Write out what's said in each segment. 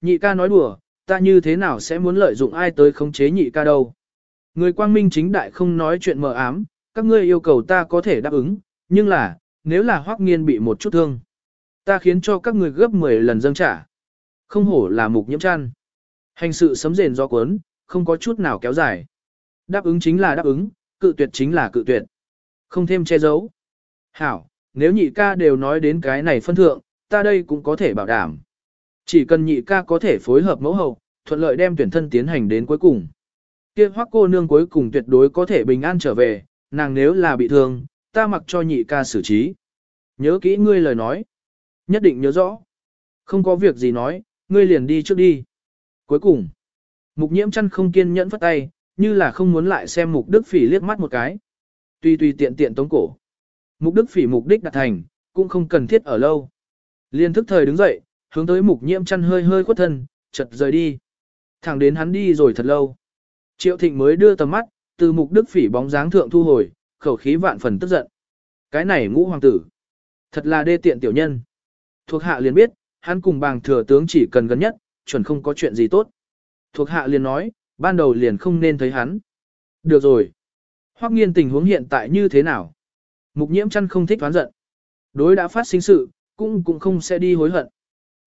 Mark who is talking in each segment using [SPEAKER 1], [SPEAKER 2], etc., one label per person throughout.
[SPEAKER 1] Nhị ca nói đùa, ta như thế nào sẽ muốn lợi dụng ai tới khống chế nhị ca đâu. Người quang minh chính đại không nói chuyện mờ ám, các ngươi yêu cầu ta có thể đáp ứng, nhưng là, nếu là hoắc nghiên bị một chút thương, ta khiến cho các ngươi gấp 10 lần dâng trả. Không hổ là mục nhiễm chăn. Hành sự sấm rền do cuốn, không có chút nào kéo dài. Đáp ứng chính là đáp ứng, cự tuyệt chính là cự tuyệt. Không thêm che giấu. Hảo, nếu nhị ca đều nói đến cái này phân thượng, ta đây cũng có thể bảo đảm. Chỉ cần nhị ca có thể phối hợp mẫu hậu, thuận lợi đem tuyển thân tiến hành đến cuối cùng. Kia hoắc cô nương cuối cùng tuyệt đối có thể bình an trở về, nàng nếu là bị thương, ta mặc cho nhị ca xử trí. Nhớ kỹ ngươi lời nói. Nhất định nhớ rõ. Không có việc gì nói, ngươi liền đi trước đi. Cuối cùng, mục nhiễm chăn không kiên nhẫn phất tay, như là không muốn lại xem mục đức phỉ liếc mắt một cái. Tuy tuy tiện tiện tống cổ. Mục đức phỉ mục đích đạt thành, cũng không cần thiết ở lâu. Liên thức thời đứng dậy, hướng tới mục nhiễm chăn hơi hơi khuất thân, chật rời đi. Thẳng đến hắn đi rồi thật lâu. Triệu thịnh mới đưa tầm mắt, từ mục đức phỉ bóng dáng thượng thu hồi, khẩu khí vạn phần tức giận. Cái này ngũ hoàng tử. Thật là đê tiện tiểu nhân. Thuộc hạ liền biết, hắn cùng bàng thừa tướng chỉ cần gần nhất, chuẩn không có chuyện gì tốt. Thuộc hạ liền nói, ban đầu liền không nên thấy hắn. Được rồi. Hoắc nghiên tình huống hiện tại như thế nào? Mục nhiễm chăn không thích toán giận. Đối đã phát sinh sự, cũng cũng không sẽ đi hối hận.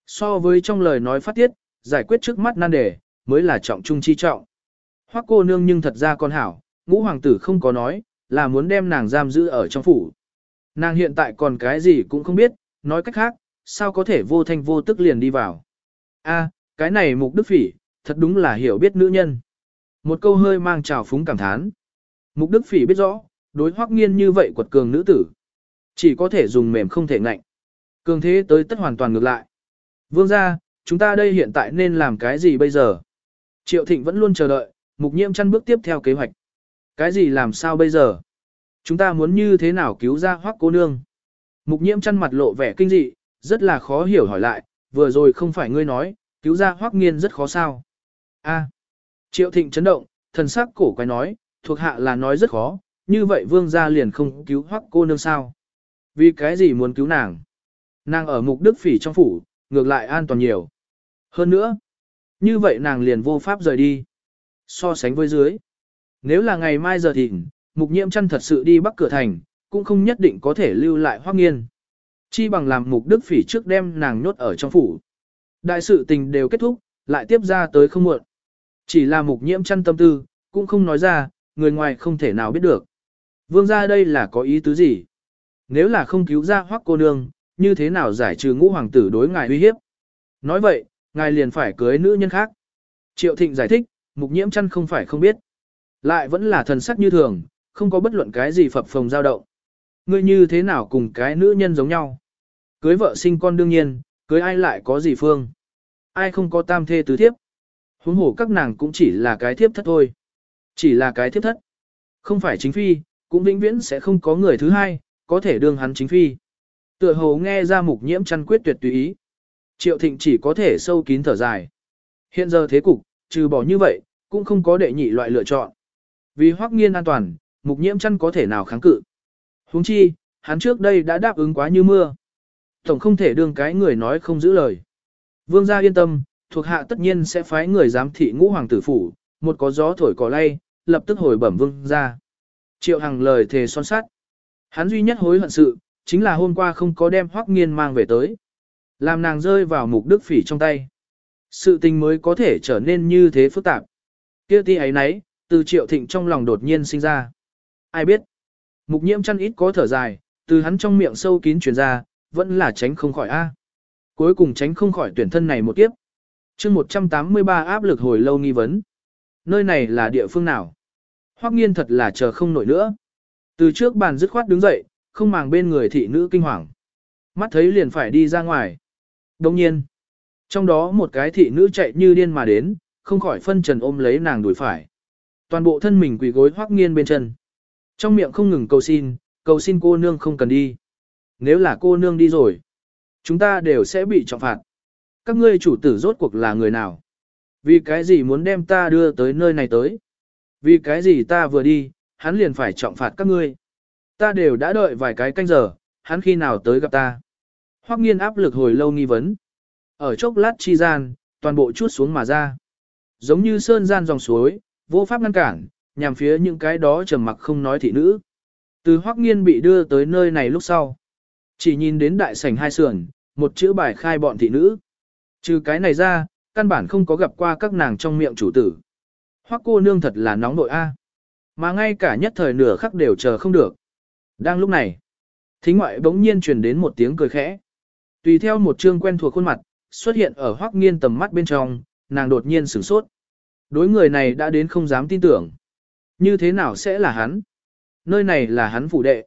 [SPEAKER 1] So với trong lời nói phát tiết, giải quyết trước mắt nan đề, mới là trọng trung chi trọng. Hoắc cô nương nhưng thật ra con hảo, ngũ hoàng tử không có nói, là muốn đem nàng giam giữ ở trong phủ. Nàng hiện tại còn cái gì cũng không biết, nói cách khác, sao có thể vô thanh vô tức liền đi vào. A, cái này mục đức phỉ, thật đúng là hiểu biết nữ nhân. Một câu hơi mang trào phúng cảm thán. Mục đức phỉ biết rõ, đối hoắc nghiên như vậy quật cường nữ tử. Chỉ có thể dùng mềm không thể ngạnh. Cường thế tới tất hoàn toàn ngược lại. Vương ra, chúng ta đây hiện tại nên làm cái gì bây giờ? Triệu Thịnh vẫn luôn chờ đợi, mục nhiễm chăn bước tiếp theo kế hoạch. Cái gì làm sao bây giờ? Chúng ta muốn như thế nào cứu ra hoắc cô nương? Mục nhiễm chăn mặt lộ vẻ kinh dị, rất là khó hiểu hỏi lại, vừa rồi không phải ngươi nói, cứu ra hoắc nghiên rất khó sao? A. Triệu Thịnh chấn động, thần sắc cổ quái nói, thuộc hạ là nói rất khó, như vậy vương gia liền không cứu hoắc cô nương sao? Vì cái gì muốn cứu nàng? Nàng ở mục đức phỉ trong phủ, ngược lại an toàn nhiều. Hơn nữa, như vậy nàng liền vô pháp rời đi. So sánh với dưới, nếu là ngày mai giờ thịnh, mục nhiễm chăn thật sự đi bắc cửa thành, cũng không nhất định có thể lưu lại hoác nghiên. Chi bằng làm mục đức phỉ trước đem nàng nhốt ở trong phủ. Đại sự tình đều kết thúc, lại tiếp ra tới không muộn. Chỉ là mục nhiễm chăn tâm tư, cũng không nói ra, người ngoài không thể nào biết được. Vương gia đây là có ý tứ gì? Nếu là không cứu ra hoắc cô nương, như thế nào giải trừ ngũ hoàng tử đối ngài uy hiếp? Nói vậy, ngài liền phải cưới nữ nhân khác. Triệu Thịnh giải thích, mục nhiễm chăn không phải không biết. Lại vẫn là thần sắc như thường, không có bất luận cái gì phập phồng dao động. Ngươi như thế nào cùng cái nữ nhân giống nhau? Cưới vợ sinh con đương nhiên, cưới ai lại có gì phương? Ai không có tam thê tứ thiếp? Huống hồ các nàng cũng chỉ là cái thiếp thất thôi. Chỉ là cái thiếp thất. Không phải chính phi, cũng vĩnh viễn sẽ không có người thứ hai, có thể đương hắn chính phi. Tựa hồ nghe ra mục nhiễm chăn quyết tuyệt tùy ý. Triệu thịnh chỉ có thể sâu kín thở dài. Hiện giờ thế cục, trừ bỏ như vậy, cũng không có đệ nhị loại lựa chọn. Vì hoắc nghiên an toàn, mục nhiễm chăn có thể nào kháng cự. Huống chi, hắn trước đây đã đáp ứng quá như mưa. Tổng không thể đương cái người nói không giữ lời. Vương gia yên tâm, thuộc hạ tất nhiên sẽ phái người giám thị ngũ hoàng tử phủ, một có gió thổi cỏ lay, lập tức hồi bẩm vương gia. Triệu Hằng lời thề son sắt, Hắn duy nhất hối hận sự, chính là hôm qua không có đem Hoắc Nghiên mang về tới. Làm nàng rơi vào mục đức phỉ trong tay. Sự tình mới có thể trở nên như thế phức tạp. Kia ti ấy nấy, từ Triệu Thịnh trong lòng đột nhiên sinh ra. Ai biết? Mục nhiễm chăn ít có thở dài, từ hắn trong miệng sâu kín truyền ra, vẫn là tránh không khỏi a. Cuối cùng tránh không khỏi tuyển thân này một kiếp. chương 183 áp lực hồi lâu nghi vấn. Nơi này là địa phương nào? Hoắc nghiên thật là chờ không nổi nữa. Từ trước bàn dứt khoát đứng dậy, không màng bên người thị nữ kinh hoàng. Mắt thấy liền phải đi ra ngoài. Đồng nhiên, trong đó một cái thị nữ chạy như điên mà đến, không khỏi phân trần ôm lấy nàng đuổi phải. Toàn bộ thân mình quỳ gối Hoắc nghiên bên chân. Trong miệng không ngừng cầu xin, cầu xin cô nương không cần đi. Nếu là cô nương đi rồi, chúng ta đều sẽ bị trọng phạt. Các ngươi chủ tử rốt cuộc là người nào? Vì cái gì muốn đem ta đưa tới nơi này tới? Vì cái gì ta vừa đi, hắn liền phải trọng phạt các ngươi? Ta đều đã đợi vài cái canh giờ, hắn khi nào tới gặp ta? Hoắc nghiên áp lực hồi lâu nghi vấn. Ở chốc lát chi gian, toàn bộ chút xuống mà ra. Giống như sơn gian dòng suối, vô pháp ngăn cản, nhằm phía những cái đó trầm mặc không nói thị nữ. Từ Hoắc Nghiên bị đưa tới nơi này lúc sau, chỉ nhìn đến đại sảnh hai sườn, một chữ bài khai bọn thị nữ. Trừ cái này ra, căn bản không có gặp qua các nàng trong miệng chủ tử. Hoắc cô nương thật là nóng nội a. Mà ngay cả nhất thời nửa khắc đều chờ không được. Đang lúc này, thính ngoại bỗng nhiên truyền đến một tiếng cười khẽ. Tùy theo một chương quen thuộc khuôn mặt, xuất hiện ở Hoắc Nghiên tầm mắt bên trong, nàng đột nhiên sửng sốt. Đối người này đã đến không dám tin tưởng. Như thế nào sẽ là hắn? Nơi này là hắn phủ đệ.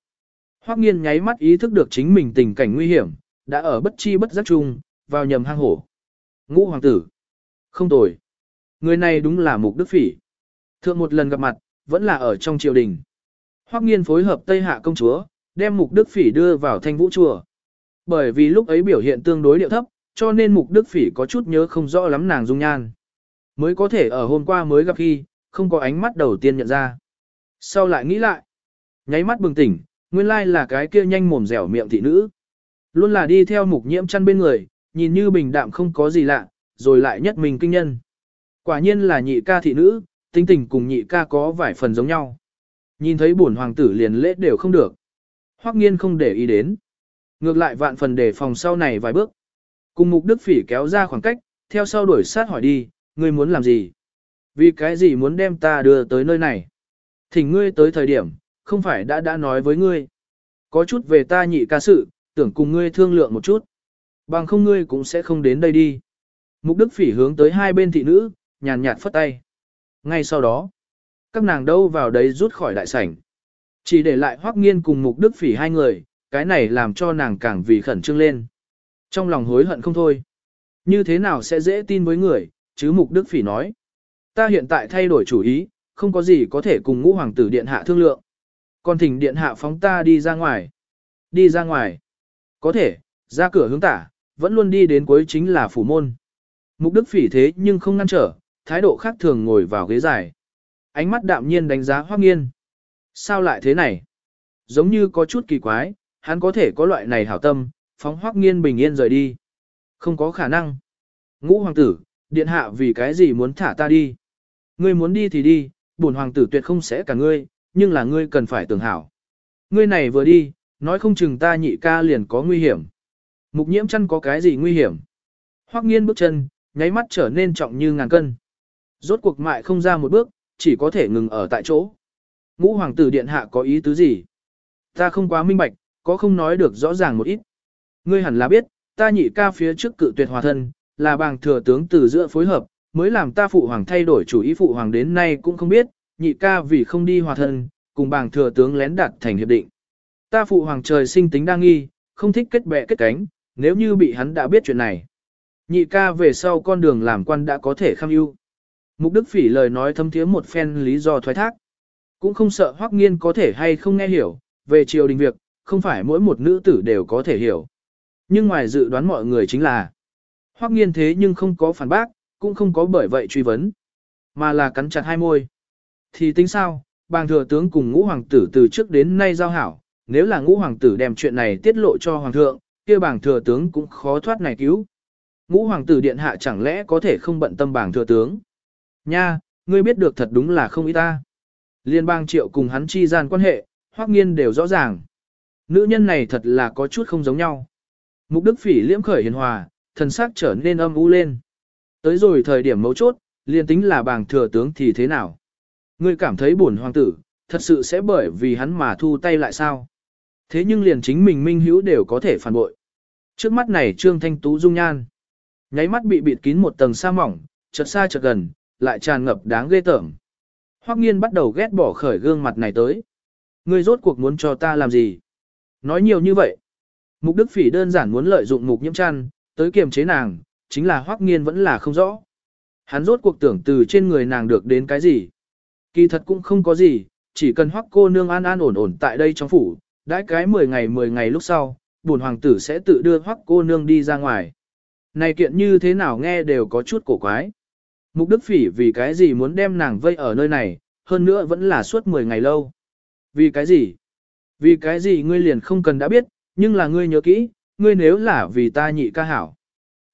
[SPEAKER 1] Hoắc Nghiên nháy mắt ý thức được chính mình tình cảnh nguy hiểm, đã ở bất chi bất giác chung, vào nhầm hang hổ. Ngũ hoàng tử. Không tồi. Người này đúng là Mục Đức Phỉ. Thượng một lần gặp mặt, vẫn là ở trong triều đình. Hoắc Nghiên phối hợp Tây Hạ công chúa, đem Mục Đức Phỉ đưa vào Thanh Vũ chùa. Bởi vì lúc ấy biểu hiện tương đối điệu thấp, cho nên Mục Đức Phỉ có chút nhớ không rõ lắm nàng dung nhan. Mới có thể ở hôm qua mới gặp khi, không có ánh mắt đầu tiên nhận ra. Sau lại nghĩ lại, nháy mắt bừng tỉnh, nguyên lai là cái kia nhanh mồm dẻo miệng thị nữ. Luôn là đi theo mục nhiễm chăn bên người, nhìn như bình đạm không có gì lạ, rồi lại nhất mình kinh nhân. Quả nhiên là nhị ca thị nữ, tính tình cùng nhị ca có vài phần giống nhau. Nhìn thấy bổn hoàng tử liền lễ đều không được. Hoắc nghiên không để ý đến. Ngược lại vạn phần để phòng sau này vài bước. Cùng mục đức phỉ kéo ra khoảng cách, theo sau đuổi sát hỏi đi, ngươi muốn làm gì? Vì cái gì muốn đem ta đưa tới nơi này? Thỉnh ngươi tới thời điểm, không phải đã đã nói với ngươi. Có chút về ta nhị ca sự, tưởng cùng ngươi thương lượng một chút. Bằng không ngươi cũng sẽ không đến đây đi. Mục Đức Phỉ hướng tới hai bên thị nữ, nhàn nhạt phất tay. Ngay sau đó, các nàng đâu vào đấy rút khỏi đại sảnh. Chỉ để lại Hoắc Nghiên cùng Mục Đức Phỉ hai người, cái này làm cho nàng càng vì khẩn trương lên. Trong lòng hối hận không thôi. Như thế nào sẽ dễ tin với người, chứ Mục Đức Phỉ nói. Ta hiện tại thay đổi chủ ý, không có gì có thể cùng ngũ hoàng tử điện hạ thương lượng. Còn thỉnh điện hạ phóng ta đi ra ngoài. Đi ra ngoài. Có thể, ra cửa hướng tả, vẫn luôn đi đến cuối chính là phủ môn. Mục đức phỉ thế nhưng không ngăn trở, thái độ khác thường ngồi vào ghế dài. Ánh mắt đạm nhiên đánh giá hoắc nghiên. Sao lại thế này? Giống như có chút kỳ quái, hắn có thể có loại này hảo tâm, phóng hoắc nghiên bình yên rời đi. Không có khả năng. Ngũ hoàng tử, điện hạ vì cái gì muốn thả ta đi? Ngươi muốn đi thì đi, bổn hoàng tử tuyệt không sẽ cả ngươi, nhưng là ngươi cần phải tưởng hảo. Ngươi này vừa đi, nói không chừng ta nhị ca liền có nguy hiểm. Mục nhiễm chân có cái gì nguy hiểm? Hoắc nghiên bước chân, nháy mắt trở nên trọng như ngàn cân. Rốt cuộc mại không ra một bước, chỉ có thể ngừng ở tại chỗ. Ngũ hoàng tử điện hạ có ý tứ gì? Ta không quá minh bạch, có không nói được rõ ràng một ít. Ngươi hẳn là biết, ta nhị ca phía trước cự tuyệt hòa thân, là bàng thừa tướng từ giữa phối hợp, mới làm ta phụ hoàng thay đổi chủ ý phụ hoàng đến nay cũng không biết, nhị ca vì không đi hòa thân, cùng bàng thừa tướng lén đặt thành hiệp định. Ta phụ hoàng trời sinh tính đa nghi, không thích kết bè kết cánh, nếu như bị hắn đã biết chuyện này. Nhị ca về sau con đường làm quan đã có thể kham ưu. Mục Đức Phỉ lời nói thâm thiế một phen lý do thoái thác. Cũng không sợ Hoắc Nghiên có thể hay không nghe hiểu, về triều đình việc, không phải mỗi một nữ tử đều có thể hiểu. Nhưng ngoài dự đoán mọi người chính là Hoắc Nghiên thế nhưng không có phản bác, cũng không có bởi vậy truy vấn, mà là cắn chặt hai môi. Thì tính sao, bàng thừa tướng cùng ngũ hoàng tử từ trước đến nay giao hảo, nếu là ngũ hoàng tử đem chuyện này tiết lộ cho hoàng thượng, kia bàng thừa tướng cũng khó thoát này cứu. Ngũ hoàng tử điện hạ chẳng lẽ có thể không bận tâm bàng thừa tướng. Nha, ngươi biết được thật đúng là không ý ta. Liên bang triệu cùng hắn chi gian quan hệ, hoắc nghiên đều rõ ràng. Nữ nhân này thật là có chút không giống nhau. Mục đức phỉ liễm khởi hiền hòa, thần sắc trở nên âm u lên. Tới rồi thời điểm mấu chốt, liên tính là bàng thừa tướng thì thế nào? Ngươi cảm thấy buồn hoàng tử, thật sự sẽ bởi vì hắn mà thu tay lại sao? Thế nhưng liền chính mình minh hữu đều có thể phản bội. Trước mắt này Trương Thanh Tú dung nhan. Nháy mắt bị bịt kín một tầng sa mỏng, chợt xa chợt gần, lại tràn ngập đáng ghê tởm. Hoắc nghiên bắt đầu ghét bỏ khởi gương mặt này tới. Ngươi rốt cuộc muốn cho ta làm gì? Nói nhiều như vậy. Mục Đức Phỉ đơn giản muốn lợi dụng mục nhiễm chăn, tới kiềm chế nàng, chính là Hoắc nghiên vẫn là không rõ. Hắn rốt cuộc tưởng từ trên người nàng được đến cái gì? Kỳ thật cũng không có gì, chỉ cần Hoắc cô nương an an ổn ổn tại đây trong phủ, đãi cái 10 ngày 10 ngày lúc sau, bổn hoàng tử sẽ tự đưa Hoắc cô nương đi ra ngoài. Này kiện như thế nào nghe đều có chút cổ quái. Mục Đức Phỉ vì cái gì muốn đem nàng vây ở nơi này, hơn nữa vẫn là suốt 10 ngày lâu. Vì cái gì? Vì cái gì ngươi liền không cần đã biết, nhưng là ngươi nhớ kỹ, ngươi nếu là vì ta nhị ca hảo.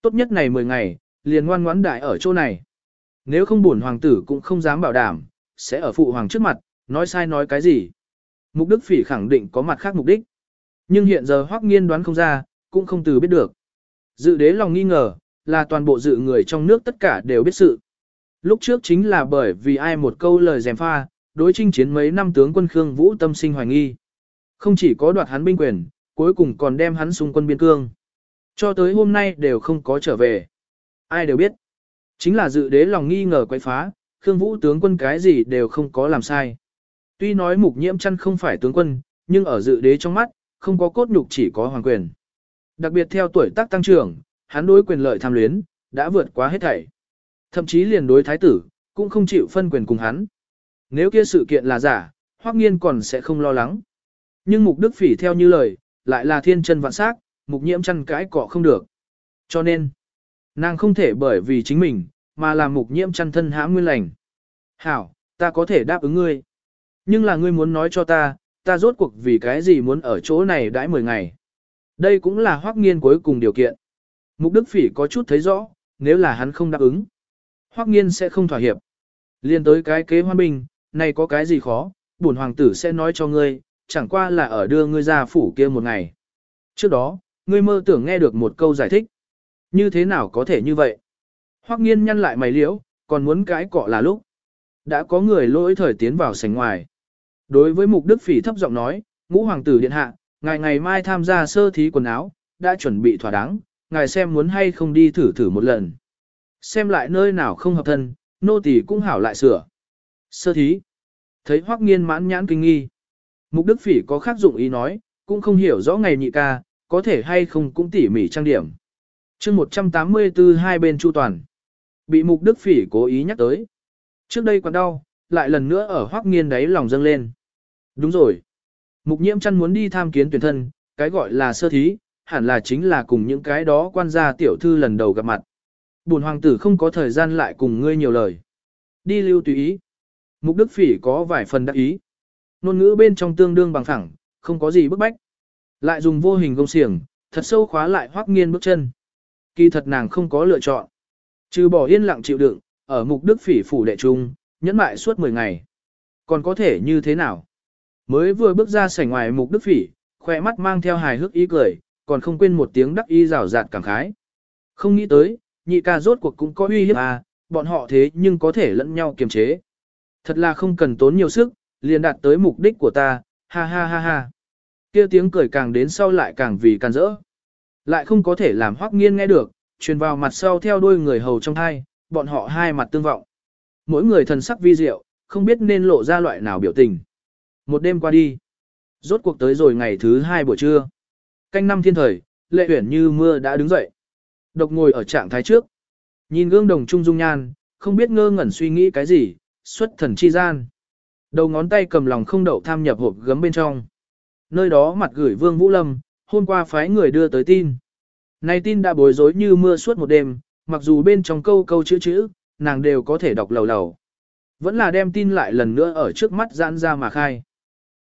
[SPEAKER 1] Tốt nhất này 10 ngày, liền ngoan ngoãn đại ở chỗ này. Nếu không buồn hoàng tử cũng không dám bảo đảm, sẽ ở phụ hoàng trước mặt, nói sai nói cái gì. Mục Đức Phỉ khẳng định có mặt khác mục đích. Nhưng hiện giờ Hoắc Nghiên đoán không ra, cũng không từ biết được. Dự đế lòng nghi ngờ, là toàn bộ dự người trong nước tất cả đều biết sự. Lúc trước chính là bởi vì ai một câu lời dèm pha, đối chinh chiến mấy năm tướng quân Khương Vũ tâm sinh hoài nghi. Không chỉ có đoạt hắn binh quyền, cuối cùng còn đem hắn xung quân biên cương. Cho tới hôm nay đều không có trở về. Ai đều biết. Chính là dự đế lòng nghi ngờ quay phá, Khương Vũ tướng quân cái gì đều không có làm sai. Tuy nói mục nhiễm chăn không phải tướng quân, nhưng ở dự đế trong mắt, không có cốt nhục chỉ có hoàng quyền. Đặc biệt theo tuổi tác tăng trưởng, hắn đối quyền lợi tham luyến, đã vượt quá hết thảy. Thậm chí liền đối thái tử, cũng không chịu phân quyền cùng hắn. Nếu kia sự kiện là giả, Hoắc Nghiên còn sẽ không lo lắng. Nhưng Mục Đức Phỉ theo như lời, lại là thiên chân vạn sắc, Mục Nhiễm chăn cái cọ không được. Cho nên, nàng không thể bởi vì chính mình, mà làm Mục Nhiễm chăn thân hãm nguyên lành. "Hảo, ta có thể đáp ứng ngươi. Nhưng là ngươi muốn nói cho ta, ta rốt cuộc vì cái gì muốn ở chỗ này đãi 10 ngày?" Đây cũng là Hoắc Nghiên cuối cùng điều kiện. Mục Đức Phỉ có chút thấy rõ, nếu là hắn không đáp ứng, Hoắc Nghiên sẽ không thỏa hiệp. Liên tới cái kế hoan bình, này có cái gì khó, bổn hoàng tử sẽ nói cho ngươi, chẳng qua là ở đưa ngươi ra phủ kia một ngày. Trước đó, ngươi mơ tưởng nghe được một câu giải thích. Như thế nào có thể như vậy? Hoắc nghiên nhăn lại mày liễu, còn muốn cái cọ là lúc. Đã có người lỗi thời tiến vào sảnh ngoài. Đối với mục đức phỉ thấp giọng nói, ngũ hoàng tử điện hạ, ngài ngày mai tham gia sơ thí quần áo, đã chuẩn bị thỏa đáng, ngài xem muốn hay không đi thử thử một lần. Xem lại nơi nào không hợp thân, nô tỳ cũng hảo lại sửa. Sơ thí. Thấy Hoắc Nghiên mãn nhãn kinh nghi. Mục Đức Phỉ có khác dụng ý nói, cũng không hiểu rõ ngày nhị ca, có thể hay không cũng tỉ mỉ trang điểm. Chương 184 hai bên chu toàn. Bị Mục Đức Phỉ cố ý nhắc tới. Trước đây còn đau, lại lần nữa ở Hoắc Nghiên đấy lòng dâng lên. Đúng rồi. Mục Nhiễm chăn muốn đi tham kiến tuyển thân, cái gọi là sơ thí, hẳn là chính là cùng những cái đó quan gia tiểu thư lần đầu gặp mặt. Bổn hoàng tử không có thời gian lại cùng ngươi nhiều lời. Đi lưu tùy ý. Mục Đức Phỉ có vài phần đắc ý. Nôn ngữ bên trong tương đương bằng phẳng, không có gì bức bách. Lại dùng vô hình công xiềng, thật sâu khóa lại hoắc nghiên bước chân. Kỳ thật nàng không có lựa chọn. Trừ bỏ yên lặng chịu đựng, ở mục đức phỉ phủ đệ trung, nhẫn mại suốt 10 ngày. Còn có thể như thế nào? Mới vừa bước ra sảnh ngoài mục đức phỉ, khỏe mắt mang theo hài hước ý cười, còn không quên một tiếng đắc ý rào rạt cảm khái. Không nghĩ tới, nhị ca rốt cuộc cũng có uy hiếp à, bọn họ thế nhưng có thể lẫn nhau kiềm chế. Thật là không cần tốn nhiều sức, liền đạt tới mục đích của ta, ha ha ha ha. Kia tiếng cười càng đến sau lại càng vì càng rỡ. Lại không có thể làm hoắc nghiên nghe được, truyền vào mặt sau theo đuôi người hầu trong hai, bọn họ hai mặt tương vọng. Mỗi người thần sắc vi diệu, không biết nên lộ ra loại nào biểu tình. Một đêm qua đi. Rốt cuộc tới rồi ngày thứ hai buổi trưa. Canh năm thiên thời, lệ tuyển như mưa đã đứng dậy. Độc ngồi ở trạng thái trước. Nhìn gương đồng trung dung nhan, không biết ngơ ngẩn suy nghĩ cái gì, xuất thần chi gian. Đầu ngón tay cầm lòng không đậu tham nhập hộp gấm bên trong. Nơi đó mặt gửi Vương Vũ Lâm, hôm qua phái người đưa tới tin. Này tin đã bối rối như mưa suốt một đêm, mặc dù bên trong câu câu chữ chữ, nàng đều có thể đọc lầu lầu. Vẫn là đem tin lại lần nữa ở trước mắt giãn ra mà khai.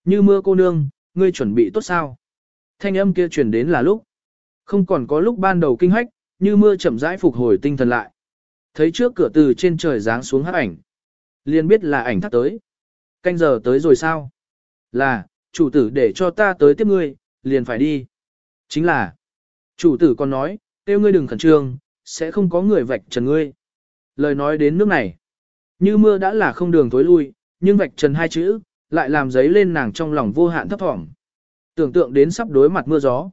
[SPEAKER 1] Như mưa cô nương, ngươi chuẩn bị tốt sao? Thanh âm kia truyền đến là lúc. Không còn có lúc ban đầu kinh hách, như mưa chậm rãi phục hồi tinh thần lại. Thấy trước cửa từ trên trời giáng xuống hắc ảnh. Liền biết là ảnh thắt tới. Canh giờ tới rồi sao? Là, chủ tử để cho ta tới tiếp ngươi, liền phải đi. Chính là, chủ tử còn nói, tiêu ngươi đừng khẩn trương, sẽ không có người vạch trần ngươi. Lời nói đến nước này, như mưa đã là không đường tối lui, nhưng vạch trần hai chữ, lại làm giấy lên nàng trong lòng vô hạn thấp thỏm. Tưởng tượng đến sắp đối mặt mưa gió.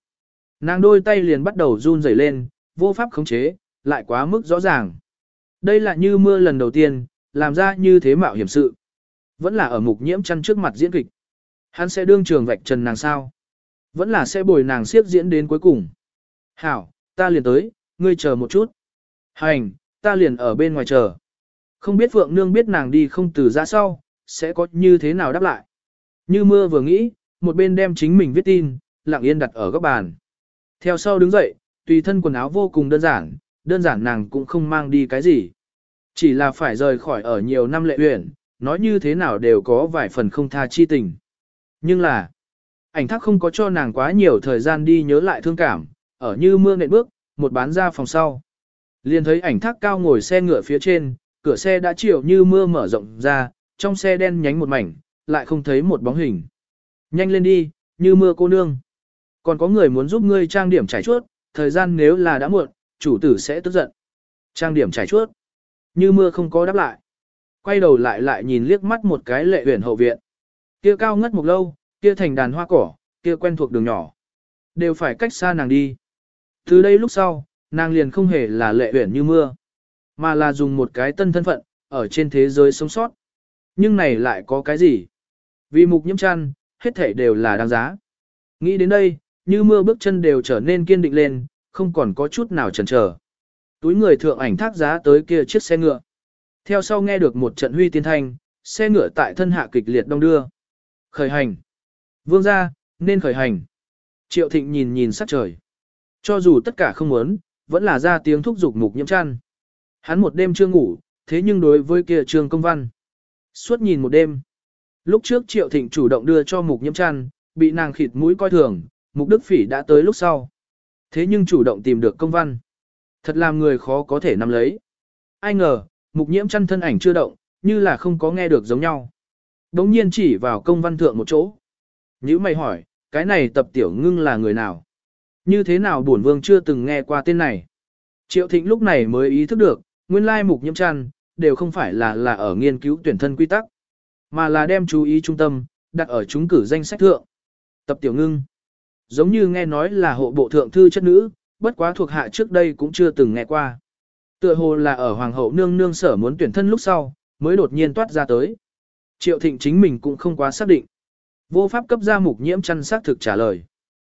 [SPEAKER 1] Nàng đôi tay liền bắt đầu run rẩy lên, vô pháp khống chế, lại quá mức rõ ràng. Đây là như mưa lần đầu tiên, làm ra như thế mạo hiểm sự. Vẫn là ở mục nhiễm chăn trước mặt diễn kịch. Hắn sẽ đương trường vạch trần nàng sao. Vẫn là sẽ bồi nàng siếp diễn đến cuối cùng. Hảo, ta liền tới, ngươi chờ một chút. Hành, ta liền ở bên ngoài chờ. Không biết Phượng Nương biết nàng đi không từ ra sau, sẽ có như thế nào đáp lại. Như mưa vừa nghĩ, một bên đem chính mình viết tin, lặng yên đặt ở góc bàn. Theo sau đứng dậy, tùy thân quần áo vô cùng đơn giản, đơn giản nàng cũng không mang đi cái gì. Chỉ là phải rời khỏi ở nhiều năm lệ huyện, nói như thế nào đều có vài phần không tha chi tình. Nhưng là, ảnh thác không có cho nàng quá nhiều thời gian đi nhớ lại thương cảm, ở như mưa nện bước, một bán ra phòng sau. Liền thấy ảnh thác cao ngồi xe ngựa phía trên, cửa xe đã chiều như mưa mở rộng ra, trong xe đen nhánh một mảnh, lại không thấy một bóng hình. Nhanh lên đi, như mưa cô nương. Còn có người muốn giúp ngươi trang điểm trải chuốt, thời gian nếu là đã muộn, chủ tử sẽ tức giận. Trang điểm trải chuốt. Như mưa không có đáp lại. Quay đầu lại lại nhìn liếc mắt một cái lệ huyền hậu viện. Kia cao ngất một lâu, kia thành đàn hoa cỏ, kia quen thuộc đường nhỏ. Đều phải cách xa nàng đi. Từ đây lúc sau, nàng liền không hề là lệ huyền như mưa. Mà là dùng một cái tân thân phận, ở trên thế giới sống sót. Nhưng này lại có cái gì? Vì mục nhiễm chăn, hết thể đều là đáng giá. Nghĩ đến đây, như mưa bước chân đều trở nên kiên định lên, không còn có chút nào chần chờ. Túi người thượng ảnh thác giá tới kia chiếc xe ngựa. Theo sau nghe được một trận huy tiên thanh, xe ngựa tại thân hạ kịch liệt đông đưa. Khởi hành. Vương ra, nên khởi hành. Triệu thịnh nhìn nhìn sắc trời. Cho dù tất cả không muốn, vẫn là ra tiếng thúc giục mục nhiễm chăn. Hắn một đêm chưa ngủ, thế nhưng đối với kia trường công văn. Suốt nhìn một đêm. Lúc trước Triệu Thịnh chủ động đưa cho mục nhiễm chăn, bị nàng khịt mũi coi thường, mục đức phỉ đã tới lúc sau. Thế nhưng chủ động tìm được công văn. Thật làm người khó có thể nắm lấy. Ai ngờ, mục nhiễm chăn thân ảnh chưa động, như là không có nghe được giống nhau. Đống nhiên chỉ vào công văn thượng một chỗ. Nhữ mày hỏi, cái này tập tiểu ngưng là người nào? Như thế nào bổn vương chưa từng nghe qua tên này? Triệu thịnh lúc này mới ý thức được, nguyên lai mục nhiễm chăn, đều không phải là là ở nghiên cứu tuyển thân quy tắc, mà là đem chú ý trung tâm, đặt ở chúng cử danh sách thượng. Tập tiểu ngưng, giống như nghe nói là hộ bộ thượng thư chất nữ, bất quá thuộc hạ trước đây cũng chưa từng nghe qua. Tựa hồ là ở hoàng hậu nương nương sở muốn tuyển thân lúc sau, mới đột nhiên toát ra tới. Triệu thịnh chính mình cũng không quá xác định. Vô pháp cấp ra mục nhiễm chăn xác thực trả lời.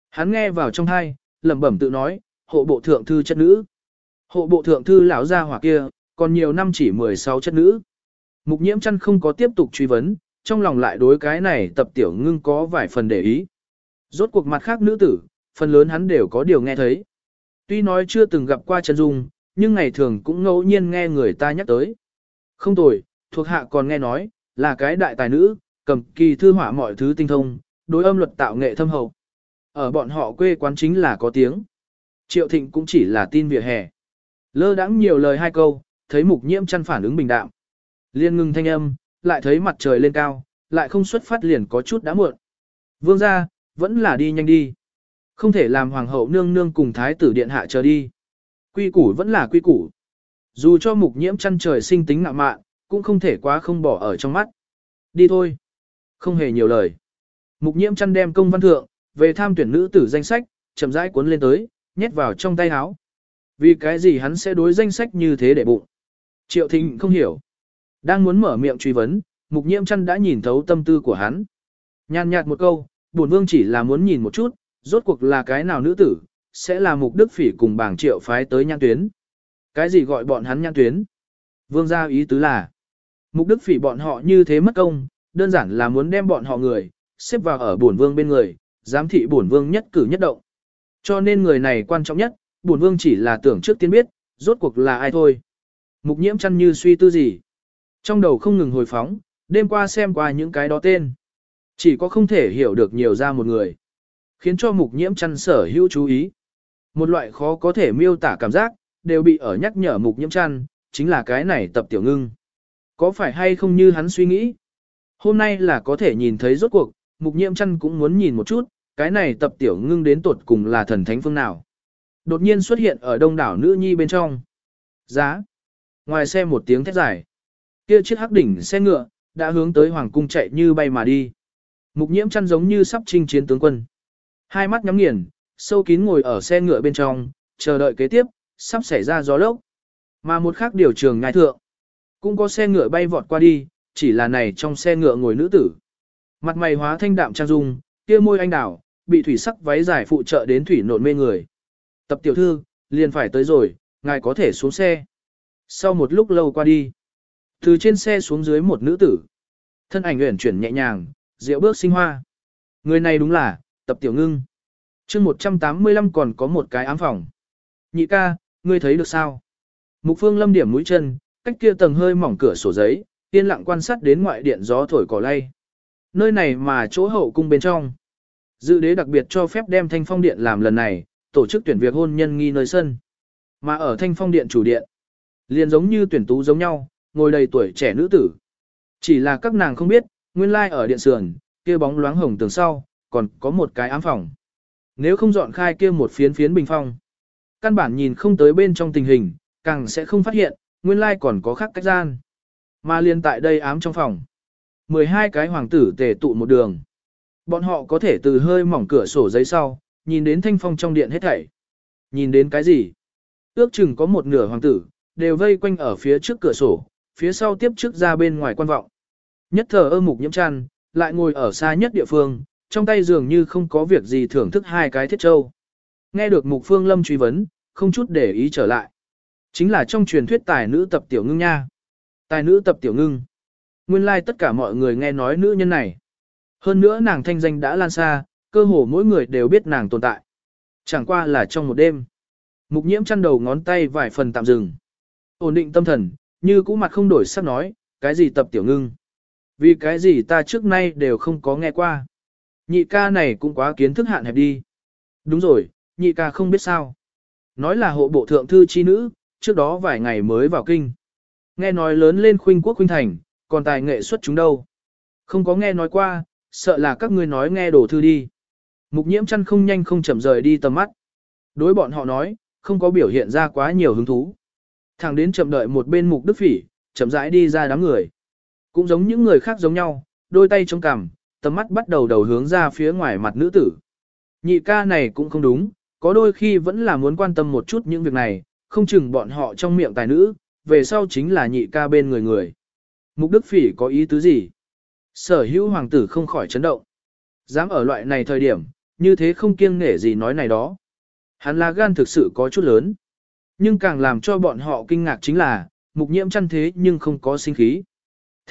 [SPEAKER 1] Hắn nghe vào trong hai, lẩm bẩm tự nói, hộ bộ thượng thư chất nữ. Hộ bộ thượng thư lão gia hỏa kia, còn nhiều năm chỉ 16 chất nữ. Mục nhiễm chăn không có tiếp tục truy vấn, trong lòng lại đối cái này tập tiểu ngưng có vài phần để ý. Rốt cuộc mặt khác nữ tử, phần lớn hắn đều có điều nghe thấy. Tuy nói chưa từng gặp qua Trần dung, nhưng ngày thường cũng ngẫu nhiên nghe người ta nhắc tới. Không tồi, thuộc hạ còn nghe nói, là cái đại tài nữ, cầm kỳ thư hỏa mọi thứ tinh thông, đối âm luật tạo nghệ thâm hậu. Ở bọn họ quê quán chính là có tiếng. Triệu Thịnh cũng chỉ là tin vỉa hè. Lơ đãng nhiều lời hai câu, thấy mục nhiễm chăn phản ứng bình đạm. Liên ngưng thanh âm, lại thấy mặt trời lên cao, lại không xuất phát liền có chút đã muộn. Vương gia, vẫn là đi nhanh đi. Không thể làm hoàng hậu nương nương cùng thái tử điện hạ chờ đi. Quy củ vẫn là quy củ. Dù cho mục nhiễm chăn trời sinh tính ngạ mạn, cũng không thể quá không bỏ ở trong mắt. Đi thôi. Không hề nhiều lời. Mục nhiễm chăn đem công văn thượng, về tham tuyển nữ tử danh sách, chậm rãi cuốn lên tới, nhét vào trong tay áo. Vì cái gì hắn sẽ đối danh sách như thế để bụng? Triệu Thịnh không hiểu. Đang muốn mở miệng truy vấn, mục nhiễm chăn đã nhìn thấu tâm tư của hắn. Nhàn nhạt một câu, bổn vương chỉ là muốn nhìn một chút, rốt cuộc là cái nào nữ tử, sẽ là mục đức phỉ cùng bảng triệu phái tới nhan tuyến. Cái gì gọi bọn hắn nhan tuyến? Vương gia ý tứ là, mục đức phỉ bọn họ như thế mất công, đơn giản là muốn đem bọn họ người, xếp vào ở bổn vương bên người, giám thị bổn vương nhất cử nhất động. Cho nên người này quan trọng nhất, bổn vương chỉ là tưởng trước tiên biết, rốt cuộc là ai thôi. Mục nhiễm chăn như suy tư gì. Trong đầu không ngừng hồi phóng, đêm qua xem qua những cái đó tên. Chỉ có không thể hiểu được nhiều ra một người. Khiến cho mục nhiễm chăn sở hữu chú ý. Một loại khó có thể miêu tả cảm giác, đều bị ở nhắc nhở mục nhiễm chăn, chính là cái này tập tiểu ngưng. Có phải hay không như hắn suy nghĩ? Hôm nay là có thể nhìn thấy rốt cuộc, mục nhiễm chăn cũng muốn nhìn một chút, cái này tập tiểu ngưng đến tột cùng là thần thánh phương nào. Đột nhiên xuất hiện ở đông đảo nữ nhi bên trong. Giá. Ngoài xe một tiếng thét dài. Kia chiếc hắc đỉnh xe ngựa, đã hướng tới hoàng cung chạy như bay mà đi. Mục nhiễm chăn giống như sắp chinh chiến tướng quân. Hai mắt nhắm nghiền, sâu kín ngồi ở xe ngựa bên trong, chờ đợi kế tiếp, sắp xảy ra gió lốc. Mà một khác điều trường ngài thượng, cũng có xe ngựa bay vọt qua đi, chỉ là này trong xe ngựa ngồi nữ tử. Mặt mày hóa thanh đạm trang dung, kia môi anh đảo, bị thủy sắc váy dài phụ trợ đến thủy nộn mê người. Tập tiểu thư, liền phải tới rồi, ngài có thể xuống xe. Sau một lúc lâu qua đi, từ trên xe xuống dưới một nữ tử. Thân ảnh uyển chuyển nhẹ nhàng, rượu bước sinh hoa. Người này đúng là, tập tiểu ngưng. chương 185 còn có một cái ám phòng. Nhị ca, ngươi thấy được sao? Mục phương lâm điểm mũi chân, cách kia tầng hơi mỏng cửa sổ giấy, yên lặng quan sát đến ngoại điện gió thổi cỏ lay. Nơi này mà chỗ hậu cung bên trong. Dự đế đặc biệt cho phép đem thanh phong điện làm lần này, tổ chức tuyển việc hôn nhân nghi nơi sân. Mà ở thanh phong điện chủ điện, liền giống như tuyển tú giống nhau, ngồi đầy tuổi trẻ nữ tử. Chỉ là các nàng không biết, nguyên lai ở điện sườn, kia bóng loáng hồng tường sau, còn có một cái ám phòng. Nếu không dọn khai kia một phiến phiến bình phong, căn bản nhìn không tới bên trong tình hình, càng sẽ không phát hiện, nguyên lai còn có khác cách gian. Mà liên tại đây ám trong phòng. 12 cái hoàng tử tề tụ một đường. Bọn họ có thể từ hơi mỏng cửa sổ giấy sau, nhìn đến thanh phong trong điện hết thảy. Nhìn đến cái gì? Ước chừng có một nửa hoàng tử, đều vây quanh ở phía trước cửa sổ, phía sau tiếp trước ra bên ngoài quan vọng. Nhất thờ ơ mục nhiễm chăn, lại ngồi ở xa nhất địa phương, trong tay dường như không có việc gì thưởng thức hai cái thiết châu. Nghe được mục phương lâm truy vấn, không chút để ý trở lại. Chính là trong truyền thuyết tài nữ tập tiểu ngưng nha. Tài nữ tập tiểu ngưng. Nguyên lai like tất cả mọi người nghe nói nữ nhân này. Hơn nữa nàng thanh danh đã lan xa, cơ hồ mỗi người đều biết nàng tồn tại. Chẳng qua là trong một đêm. Mục nhiễm chăn đầu ngón tay vài phần tạm dừng. Ổn định tâm thần, như cũ mặt không đổi sắc nói, cái gì tập tiểu ngưng. Vì cái gì ta trước nay đều không có nghe qua. Nhị ca này cũng quá kiến thức hạn hẹp đi. Đúng rồi, nhị ca không biết sao. Nói là hộ bộ thượng thư chi nữ, trước đó vài ngày mới vào kinh. Nghe nói lớn lên khuynh quốc khuynh thành, còn tài nghệ xuất chúng đâu. Không có nghe nói qua, sợ là các ngươi nói nghe đổ thư đi. Mục nhiễm chăn không nhanh không chậm rời đi tầm mắt. Đối bọn họ nói, không có biểu hiện ra quá nhiều hứng thú. Thẳng đến chậm đợi một bên mục đức phỉ, chậm rãi đi ra đám người. Cũng giống những người khác giống nhau, đôi tay chống cằm, tầm mắt bắt đầu đầu hướng ra phía ngoài mặt nữ tử. Nhị ca này cũng không đúng, có đôi khi vẫn là muốn quan tâm một chút những việc này, không chừng bọn họ trong miệng tài nữ, về sau chính là nhị ca bên người người. Mục Đức Phỉ có ý tứ gì? Sở hữu hoàng tử không khỏi chấn động. Dám ở loại này thời điểm, như thế không kiêng nể gì nói này đó. Hắn là gan thực sự có chút lớn. Nhưng càng làm cho bọn họ kinh ngạc chính là, mục nhiễm chăn thế nhưng không có sinh khí.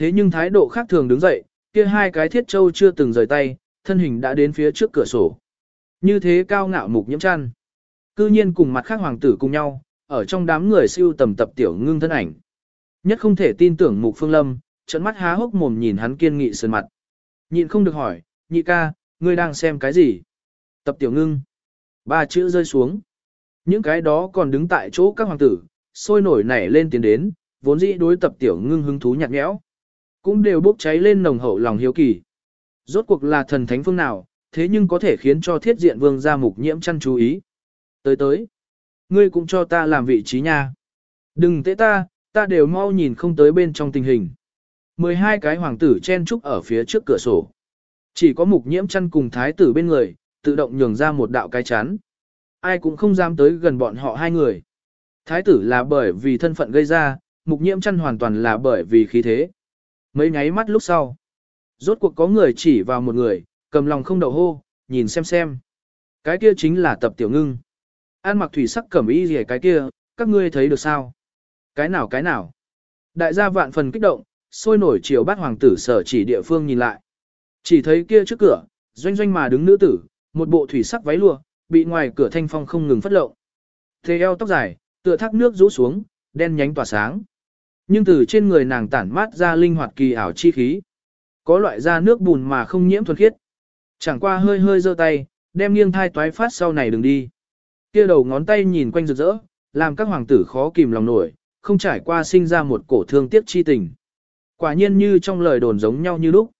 [SPEAKER 1] Thế nhưng thái độ khác thường đứng dậy, kia hai cái thiết châu chưa từng rời tay, thân hình đã đến phía trước cửa sổ. Như thế cao ngạo mục nhiễm chăn. Cư nhiên cùng mặt khác hoàng tử cùng nhau, ở trong đám người siêu tầm tập tiểu ngưng thân ảnh. Nhất không thể tin tưởng mục phương lâm, trận mắt há hốc mồm nhìn hắn kiên nghị sơn mặt. Nhịn không được hỏi, nhị ca, ngươi đang xem cái gì? Tập tiểu ngưng. Ba chữ rơi xuống. Những cái đó còn đứng tại chỗ các hoàng tử, sôi nổi nảy lên tiến đến, vốn dĩ đối tập tiểu ngưng hứng thú nhạt nhẽo. Cũng đều bốc cháy lên nồng hậu lòng hiếu kỳ. Rốt cuộc là thần thánh phương nào, thế nhưng có thể khiến cho thiết diện vương gia mục nhiễm chăn chú ý. Tới tới, ngươi cũng cho ta làm vị trí nha. Đừng tế ta, ta đều mau nhìn không tới bên trong tình hình. 12 cái hoàng tử chen trúc ở phía trước cửa sổ. Chỉ có mục nhiễm chăn cùng thái tử bên người, tự động nhường ra một đạo cái chắn. Ai cũng không dám tới gần bọn họ hai người. Thái tử là bởi vì thân phận gây ra, mục nhiễm chăn hoàn toàn là bởi vì khí thế. Mấy nháy mắt lúc sau. Rốt cuộc có người chỉ vào một người, cầm lòng không đậu hô, nhìn xem xem. Cái kia chính là tập tiểu ngưng. An mặc thủy sắc cẩm y gì cái kia, các ngươi thấy được sao? Cái nào cái nào? Đại gia vạn phần kích động, sôi nổi chiều bát hoàng tử sở chỉ địa phương nhìn lại. Chỉ thấy kia trước cửa, doanh doanh mà đứng nữ tử, một bộ thủy sắc váy lụa, bị ngoài cửa thanh phong không ngừng phất lộng. Thế eo tóc dài, tựa thác nước rũ xuống, đen nhánh tỏa sáng. Nhưng từ trên người nàng tản mát ra linh hoạt kỳ ảo chi khí. Có loại da nước bùn mà không nhiễm thuần khiết. Chẳng qua hơi hơi giơ tay, đem nghiêng thai toái phát sau này đừng đi. Kia đầu ngón tay nhìn quanh rực rỡ, làm các hoàng tử khó kìm lòng nổi, không trải qua sinh ra một cổ thương tiếc chi tình. Quả nhiên như trong lời đồn giống nhau như lúc.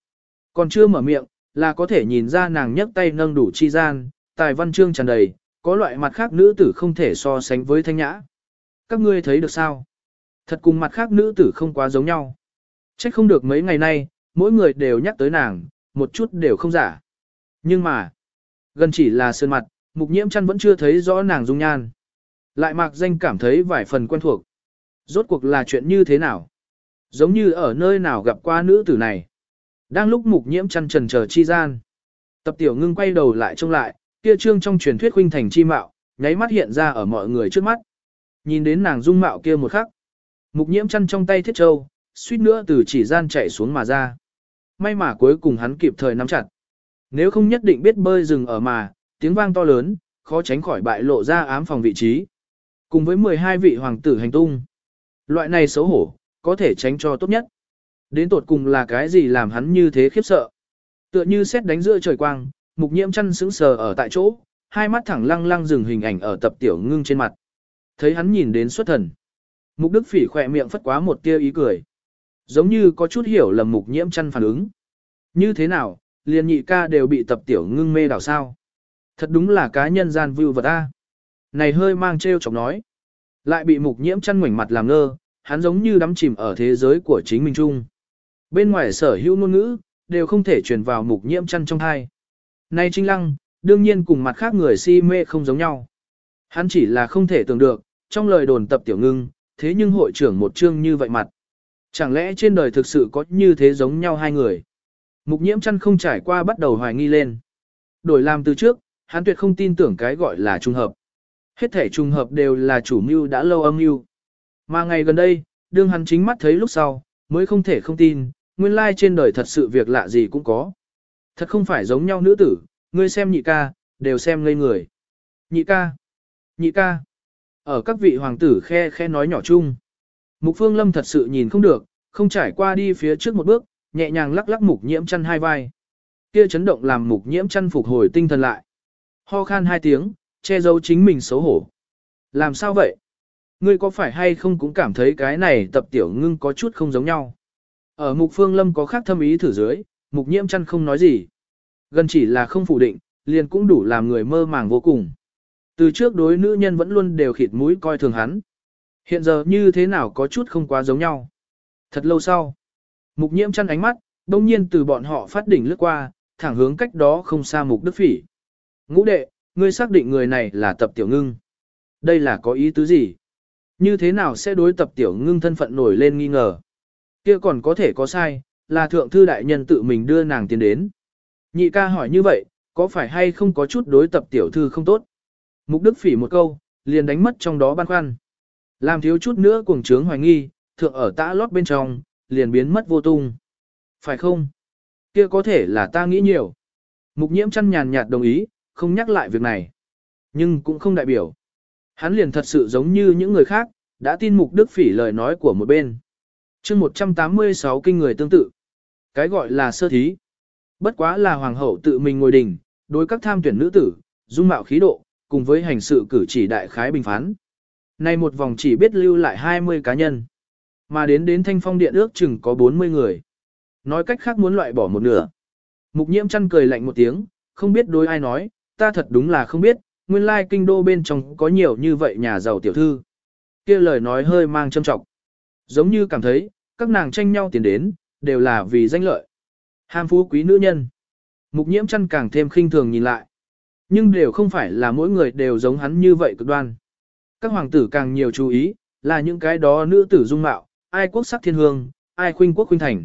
[SPEAKER 1] Còn chưa mở miệng, là có thể nhìn ra nàng nhấc tay nâng đủ chi gian, tài văn chương tràn đầy, có loại mặt khác nữ tử không thể so sánh với thanh nhã. Các ngươi thấy được sao? Thật cùng mặt khác nữ tử không quá giống nhau. Trách không được mấy ngày nay, mỗi người đều nhắc tới nàng, một chút đều không giả. Nhưng mà, gần chỉ là sơn mặt, mục nhiễm chăn vẫn chưa thấy rõ nàng dung nhan. Lại mạc danh cảm thấy vài phần quen thuộc. Rốt cuộc là chuyện như thế nào? Giống như ở nơi nào gặp qua nữ tử này. Đang lúc mục nhiễm chăn trần chờ chi gian. Tập tiểu ngưng quay đầu lại trông lại, kia trương trong truyền thuyết huynh thành chi mạo, nháy mắt hiện ra ở mọi người trước mắt. Nhìn đến nàng dung mạo kia một khắc. Mục nhiễm chăn trong tay thiết châu, suýt nữa từ chỉ gian chạy xuống mà ra. May mà cuối cùng hắn kịp thời nắm chặt. Nếu không nhất định biết bơi rừng ở mà, tiếng vang to lớn, khó tránh khỏi bại lộ ra ám phòng vị trí. Cùng với 12 vị hoàng tử hành tung. Loại này xấu hổ, có thể tránh cho tốt nhất. Đến tột cùng là cái gì làm hắn như thế khiếp sợ. Tựa như xét đánh giữa trời quang, mục nhiễm chăn sững sờ ở tại chỗ, hai mắt thẳng lăng lăng dừng hình ảnh ở tập tiểu ngưng trên mặt. thấy hắn nhìn đến xuất thần. Mục Đức Phỉ khỏe miệng phất quá một tia ý cười. Giống như có chút hiểu lầm mục nhiễm chăn phản ứng. Như thế nào, liền nhị ca đều bị tập tiểu ngưng mê đảo sao. Thật đúng là cá nhân gian view vật a. Này hơi mang trêu chọc nói. Lại bị mục nhiễm chăn ngoảnh mặt làm ngơ, hắn giống như đắm chìm ở thế giới của chính mình chung. Bên ngoài sở hữu ngôn ngữ, đều không thể truyền vào mục nhiễm chăn trong hai. Này Trinh Lăng, đương nhiên cùng mặt khác người si mê không giống nhau. Hắn chỉ là không thể tưởng được, trong lời đồn tập tiểu ngưng, thế nhưng hội trưởng một chương như vậy mặt. Chẳng lẽ trên đời thực sự có như thế giống nhau hai người? Mục nhiễm chăn không trải qua bắt đầu hoài nghi lên. Đổi làm từ trước, hắn tuyệt không tin tưởng cái gọi là trùng hợp. Hết thể trùng hợp đều là chủ mưu đã lâu âm mưu. Mà ngày gần đây, đương hắn chính mắt thấy lúc sau, mới không thể không tin, nguyên lai trên đời thật sự việc lạ gì cũng có. Thật không phải giống nhau nữ tử, ngươi xem nhị ca, đều xem ngây người. Nhị ca, nhị ca. Ở các vị hoàng tử khe khe nói nhỏ chung. Mục phương lâm thật sự nhìn không được, không trải qua đi phía trước một bước, nhẹ nhàng lắc lắc mục nhiễm chăn hai vai. Kia chấn động làm mục nhiễm chăn phục hồi tinh thần lại. Ho khan hai tiếng, che giấu chính mình xấu hổ. Làm sao vậy? Ngươi có phải hay không cũng cảm thấy cái này tập tiểu ngưng có chút không giống nhau? Ở mục phương lâm có khác thâm ý thử dưới, mục nhiễm chăn không nói gì. Gần chỉ là không phủ định, liền cũng đủ làm người mơ màng vô cùng. Từ trước đối nữ nhân vẫn luôn đều khịt mũi coi thường hắn. Hiện giờ như thế nào có chút không quá giống nhau. Thật lâu sau, mục nhiễm chăn ánh mắt, đông nhiên từ bọn họ phát đỉnh lướt qua, thẳng hướng cách đó không xa mục đức phỉ. Ngũ đệ, ngươi xác định người này là tập tiểu ngưng. Đây là có ý tứ gì? Như thế nào sẽ đối tập tiểu ngưng thân phận nổi lên nghi ngờ? Kia còn có thể có sai, là thượng thư đại nhân tự mình đưa nàng tiến đến. Nhị ca hỏi như vậy, có phải hay không có chút đối tập tiểu thư không tốt? Mục Đức Phỉ một câu, liền đánh mất trong đó băn khoăn. Làm thiếu chút nữa cuồng trướng hoài nghi, thượng ở tã lót bên trong, liền biến mất vô tung. Phải không? Kia có thể là ta nghĩ nhiều. Mục nhiễm chăn nhàn nhạt đồng ý, không nhắc lại việc này. Nhưng cũng không đại biểu. Hắn liền thật sự giống như những người khác, đã tin mục đức phỉ lời nói của một bên. chương 186 kinh người tương tự. Cái gọi là sơ thí. Bất quá là hoàng hậu tự mình ngồi đỉnh, đối các tham tuyển nữ tử, dung mạo khí độ, cùng với hành sự cử chỉ đại khái bình phán. Nay một vòng chỉ biết lưu lại 20 cá nhân. Mà đến đến thanh phong điện ước chừng có 40 người. Nói cách khác muốn loại bỏ một nửa. Mục nhiễm chăn cười lạnh một tiếng, không biết đối ai nói, ta thật đúng là không biết, nguyên lai kinh đô bên trong có nhiều như vậy nhà giàu tiểu thư. kia lời nói hơi mang châm trọng. Giống như cảm thấy, các nàng tranh nhau tiền đến, đều là vì danh lợi. Ham phú quý nữ nhân. Mục nhiễm chăn càng thêm khinh thường nhìn lại. Nhưng đều không phải là mỗi người đều giống hắn như vậy cực đoan. Các hoàng tử càng nhiều chú ý, là những cái đó nữ tử dung mạo, ai quốc sắc thiên hương, ai khuynh quốc khuynh thành.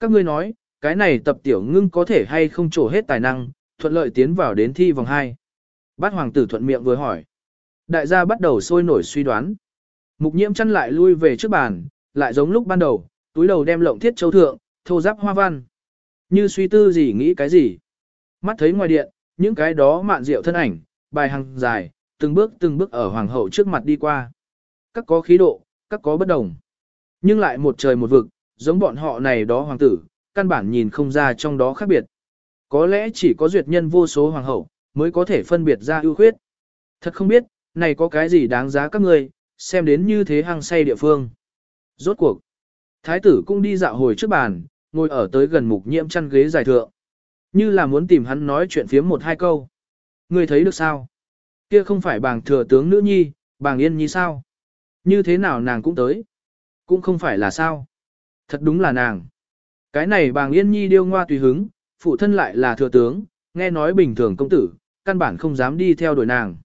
[SPEAKER 1] Các ngươi nói, cái này tập tiểu ngưng có thể hay không trổ hết tài năng, thuận lợi tiến vào đến thi vòng 2. Bát hoàng tử thuận miệng vừa hỏi. Đại gia bắt đầu sôi nổi suy đoán. Mục nhiễm chăn lại lui về trước bàn, lại giống lúc ban đầu, túi đầu đem lộng thiết châu thượng, thô giáp hoa văn. Như suy tư gì nghĩ cái gì. Mắt thấy ngoài điện, những cái đó mạn rượu thân ảnh, bài hàng dài, từng bước từng bước ở hoàng hậu trước mặt đi qua. Các có khí độ, các có bất đồng. Nhưng lại một trời một vực, giống bọn họ này đó hoàng tử, căn bản nhìn không ra trong đó khác biệt. Có lẽ chỉ có duyệt nhân vô số hoàng hậu, mới có thể phân biệt ra ưu khuyết. Thật không biết, này có cái gì đáng giá các người, xem đến như thế hăng say địa phương. Rốt cuộc, thái tử cũng đi dạo hồi trước bàn, ngồi ở tới gần mục nhiễm chăn ghế dài thượng. Như là muốn tìm hắn nói chuyện phiếm một hai câu. ngươi thấy được sao? Kia không phải bàng thừa tướng nữ nhi, bàng yên nhi sao? Như thế nào nàng cũng tới? Cũng không phải là sao? Thật đúng là nàng. Cái này bàng yên nhi điêu ngoa tùy hứng, phụ thân lại là thừa tướng, nghe nói bình thường công tử, căn bản không dám đi theo đuổi nàng.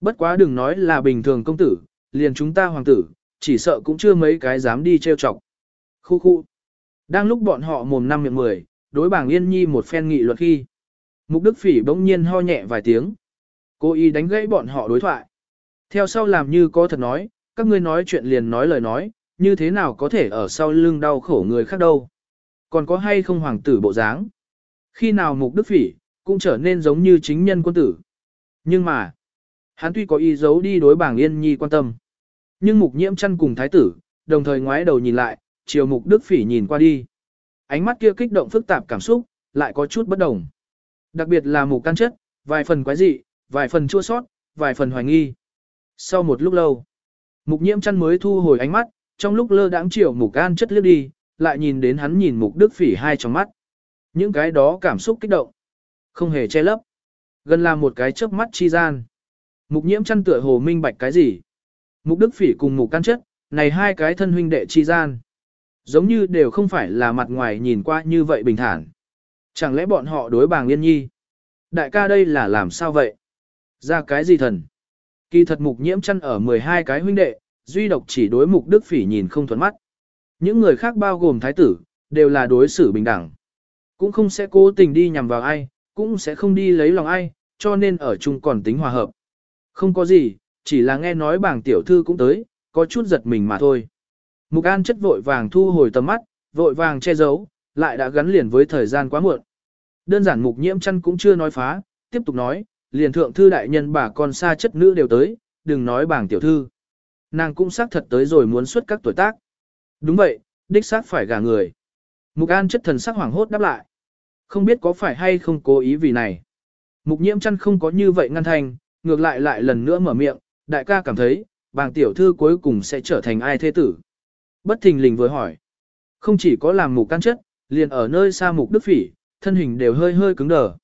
[SPEAKER 1] Bất quá đừng nói là bình thường công tử, liền chúng ta hoàng tử, chỉ sợ cũng chưa mấy cái dám đi trêu chọc. Khu khu. Đang lúc bọn họ mồm năm miệng mười, đối bảng yên nhi một phen nghị luật khi. Mục Đức Phỉ bỗng nhiên ho nhẹ vài tiếng. Cô ý đánh gãy bọn họ đối thoại. Theo sau làm như có thật nói, các ngươi nói chuyện liền nói lời nói, như thế nào có thể ở sau lưng đau khổ người khác đâu. Còn có hay không hoàng tử bộ dáng? Khi nào Mục Đức Phỉ, cũng trở nên giống như chính nhân quân tử. Nhưng mà, hắn tuy có ý giấu đi đối bảng Yên Nhi quan tâm. Nhưng Mục Nhiễm chăn cùng thái tử, đồng thời ngoái đầu nhìn lại, chiều Mục Đức Phỉ nhìn qua đi. Ánh mắt kia kích động phức tạp cảm xúc, lại có chút bất đồng. Đặc biệt là mù Can chất, vài phần quái dị, vài phần chua sót, vài phần hoài nghi. Sau một lúc lâu, Mục nhiễm chăn mới thu hồi ánh mắt, trong lúc lơ đãng chiều mục căn chất liếc đi, lại nhìn đến hắn nhìn mục đức phỉ hai trong mắt. Những cái đó cảm xúc kích động, không hề che lấp. Gần là một cái chớp mắt chi gian. Mục nhiễm chăn tựa hồ minh bạch cái gì. Mục đức phỉ cùng mục can chất, này hai cái thân huynh đệ chi gian. Giống như đều không phải là mặt ngoài nhìn qua như vậy bình thản. Chẳng lẽ bọn họ đối bàng liên nhi? Đại ca đây là làm sao vậy? Ra cái gì thần? Kỳ thật mục nhiễm chăn ở 12 cái huynh đệ, duy độc chỉ đối mục đức phỉ nhìn không thuận mắt. Những người khác bao gồm thái tử, đều là đối xử bình đẳng. Cũng không sẽ cố tình đi nhằm vào ai, cũng sẽ không đi lấy lòng ai, cho nên ở chung còn tính hòa hợp. Không có gì, chỉ là nghe nói bảng tiểu thư cũng tới, có chút giật mình mà thôi. Mục An chất vội vàng thu hồi tầm mắt, vội vàng che giấu, lại đã gắn liền với thời gian quá muộn. Đơn giản mục nhiễm chăn cũng chưa nói phá, tiếp tục nói, liền thượng thư đại nhân bà con xa chất nữ đều tới, đừng nói bảng tiểu thư. Nàng cũng xác thật tới rồi muốn xuất các tuổi tác. Đúng vậy, đích xác phải gả người. Mục An chất thần sắc hoảng hốt đáp lại. Không biết có phải hay không cố ý vì này. Mục nhiễm chăn không có như vậy ngăn thành, ngược lại lại lần nữa mở miệng, đại ca cảm thấy, bàng tiểu thư cuối cùng sẽ trở thành ai thế tử. Bất thình lình vừa hỏi. Không chỉ có làm mục can chất, liền ở nơi xa mục đức phỉ, thân hình đều hơi hơi cứng đờ.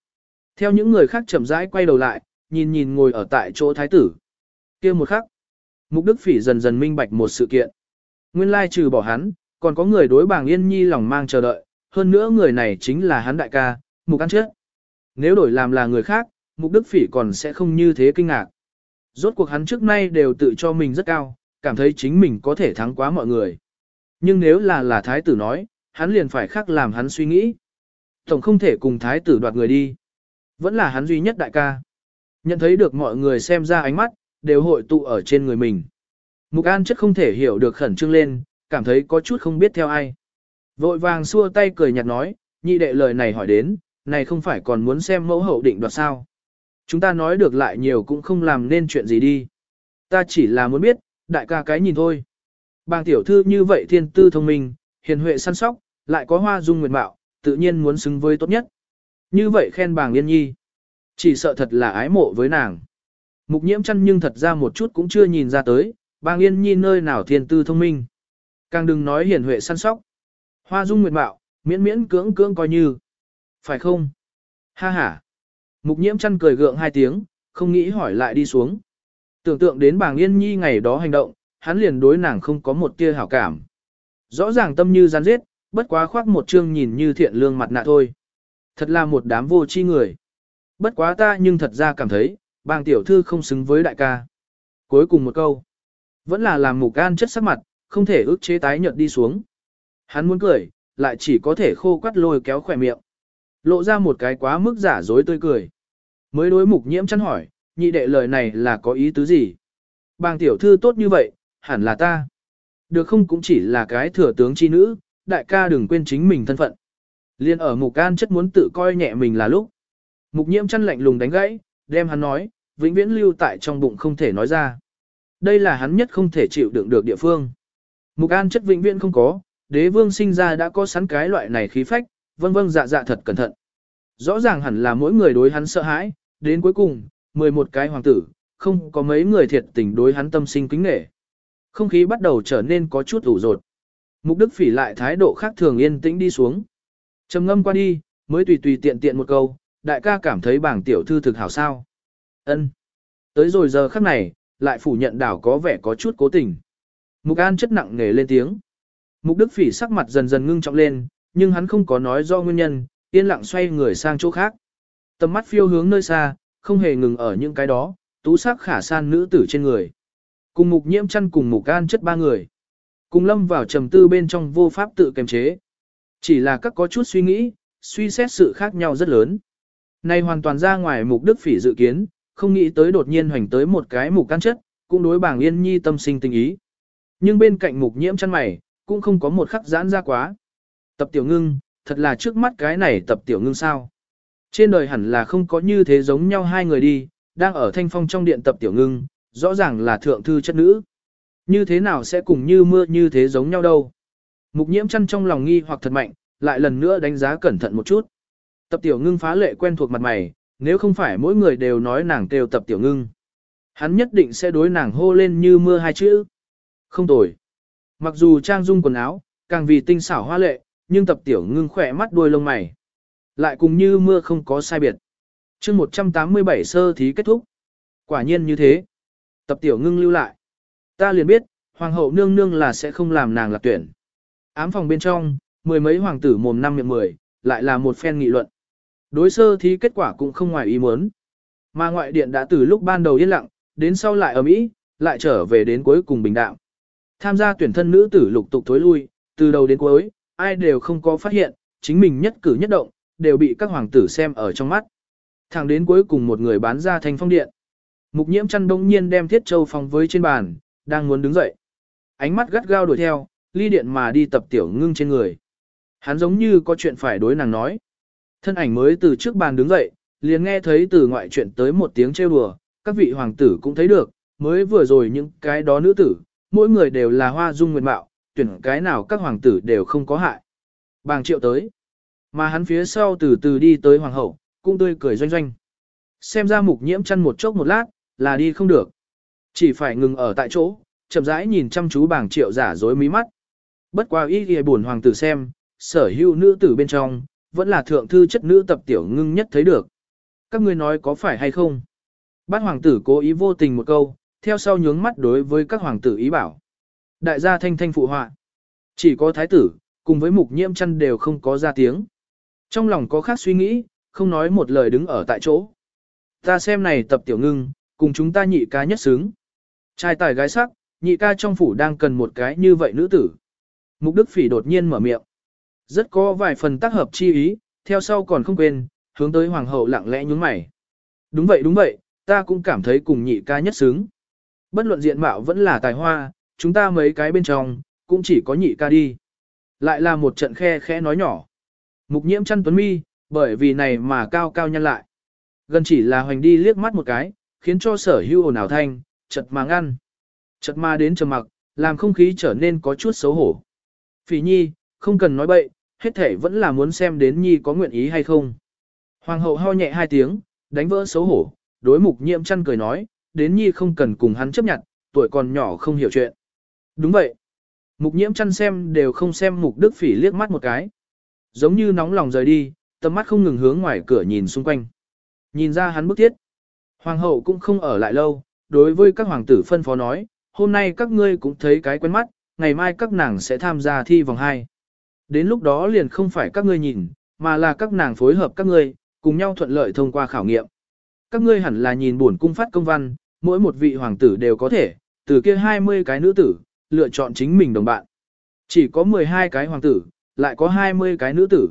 [SPEAKER 1] Theo những người khác chậm rãi quay đầu lại, nhìn nhìn ngồi ở tại chỗ thái tử. kia một khắc, mục đức phỉ dần dần minh bạch một sự kiện. Nguyên lai trừ bỏ hắn, còn có người đối bàng yên nhi lòng mang chờ đợi, hơn nữa người này chính là hắn đại ca, mục ăn chết. Nếu đổi làm là người khác, mục đức phỉ còn sẽ không như thế kinh ngạc. Rốt cuộc hắn trước nay đều tự cho mình rất cao, cảm thấy chính mình có thể thắng quá mọi người. Nhưng nếu là là thái tử nói, hắn liền phải khác làm hắn suy nghĩ. Tổng không thể cùng thái tử đoạt người đi. Vẫn là hắn duy nhất đại ca. Nhận thấy được mọi người xem ra ánh mắt, đều hội tụ ở trên người mình. Mục An chất không thể hiểu được khẩn trương lên, cảm thấy có chút không biết theo ai. Vội vàng xua tay cười nhạt nói, nhị đệ lời này hỏi đến, này không phải còn muốn xem mẫu hậu định đoạt sao. Chúng ta nói được lại nhiều cũng không làm nên chuyện gì đi. Ta chỉ là muốn biết, đại ca cái nhìn thôi. Bàng tiểu thư như vậy thiên tư thông minh, hiền huệ săn sóc, lại có hoa dung nguyệt mạo, tự nhiên muốn xứng với tốt nhất. Như vậy khen bàng yên nhi. Chỉ sợ thật là ái mộ với nàng. Mục nhiễm chăn nhưng thật ra một chút cũng chưa nhìn ra tới, bàng yên nhi nơi nào thiên tư thông minh. Càng đừng nói hiền huệ săn sóc. Hoa dung nguyệt mạo, miễn miễn cưỡng cưỡng coi như. Phải không? Ha ha. Mục nhiễm chăn cười gượng hai tiếng, không nghĩ hỏi lại đi xuống. Tưởng tượng đến bàng yên nhi ngày đó hành động, hắn liền đối nàng không có một tia hảo cảm. Rõ ràng tâm như gian giết, bất quá khoác một chương nhìn như thiện lương mặt nạ thôi. Thật là một đám vô tri người. Bất quá ta nhưng thật ra cảm thấy, bàng tiểu thư không xứng với đại ca. Cuối cùng một câu. Vẫn là làm mục gan chất sắc mặt, không thể ước chế tái nhợt đi xuống. Hắn muốn cười, lại chỉ có thể khô quắt lôi kéo khỏe miệng. Lộ ra một cái quá mức giả dối tươi cười. Mới đối mục nhiễm chăn hỏi, nhị đệ lời này là có ý tứ gì? Bàng tiểu thư tốt như vậy, hẳn là ta. Được không cũng chỉ là cái thừa tướng chi nữ, đại ca đừng quên chính mình thân phận. Liên ở mục An chất muốn tự coi nhẹ mình là lúc. Mục nhiễm chăn lạnh lùng đánh gãy, đem hắn nói, vĩnh viễn lưu tại trong bụng không thể nói ra. Đây là hắn nhất không thể chịu đựng được địa phương. Mục an chất vĩnh viễn không có, đế vương sinh ra đã có sẵn cái loại này khí phách, vân vân dạ dạ thật cẩn thận. Rõ ràng hẳn là mỗi người đối hắn sợ hãi, đến cuối cùng, 11 cái hoàng tử, không có mấy người thiệt tình đối hắn tâm sinh kính nể. Không khí bắt đầu trở nên có chút ủ rột. Mục Đức Phỉ lại thái độ khác thường yên tĩnh đi xuống. Trầm ngâm qua đi, mới tùy tùy tiện tiện một câu, đại ca cảm thấy bảng tiểu thư thực hảo sao. Ân. Tới rồi giờ khắc này, lại phủ nhận đảo có vẻ có chút cố tình. Mục An chất nặng nề lên tiếng. Mục Đức Phỉ sắc mặt dần dần ngưng trọng lên, nhưng hắn không có nói do nguyên nhân, yên lặng xoay người sang chỗ khác. Tầm mắt phiêu hướng nơi xa, không hề ngừng ở những cái đó, tú sắc khả san nữ tử trên người. Cùng mục nhiễm chăn cùng mục gan chất ba người. Cùng lâm vào trầm tư bên trong vô pháp tự kiềm chế. Chỉ là các có chút suy nghĩ, suy xét sự khác nhau rất lớn. Này hoàn toàn ra ngoài mục đức phỉ dự kiến, không nghĩ tới đột nhiên hoành tới một cái mục can chất, cũng đối bảng yên nhi tâm sinh tình ý. Nhưng bên cạnh mục nhiễm chăn mày, cũng không có một khắc giãn ra quá. Tập tiểu ngưng, thật là trước mắt cái này tập tiểu ngưng sao. Trên đời hẳn là không có như thế giống nhau hai người đi, đang ở thanh phong trong điện tập tiểu ngưng, rõ ràng là thượng thư chất nữ. Như thế nào sẽ cùng như mưa như thế giống nhau đâu. Mục nhiễm chăn trong lòng nghi hoặc thật mạnh, lại lần nữa đánh giá cẩn thận một chút. Tập tiểu ngưng phá lệ quen thuộc mặt mày, nếu không phải mỗi người đều nói nàng kêu tập tiểu ngưng. Hắn nhất định sẽ đối nàng hô lên như mưa hai chữ. Không tồi. Mặc dù trang dung quần áo, càng vì tinh xảo hoa lệ, nhưng tập tiểu ngưng khỏe mắt đuôi lông mày. Lại cùng như mưa không có sai biệt. chương 187 sơ thí kết thúc. Quả nhiên như thế. Tập tiểu ngưng lưu lại. Ta liền biết, hoàng hậu nương nương là sẽ không làm nàng lạc tuyển. Ám phòng bên trong, mười mấy hoàng tử mồm năm miệng mười, lại là một phen nghị luận. Đối sơ thí kết quả cũng không ngoài ý muốn. Mà ngoại điện đã từ lúc ban đầu yên lặng, đến sau lại ở Mỹ, lại trở về đến cuối cùng bình đạo. Tham gia tuyển thân nữ tử lục tục thối lui, từ đầu đến cuối, ai đều không có phát hiện, chính mình nhất cử nhất động, đều bị các hoàng tử xem ở trong mắt. Thẳng đến cuối cùng một người bán ra thành phong điện. Mục nhiễm chăn đông nhiên đem thiết châu phòng với trên bàn, đang muốn đứng dậy. Ánh mắt gắt gao đuổi theo, ly điện mà đi tập tiểu ngưng trên người. Hắn giống như có chuyện phải đối nàng nói. Thân ảnh mới từ trước bàn đứng dậy, liền nghe thấy từ ngoại chuyện tới một tiếng trêu đùa, các vị hoàng tử cũng thấy được, mới vừa rồi những cái đó nữ tử, mỗi người đều là hoa dung nguyệt mạo, tuyển cái nào các hoàng tử đều không có hại. Bàng triệu tới. Mà hắn phía sau từ từ đi tới hoàng hậu, cũng tươi cười doanh doanh. Xem ra mục nhiễm chăn một chốc một lát, là đi không được. Chỉ phải ngừng ở tại chỗ, chậm rãi nhìn chăm chú bảng triệu giả dối mí mắt. Bất qua ý ghi buồn hoàng tử xem, sở hữu nữ tử bên trong, vẫn là thượng thư chất nữ tập tiểu ngưng nhất thấy được. Các ngươi nói có phải hay không? Bát hoàng tử cố ý vô tình một câu, theo sau nhướng mắt đối với các hoàng tử ý bảo. Đại gia thanh thanh phụ họa. Chỉ có thái tử, cùng với mục nhiễm chăn đều không có ra tiếng. Trong lòng có khác suy nghĩ, không nói một lời đứng ở tại chỗ. Ta xem này tập tiểu ngưng, cùng chúng ta nhị ca nhất xứng. Trai tài gái sắc, nhị ca trong phủ đang cần một cái như vậy nữ tử. Mục Đức Phỉ đột nhiên mở miệng. Rất có vài phần tác hợp chi ý, theo sau còn không quên, hướng tới hoàng hậu lặng lẽ nhướng mày. Đúng vậy đúng vậy, ta cũng cảm thấy cùng nhị ca nhất xứng. Bất luận diện mạo vẫn là tài hoa, chúng ta mấy cái bên trong, cũng chỉ có nhị ca đi. Lại là một trận khe khẽ nói nhỏ. Mục nhiễm chăn tuấn mi, bởi vì này mà cao cao nhân lại. Gần chỉ là hoành đi liếc mắt một cái, khiến cho sở hưu ồn ào thanh, chật mà ngăn. Chật mà đến trầm mặc, làm không khí trở nên có chút xấu hổ. Phỉ nhi, không cần nói bậy, hết thể vẫn là muốn xem đến nhi có nguyện ý hay không. Hoàng hậu ho nhẹ hai tiếng, đánh vỡ xấu hổ, đối mục nhiễm chăn cười nói, đến nhi không cần cùng hắn chấp nhận, tuổi còn nhỏ không hiểu chuyện. Đúng vậy. Mục nhiễm chăn xem đều không xem mục đức phỉ liếc mắt một cái. Giống như nóng lòng rời đi, tầm mắt không ngừng hướng ngoài cửa nhìn xung quanh. Nhìn ra hắn bức thiết. Hoàng hậu cũng không ở lại lâu, đối với các hoàng tử phân phó nói, hôm nay các ngươi cũng thấy cái quen mắt, ngày mai các nàng sẽ tham gia thi vòng 2. Đến lúc đó liền không phải các ngươi nhìn, mà là các nàng phối hợp các ngươi, cùng nhau thuận lợi thông qua khảo nghiệm. Các ngươi hẳn là nhìn buồn cung phát công văn, mỗi một vị hoàng tử đều có thể, từ kia 20 cái nữ tử, lựa chọn chính mình đồng bạn. Chỉ có 12 cái hoàng tử, lại có 20 cái nữ tử.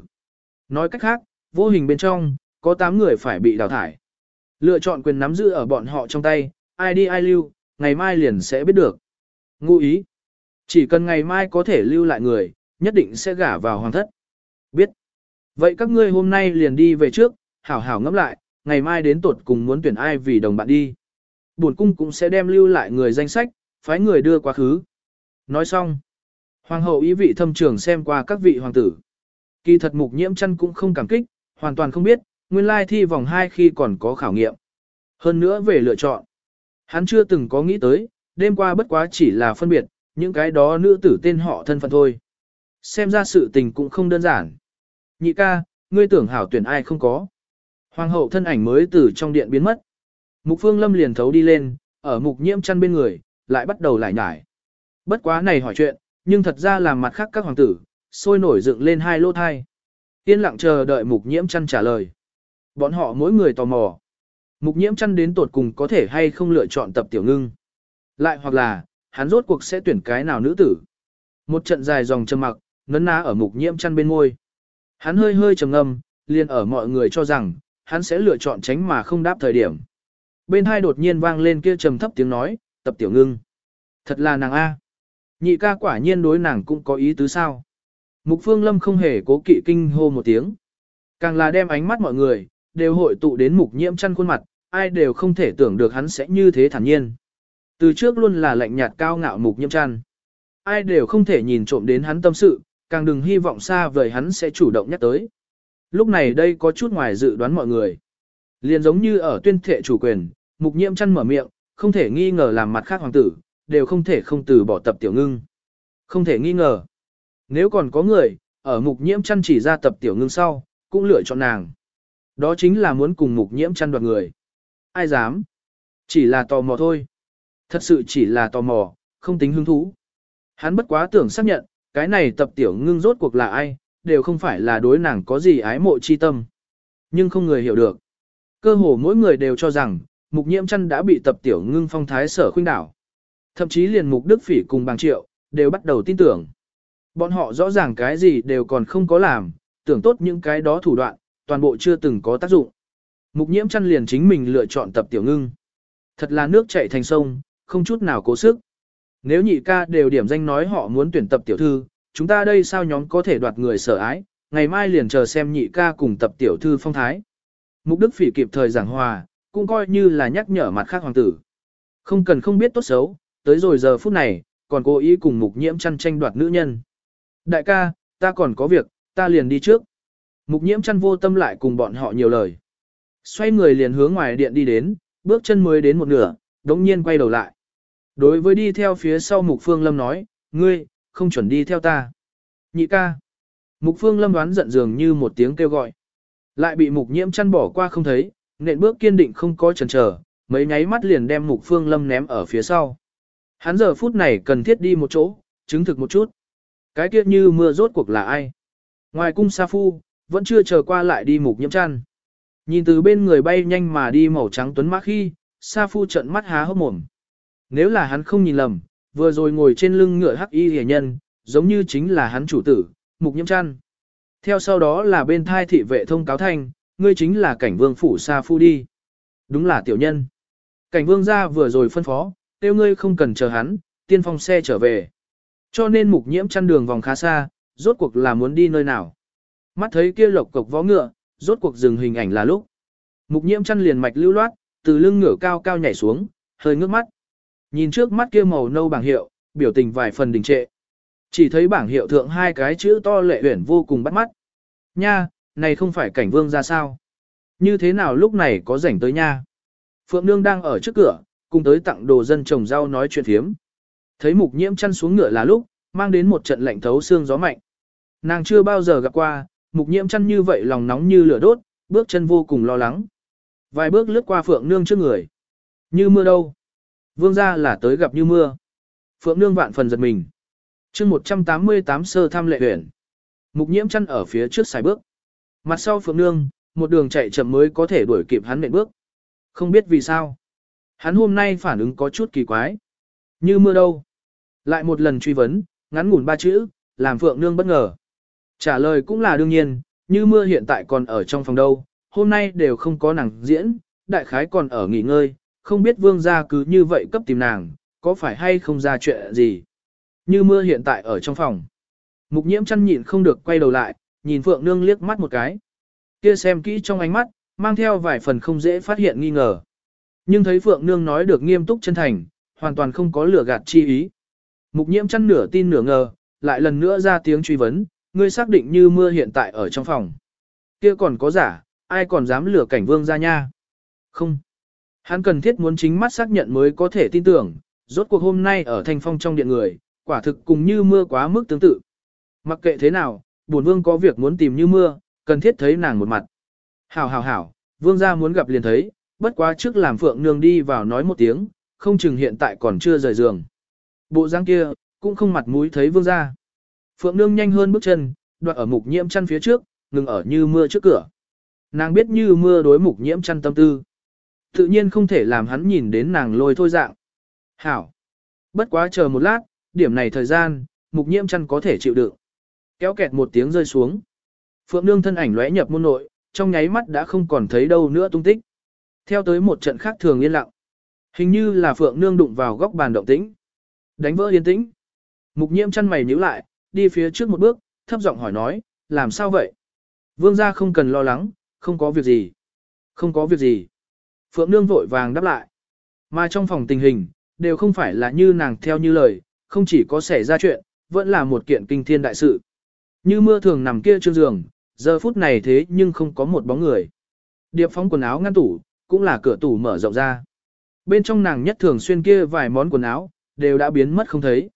[SPEAKER 1] Nói cách khác, vô hình bên trong, có 8 người phải bị đào thải. Lựa chọn quyền nắm giữ ở bọn họ trong tay, ai đi ai lưu, ngày mai liền sẽ biết được. Ngụ ý. Chỉ cần ngày mai có thể lưu lại người, nhất định sẽ gả vào hoàng thất. Biết. Vậy các ngươi hôm nay liền đi về trước, hảo hảo ngẫm lại, ngày mai đến tột cùng muốn tuyển ai vì đồng bạn đi. Bổn cung cũng sẽ đem lưu lại người danh sách, phái người đưa quá khứ. Nói xong. Hoàng hậu ý vị thâm trường xem qua các vị hoàng tử. Kỳ thật mục nhiễm chân cũng không cảm kích, hoàn toàn không biết, nguyên lai thi vòng 2 khi còn có khảo nghiệm. Hơn nữa về lựa chọn. Hắn chưa từng có nghĩ tới, đêm qua bất quá chỉ là phân biệt, những cái đó nữ tử tên họ thân phận thôi. Xem ra sự tình cũng không đơn giản. Nhị ca, ngươi tưởng hảo tuyển ai không có. Hoàng hậu thân ảnh mới từ trong điện biến mất. Mục phương lâm liền thấu đi lên, ở mục nhiễm chăn bên người, lại bắt đầu lại nhải. Bất quá này hỏi chuyện, nhưng thật ra làm mặt khác các hoàng tử, sôi nổi dựng lên hai lô thai. Yên lặng chờ đợi mục nhiễm chăn trả lời. Bọn họ mỗi người tò mò. Mục nhiễm chăn đến tột cùng có thể hay không lựa chọn tập tiểu ngưng. Lại hoặc là, hắn rốt cuộc sẽ tuyển cái nào nữ tử. Một trận dài dòng trầm mặc, nấn ná ở mục nhiễm chăn bên môi. Hắn hơi hơi trầm ngâm, liền ở mọi người cho rằng, hắn sẽ lựa chọn tránh mà không đáp thời điểm. Bên hai đột nhiên vang lên kia trầm thấp tiếng nói, tập tiểu ngưng. Thật là nàng A. Nhị ca quả nhiên đối nàng cũng có ý tứ sao. Mục phương lâm không hề cố kỵ kinh hô một tiếng. Càng là đem ánh mắt mọi người, đều hội tụ đến mục nhiễm chăn khuôn mặt, ai đều không thể tưởng được hắn sẽ như thế thản nhiên. Từ trước luôn là lạnh nhạt cao ngạo mục nhiễm chăn. Ai đều không thể nhìn trộm đến hắn tâm sự, càng đừng hy vọng xa vời hắn sẽ chủ động nhắc tới. Lúc này đây có chút ngoài dự đoán mọi người. Liền giống như ở tuyên thệ chủ quyền, mục nhiễm chăn mở miệng, không thể nghi ngờ làm mặt khác hoàng tử, đều không thể không từ bỏ tập tiểu ngưng. Không thể nghi ngờ. Nếu còn có người, ở mục nhiễm chăn chỉ ra tập tiểu ngưng sau, cũng lựa chọn nàng. Đó chính là muốn cùng mục nhiễm chăn đoạt người. Ai dám? Chỉ là tò mò thôi. Thật sự chỉ là tò mò, không tính hứng thú. Hắn bất quá tưởng xác nhận, cái này tập tiểu ngưng rốt cuộc là ai, đều không phải là đối nàng có gì ái mộ chi tâm. Nhưng không người hiểu được. Cơ hồ mỗi người đều cho rằng, mục nhiễm chăn đã bị tập tiểu ngưng phong thái sở khuynh đảo. Thậm chí liền mục đức phỉ cùng bằng triệu, đều bắt đầu tin tưởng. Bọn họ rõ ràng cái gì đều còn không có làm, tưởng tốt những cái đó thủ đoạn, toàn bộ chưa từng có tác dụng. Mục nhiễm chăn liền chính mình lựa chọn tập tiểu ngưng. Thật là nước chảy thành sông, không chút nào cố sức. Nếu nhị ca đều điểm danh nói họ muốn tuyển tập tiểu thư, chúng ta đây sao nhóm có thể đoạt người sở ái, ngày mai liền chờ xem nhị ca cùng tập tiểu thư phong thái. Mục Đức Phỉ kịp thời giảng hòa, cũng coi như là nhắc nhở mặt khác hoàng tử. Không cần không biết tốt xấu, tới rồi giờ phút này, còn cố ý cùng mục nhiễm chăn tranh đoạt nữ nhân. Đại ca, ta còn có việc, ta liền đi trước. Mục nhiễm chăn vô tâm lại cùng bọn họ nhiều lời. Xoay người liền hướng ngoài điện đi đến, bước chân mới đến một nửa, đống nhiên quay đầu lại. Đối với đi theo phía sau mục phương lâm nói, ngươi, không chuẩn đi theo ta. Nhị ca. Mục phương lâm đoán giận dường như một tiếng kêu gọi. Lại bị mục nhiễm chăn bỏ qua không thấy, nện bước kiên định không có chần chờ, mấy nháy mắt liền đem mục phương lâm ném ở phía sau. Hắn giờ phút này cần thiết đi một chỗ, chứng thực một chút. Cái kia như mưa rốt cuộc là ai? Ngoài cung Sa Phu, vẫn chưa chờ qua lại đi mục nhiễm chăn. Nhìn từ bên người bay nhanh mà đi màu trắng tuấn mã khi, Sa Phu trợn mắt há hốc mồm. Nếu là hắn không nhìn lầm, vừa rồi ngồi trên lưng ngựa hắc y hề nhân, giống như chính là hắn chủ tử, mục nhiễm chăn. Theo sau đó là bên thai thị vệ thông cáo thanh, ngươi chính là cảnh vương phủ Sa Phu đi. Đúng là tiểu nhân. Cảnh vương gia vừa rồi phân phó, tiêu ngươi không cần chờ hắn, tiên phong xe trở về. Cho nên mục nhiễm chăn đường vòng khá xa, rốt cuộc là muốn đi nơi nào. Mắt thấy kia lộc cộc vó ngựa, rốt cuộc dừng hình ảnh là lúc. Mục nhiễm chăn liền mạch lưu loát, từ lưng ngựa cao cao nhảy xuống, hơi ngước mắt. Nhìn trước mắt kia màu nâu bảng hiệu, biểu tình vài phần đình trệ. Chỉ thấy bảng hiệu thượng hai cái chữ to lệ huyển vô cùng bắt mắt. Nha, này không phải cảnh vương ra sao? Như thế nào lúc này có rảnh tới nha? Phượng Nương đang ở trước cửa, cùng tới tặng đồ dân trồng rau nói chuyện thiếm. Thấy mục nhiễm chăn xuống ngựa là lúc, mang đến một trận lạnh thấu xương gió mạnh. Nàng chưa bao giờ gặp qua, mục nhiễm chăn như vậy lòng nóng như lửa đốt, bước chân vô cùng lo lắng. Vài bước lướt qua Phượng Nương trước người. Như mưa đâu? Vương gia là tới gặp như mưa. Phượng Nương vạn phần giật mình. chương 188 sơ thăm lệ huyển. Mục nhiễm chăn ở phía trước xài bước. Mặt sau Phượng Nương, một đường chạy chậm mới có thể đuổi kịp hắn nệm bước. Không biết vì sao. Hắn hôm nay phản ứng có chút kỳ quái. Như mưa đâu? Lại một lần truy vấn, ngắn ngủn ba chữ, làm Phượng Nương bất ngờ. Trả lời cũng là đương nhiên, như mưa hiện tại còn ở trong phòng đâu, hôm nay đều không có nàng diễn, đại khái còn ở nghỉ ngơi, không biết vương gia cứ như vậy cấp tìm nàng, có phải hay không ra chuyện gì. Như mưa hiện tại ở trong phòng. Mục nhiễm chăn nhịn không được quay đầu lại, nhìn Phượng Nương liếc mắt một cái. Kia xem kỹ trong ánh mắt, mang theo vài phần không dễ phát hiện nghi ngờ. Nhưng thấy Phượng Nương nói được nghiêm túc chân thành, hoàn toàn không có lửa gạt chi ý. Mục nhiễm chăn nửa tin nửa ngờ, lại lần nữa ra tiếng truy vấn, ngươi xác định như mưa hiện tại ở trong phòng. Kia còn có giả, ai còn dám lừa cảnh vương ra nha? Không. Hắn cần thiết muốn chính mắt xác nhận mới có thể tin tưởng, rốt cuộc hôm nay ở thanh phong trong điện người, quả thực cùng như mưa quá mức tương tự. Mặc kệ thế nào, bổn vương có việc muốn tìm như mưa, cần thiết thấy nàng một mặt. Hảo hảo hảo, vương gia muốn gặp liền thấy, bất quá trước làm phượng nương đi vào nói một tiếng, không chừng hiện tại còn chưa rời giường. Bộ dáng kia, cũng không mặt mũi thấy vương gia. Phượng nương nhanh hơn bước chân, đoạn ở mục nhiễm chăn phía trước, ngừng ở như mưa trước cửa. Nàng biết như mưa đối mục nhiễm chăn tâm tư. Tự nhiên không thể làm hắn nhìn đến nàng lôi thôi dạng. Hảo. Bất quá chờ một lát, điểm này thời gian, mục nhiễm chăn có thể chịu đựng. Kéo kẹt một tiếng rơi xuống. Phượng nương thân ảnh lóe nhập môn nội, trong nháy mắt đã không còn thấy đâu nữa tung tích. Theo tới một trận khác thường yên lặng. Hình như là Phượng nương đụng vào góc bàn động tĩnh. Đánh vỡ yên tĩnh. Mục nhiễm chăn mày nhíu lại, đi phía trước một bước, thấp giọng hỏi nói, làm sao vậy? Vương gia không cần lo lắng, không có việc gì. Không có việc gì. Phượng nương vội vàng đáp lại. Mà trong phòng tình hình, đều không phải là như nàng theo như lời, không chỉ có xảy ra chuyện, vẫn là một kiện kinh thiên đại sự. Như mưa thường nằm kia trên giường, giờ phút này thế nhưng không có một bóng người. Điệp phóng quần áo ngăn tủ, cũng là cửa tủ mở rộng ra. Bên trong nàng nhất thường xuyên kia vài món quần áo, đều đã biến mất không thấy.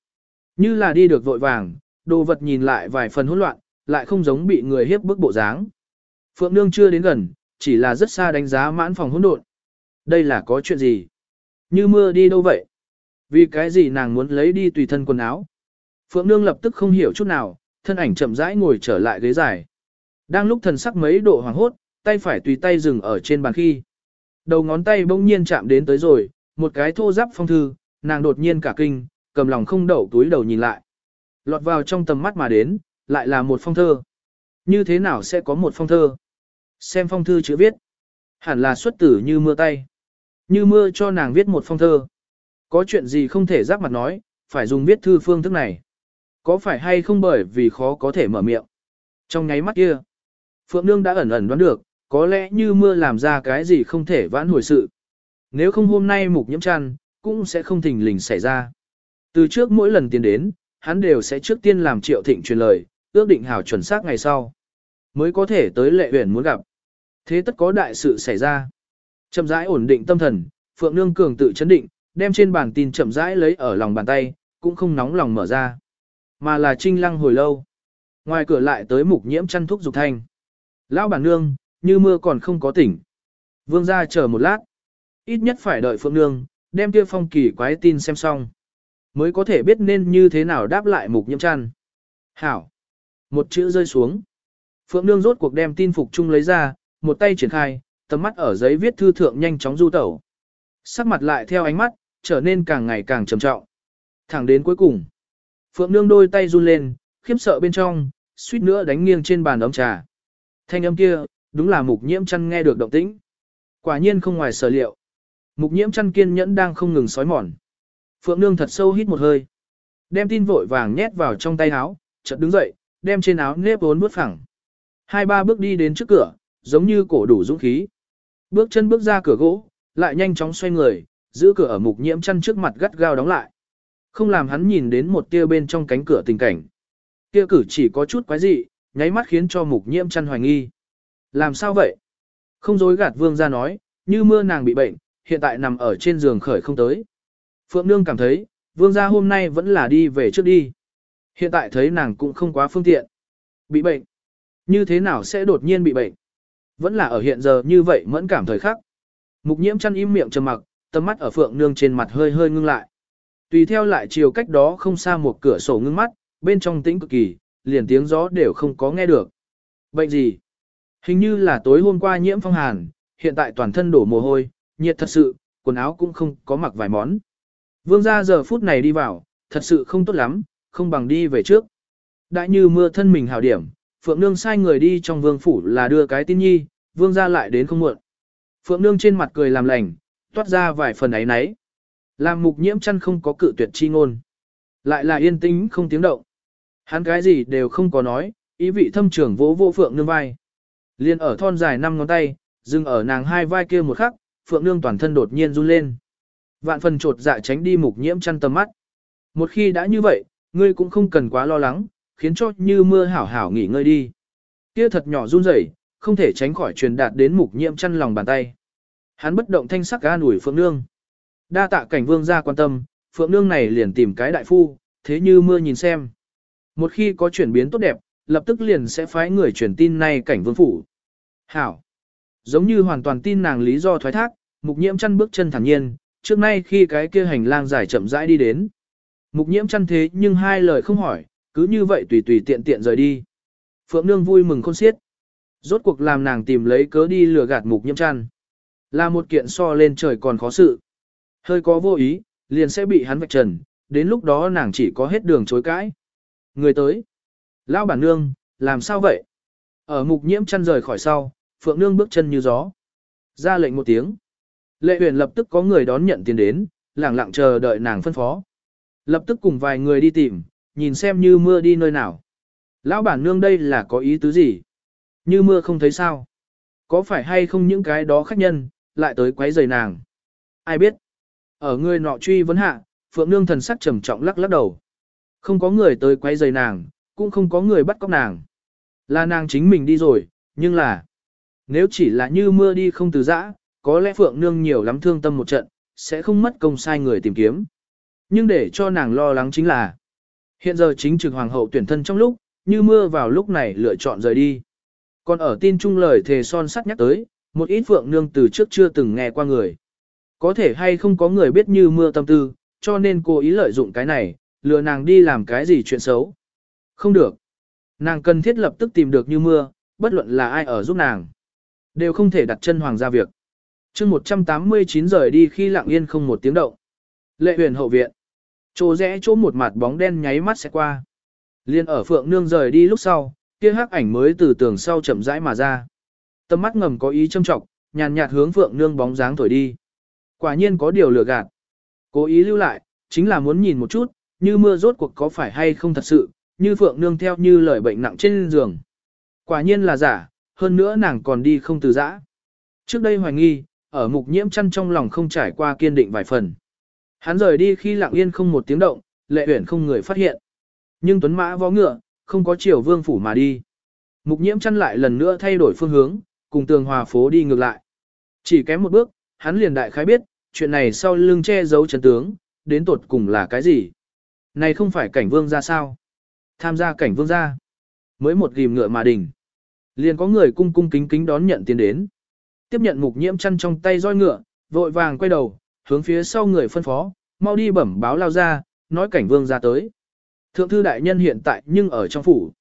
[SPEAKER 1] Như là đi được vội vàng, đồ vật nhìn lại vài phần hỗn loạn, lại không giống bị người hiếp bức bộ dáng. Phượng Nương chưa đến gần, chỉ là rất xa đánh giá mãn phòng hỗn độn. Đây là có chuyện gì? Như mưa đi đâu vậy? Vì cái gì nàng muốn lấy đi tùy thân quần áo? Phượng Nương lập tức không hiểu chút nào, thân ảnh chậm rãi ngồi trở lại ghế dài. Đang lúc thần sắc mấy độ hoàng hốt, tay phải tùy tay dừng ở trên bàn khi. Đầu ngón tay bỗng nhiên chạm đến tới rồi, một cái thô giáp phong thư, nàng đột nhiên cả kinh, cầm lòng không đậu túi đầu nhìn lại. Lọt vào trong tầm mắt mà đến, lại là một phong thơ. Như thế nào sẽ có một phong thơ? Xem phong thư chữ viết. Hẳn là xuất tử như mưa tay. Như mưa cho nàng viết một phong thơ. Có chuyện gì không thể giáp mặt nói, phải dùng viết thư phương thức này. Có phải hay không bởi vì khó có thể mở miệng. Trong nháy mắt kia, Phượng Nương đã ẩn ẩn đoán được, có lẽ như mưa làm ra cái gì không thể vãn hồi sự. Nếu không hôm nay mục nhiễm chăn, cũng sẽ không thình lình xảy ra. Từ trước mỗi lần tiến đến, hắn đều sẽ trước tiên làm triệu thịnh truyền lời, ước định hảo chuẩn xác ngày sau. Mới có thể tới lệ huyền muốn gặp. Thế tất có đại sự xảy ra. Chậm rãi ổn định tâm thần, Phượng Nương cường tự chấn định, đem trên bàn tin chậm rãi lấy ở lòng bàn tay, cũng không nóng lòng mở ra. Mà là trinh lăng hồi lâu. Ngoài cửa lại tới mục nhiễm chăn thuốc dục thanh. Lão bản nương, như mưa còn không có tỉnh. Vương gia chờ một lát. Ít nhất phải đợi Phượng Nương, đem kia phong kỳ quái tin xem xong. Mới có thể biết nên như thế nào đáp lại mục nhiễm chăn. Hảo. Một chữ rơi xuống. Phượng Nương rốt cuộc đem tin phục chung lấy ra, một tay triển khai, tầm mắt ở giấy viết thư thượng nhanh chóng du tẩu. Sắc mặt lại theo ánh mắt, trở nên càng ngày càng trầm trọng. Thẳng đến cuối cùng. Phượng Nương đôi tay run lên, khiếp sợ bên trong, suýt nữa đánh nghiêng trên bàn ấm trà. Thanh âm kia, đúng là mục nhiễm chăn nghe được động tĩnh. Quả nhiên không ngoài sở liệu. Mục nhiễm chăn kiên nhẫn đang không ngừng sói mòn. Phượng Nương thật sâu hít một hơi. Đem tin vội vàng nhét vào trong tay áo, chợt đứng dậy, đem trên áo nếp vốn bước phẳng. Hai ba bước đi đến trước cửa, giống như cổ đủ dũng khí. Bước chân bước ra cửa gỗ, lại nhanh chóng xoay người, giữ cửa ở mục nhiễm chăn trước mặt gắt gao đóng lại. Không làm hắn nhìn đến một tia bên trong cánh cửa tình cảnh. Kia cử chỉ có chút quái dị, nháy mắt khiến cho mục nhiễm chăn hoài nghi. Làm sao vậy? Không dối gạt vương ra nói, như mưa nàng bị bệnh, hiện tại nằm ở trên giường khởi không tới. Phượng Nương cảm thấy, vương gia hôm nay vẫn là đi về trước đi. Hiện tại thấy nàng cũng không quá phương tiện. Bị bệnh. Như thế nào sẽ đột nhiên bị bệnh? Vẫn là ở hiện giờ như vậy mẫn cảm thời khắc. Mục nhiễm chăn im miệng trầm mặc, tầm mắt ở Phượng Nương trên mặt hơi hơi ngưng lại. Tùy theo lại chiều cách đó không xa một cửa sổ ngưng mắt, bên trong tĩnh cực kỳ, liền tiếng gió đều không có nghe được. Bệnh gì? Hình như là tối hôm qua nhiễm phong hàn, hiện tại toàn thân đổ mồ hôi, nhiệt thật sự, quần áo cũng không có mặc vài món. Vương gia giờ phút này đi vào, thật sự không tốt lắm, không bằng đi về trước. Đã như mưa thân mình hảo điểm, Phượng Nương sai người đi trong vương phủ là đưa cái tin nhi, vương gia lại đến không muộn. Phượng Nương trên mặt cười làm lành, toát ra vài phần ấy nấy. Làm mục nhiễm chăn không có cự tuyệt chi ngôn. Lại là yên tĩnh không tiếng động. Hắn cái gì đều không có nói, ý vị thâm trưởng vỗ vô Phượng Nương vai. Liên ở thon dài năm ngón tay, dừng ở nàng hai vai kia một khắc, Phượng Nương toàn thân đột nhiên run lên. Vạn phần trột dạ tránh đi mục nhiễm chăn tầm mắt. Một khi đã như vậy, ngươi cũng không cần quá lo lắng, khiến cho như mưa hảo hảo nghỉ ngơi đi. Kia thật nhỏ run rẩy, không thể tránh khỏi truyền đạt đến mục nhiễm chăn lòng bàn tay. Hắn bất động thanh sắc an ủi Phượng Nương. Đa tạ cảnh vương gia quan tâm, Phượng Nương này liền tìm cái đại phu, thế như mưa nhìn xem. Một khi có chuyển biến tốt đẹp, lập tức liền sẽ phái người truyền tin này cảnh vương phủ. Hảo. Giống như hoàn toàn tin nàng lý do thoái thác, mục nhiễm chăn bước chân thản nhiên, trước nay khi cái kia hành lang dài chậm rãi đi đến. Mục nhiễm chăn thế nhưng hai lời không hỏi, cứ như vậy tùy tùy tiện tiện rời đi. Phượng Nương vui mừng khôn xiết. Rốt cuộc làm nàng tìm lấy cớ đi lừa gạt mục nhiễm chăn. Là một kiện so lên trời còn khó sự. Hơi có vô ý, liền sẽ bị hắn vạch trần, đến lúc đó nàng chỉ có hết đường chối cãi. Người tới. Lão bản nương, làm sao vậy? Ở mục nhiễm chăn rời khỏi sau, Phượng Nương bước chân như gió. Ra lệnh một tiếng. Lệ huyền lập tức có người đón nhận tiền đến, lẳng lặng chờ đợi nàng phân phó. Lập tức cùng vài người đi tìm, nhìn xem như mưa đi nơi nào. Lão bản nương đây là có ý tứ gì? Như mưa không thấy sao? Có phải hay không những cái đó khách nhân, lại tới quấy rầy nàng? Ai biết? Ở người nọ truy vấn hạ, Phượng Nương thần sắc trầm trọng lắc lắc đầu. Không có người tới quấy rầy nàng, cũng không có người bắt cóc nàng. Là nàng chính mình đi rồi, nhưng là... Nếu chỉ là như mưa đi không từ giã, có lẽ Phượng Nương nhiều lắm thương tâm một trận, sẽ không mất công sai người tìm kiếm. Nhưng để cho nàng lo lắng chính là, hiện giờ chính trực hoàng hậu tuyển thân trong lúc, như mưa vào lúc này lựa chọn rời đi. Còn ở tin trung lời thề son sắt nhắc tới, một ít phượng nương từ trước chưa từng nghe qua người. Có thể hay không có người biết như mưa tâm tư, cho nên cô ý lợi dụng cái này, lừa nàng đi làm cái gì chuyện xấu. Không được. Nàng cần thiết lập tức tìm được như mưa, bất luận là ai ở giúp nàng. Đều không thể đặt chân hoàng gia việc chương 189 rời đi khi lặng yên không một tiếng động. Lệ huyền hậu viện. Chỗ rẽ chỗ một mặt bóng đen nháy mắt sẽ qua. Liên ở phượng nương rời đi lúc sau, kia hắc ảnh mới từ tường sau chậm rãi mà ra. Tâm mắt ngầm có ý châm trọng, nhàn nhạt hướng phượng nương bóng dáng thổi đi. Quả nhiên có điều lừa gạt. Cố ý lưu lại, chính là muốn nhìn một chút, như mưa rốt cuộc có phải hay không thật sự, như phượng nương theo như lời bệnh nặng trên giường. Quả nhiên là giả, hơn nữa nàng còn đi không từ giã. Trước đây hoài nghi, ở mục nhiễm chăn trong lòng không trải qua kiên định vài phần. Hắn rời đi khi lặng yên không một tiếng động, lệ huyển không người phát hiện. Nhưng tuấn mã vó ngựa, không có chiều vương phủ mà đi. Mục nhiễm chăn lại lần nữa thay đổi phương hướng, cùng tường hòa phố đi ngược lại. Chỉ kém một bước, hắn liền đại khái biết, chuyện này sau lưng che giấu chân tướng, đến tột cùng là cái gì. Này không phải cảnh vương ra sao? Tham gia cảnh vương ra. Mới một ghim ngựa mà đỉnh. Liền có người cung cung kính kính đón nhận tiền đến. Tiếp nhận mục nhiễm chăn trong tay roi ngựa, vội vàng quay đầu, hướng phía sau người phân phó, mau đi bẩm báo lao ra, nói cảnh vương ra tới. Thượng thư đại nhân hiện tại nhưng ở trong phủ.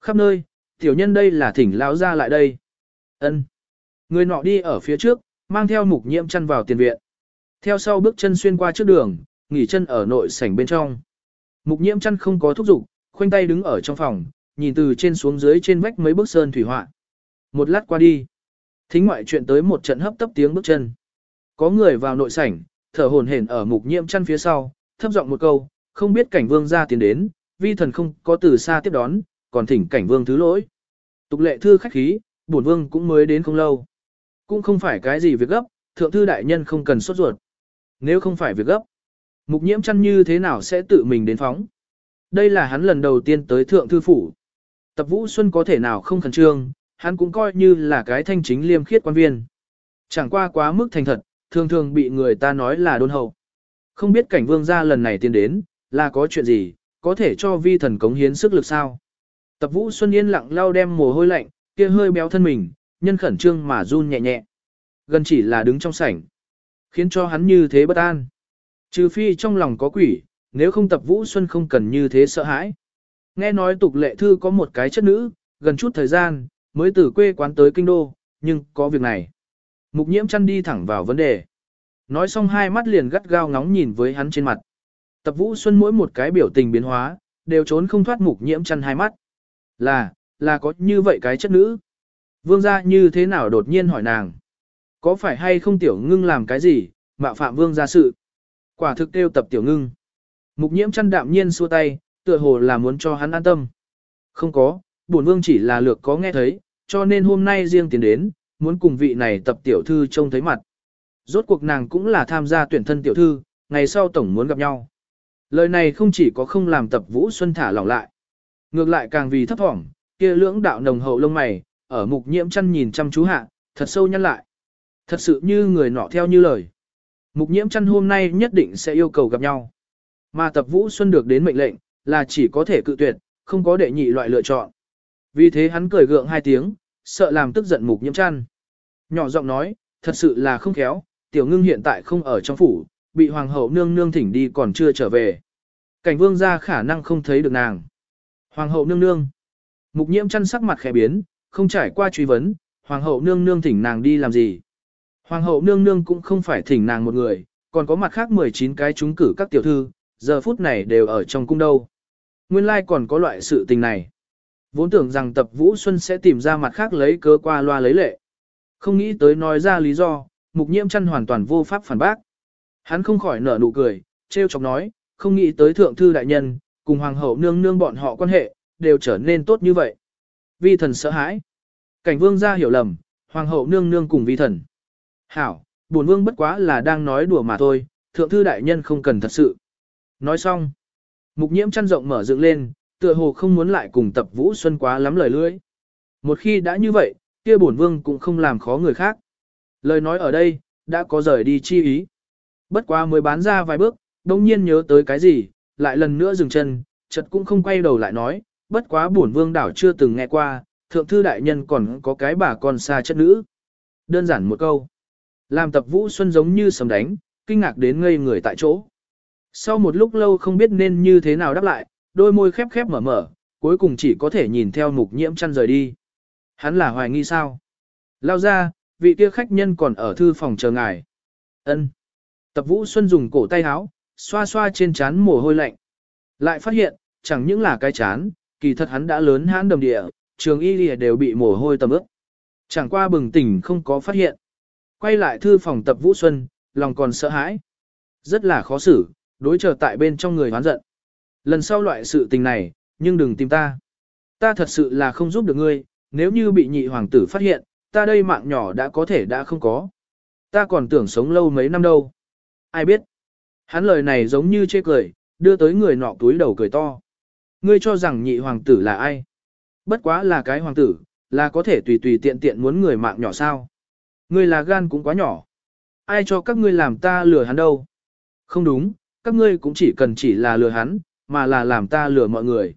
[SPEAKER 1] Khắp nơi, tiểu nhân đây là thỉnh lao ra lại đây. ân Người nọ đi ở phía trước, mang theo mục nhiễm chăn vào tiền viện. Theo sau bước chân xuyên qua trước đường, nghỉ chân ở nội sảnh bên trong. Mục nhiễm chăn không có thúc giục, khoanh tay đứng ở trong phòng, nhìn từ trên xuống dưới trên vách mấy bức sơn thủy họa. Một lát qua đi, thính ngoại chuyện tới một trận hấp tấp tiếng bước chân. Có người vào nội sảnh, thở hổn hển ở mục nhiễm chăn phía sau, thấp giọng một câu, không biết cảnh vương ra tiến đến, vi thần không có từ xa tiếp đón, còn thỉnh cảnh vương thứ lỗi. Tục lệ thư khách khí, bổn vương cũng mới đến không lâu. Cũng không phải cái gì việc gấp, thượng thư đại nhân không cần sốt ruột. Nếu không phải việc gấp, mục nhiễm chăn như thế nào sẽ tự mình đến phóng. Đây là hắn lần đầu tiên tới thượng thư phủ. Tập Vũ Xuân có thể nào không khẩn trương, hắn cũng coi như là cái thanh chính liêm khiết quan viên. Chẳng qua quá mức thành thật, thường thường bị người ta nói là đôn hậu. Không biết cảnh vương gia lần này tiến đến, là có chuyện gì, có thể cho vi thần cống hiến sức lực sao. Tập Vũ Xuân yên lặng lau đem mồ hôi lạnh, kia hơi béo thân mình, nhân khẩn trương mà run nhẹ nhẹ. Gần chỉ là đứng trong sảnh, khiến cho hắn như thế bất an. Trừ phi trong lòng có quỷ, nếu không tập Vũ Xuân không cần như thế sợ hãi. Nghe nói tục lệ thư có một cái chất nữ, gần chút thời gian, mới từ quê quán tới kinh đô, nhưng có việc này. Mục nhiễm chăn đi thẳng vào vấn đề. Nói xong hai mắt liền gắt gao ngóng nhìn với hắn trên mặt. Tập Vũ Xuân mỗi một cái biểu tình biến hóa, đều trốn không thoát mục nhiễm chăn hai mắt. Là, là có như vậy cái chất nữ. Vương gia như thế nào đột nhiên hỏi nàng. Có phải hay không tiểu ngưng làm cái gì, mạo phạm vương gia sự. Quả thực kêu tập tiểu ngưng. Mục nhiễm chăn đạm nhiên xua tay, tựa hồ là muốn cho hắn an tâm. Không có, bổn vương chỉ là lược có nghe thấy, cho nên hôm nay riêng tiến đến, muốn cùng vị này tập tiểu thư trông thấy mặt. Rốt cuộc nàng cũng là tham gia tuyển thân tiểu thư, ngày sau tổng muốn gặp nhau. Lời này không chỉ có không làm tập Vũ Xuân thả lỏng lại. Ngược lại càng vì thấp thỏm, kia lưỡng đạo nồng hậu lông mày, ở mục nhiễm chăn nhìn chăm chú hạ, thật sâu nhăn lại. Thật sự như người nọ theo như lời. Mục nhiễm chăn hôm nay nhất định sẽ yêu cầu gặp nhau. Mà tập Vũ Xuân được đến mệnh lệnh, là chỉ có thể cự tuyệt, không có đệ nhị loại lựa chọn. Vì thế hắn cười gượng hai tiếng, sợ làm tức giận mục nhiễm chăn. Nhỏ giọng nói, thật sự là không khéo, tiểu ngưng hiện tại không ở trong phủ, bị hoàng hậu nương nương thỉnh đi còn chưa trở về. Cảnh vương ra khả năng không thấy được nàng. Hoàng hậu nương nương. Mục nhiễm chăn sắc mặt khẽ biến, không trải qua truy vấn, hoàng hậu nương nương thỉnh nàng đi làm gì. Hoàng hậu nương nương cũng không phải thỉnh nàng một người, còn có mặt khác 19 cái chúng cử các tiểu thư, giờ phút này đều ở trong cung đâu. Nguyên lai like còn có loại sự tình này. Vốn tưởng rằng tập Vũ Xuân sẽ tìm ra mặt khác lấy cớ qua loa lấy lệ. Không nghĩ tới nói ra lý do, mục nhiễm chăn hoàn toàn vô pháp phản bác. Hắn không khỏi nở nụ cười, trêu chọc nói, không nghĩ tới thượng thư đại nhân, cùng hoàng hậu nương nương bọn họ quan hệ, đều trở nên tốt như vậy. Vi thần sợ hãi. Cảnh vương ra hiểu lầm, hoàng hậu nương nương cùng vi thần. Hảo, bổn vương bất quá là đang nói đùa mà thôi, thượng thư đại nhân không cần thật sự. Nói xong, mục nhiễm chăn rộng mở dựng lên, tựa hồ không muốn lại cùng tập vũ xuân quá lắm lời lưỡi. Một khi đã như vậy, kia bổn vương cũng không làm khó người khác. Lời nói ở đây, đã có rời đi chi ý. Bất quá mới bán ra vài bước, đông nhiên nhớ tới cái gì, lại lần nữa dừng chân, chợt cũng không quay đầu lại nói, bất quá bổn vương đảo chưa từng nghe qua, thượng thư đại nhân còn có cái bà con xa chất nữ. Đơn giản một câu. Làm tập vũ xuân giống như sầm đánh, kinh ngạc đến ngây người tại chỗ. Sau một lúc lâu không biết nên như thế nào đáp lại, đôi môi khép khép mở mở, cuối cùng chỉ có thể nhìn theo mục nhiễm chăn rời đi. Hắn là hoài nghi sao? Lao ra, vị kia khách nhân còn ở thư phòng chờ ngài. Ân. Tập Vũ Xuân dùng cổ tay áo, xoa xoa trên trán mồ hôi lạnh. Lại phát hiện, chẳng những là cái chán, kỳ thật hắn đã lớn hãn đầm địa, trường y lìa đều bị mồ hôi tầm ướt. Chẳng qua bừng tỉnh không có phát hiện. Quay lại thư phòng tập Vũ Xuân, lòng còn sợ hãi. Rất là khó xử, đối chờ tại bên trong người hoán giận. Lần sau loại sự tình này, nhưng đừng tìm ta. Ta thật sự là không giúp được ngươi, nếu như bị nhị hoàng tử phát hiện, ta đây mạng nhỏ đã có thể đã không có. Ta còn tưởng sống lâu mấy năm đâu. Ai biết? Hắn lời này giống như chê cười, đưa tới người nọ túi đầu cười to. Ngươi cho rằng nhị hoàng tử là ai? Bất quá là cái hoàng tử, là có thể tùy tùy tiện tiện muốn người mạng nhỏ sao? Ngươi là gan cũng quá nhỏ. Ai cho các ngươi làm ta lừa hắn đâu? Không đúng, các ngươi cũng chỉ cần chỉ là lừa hắn, mà là làm ta lừa mọi người.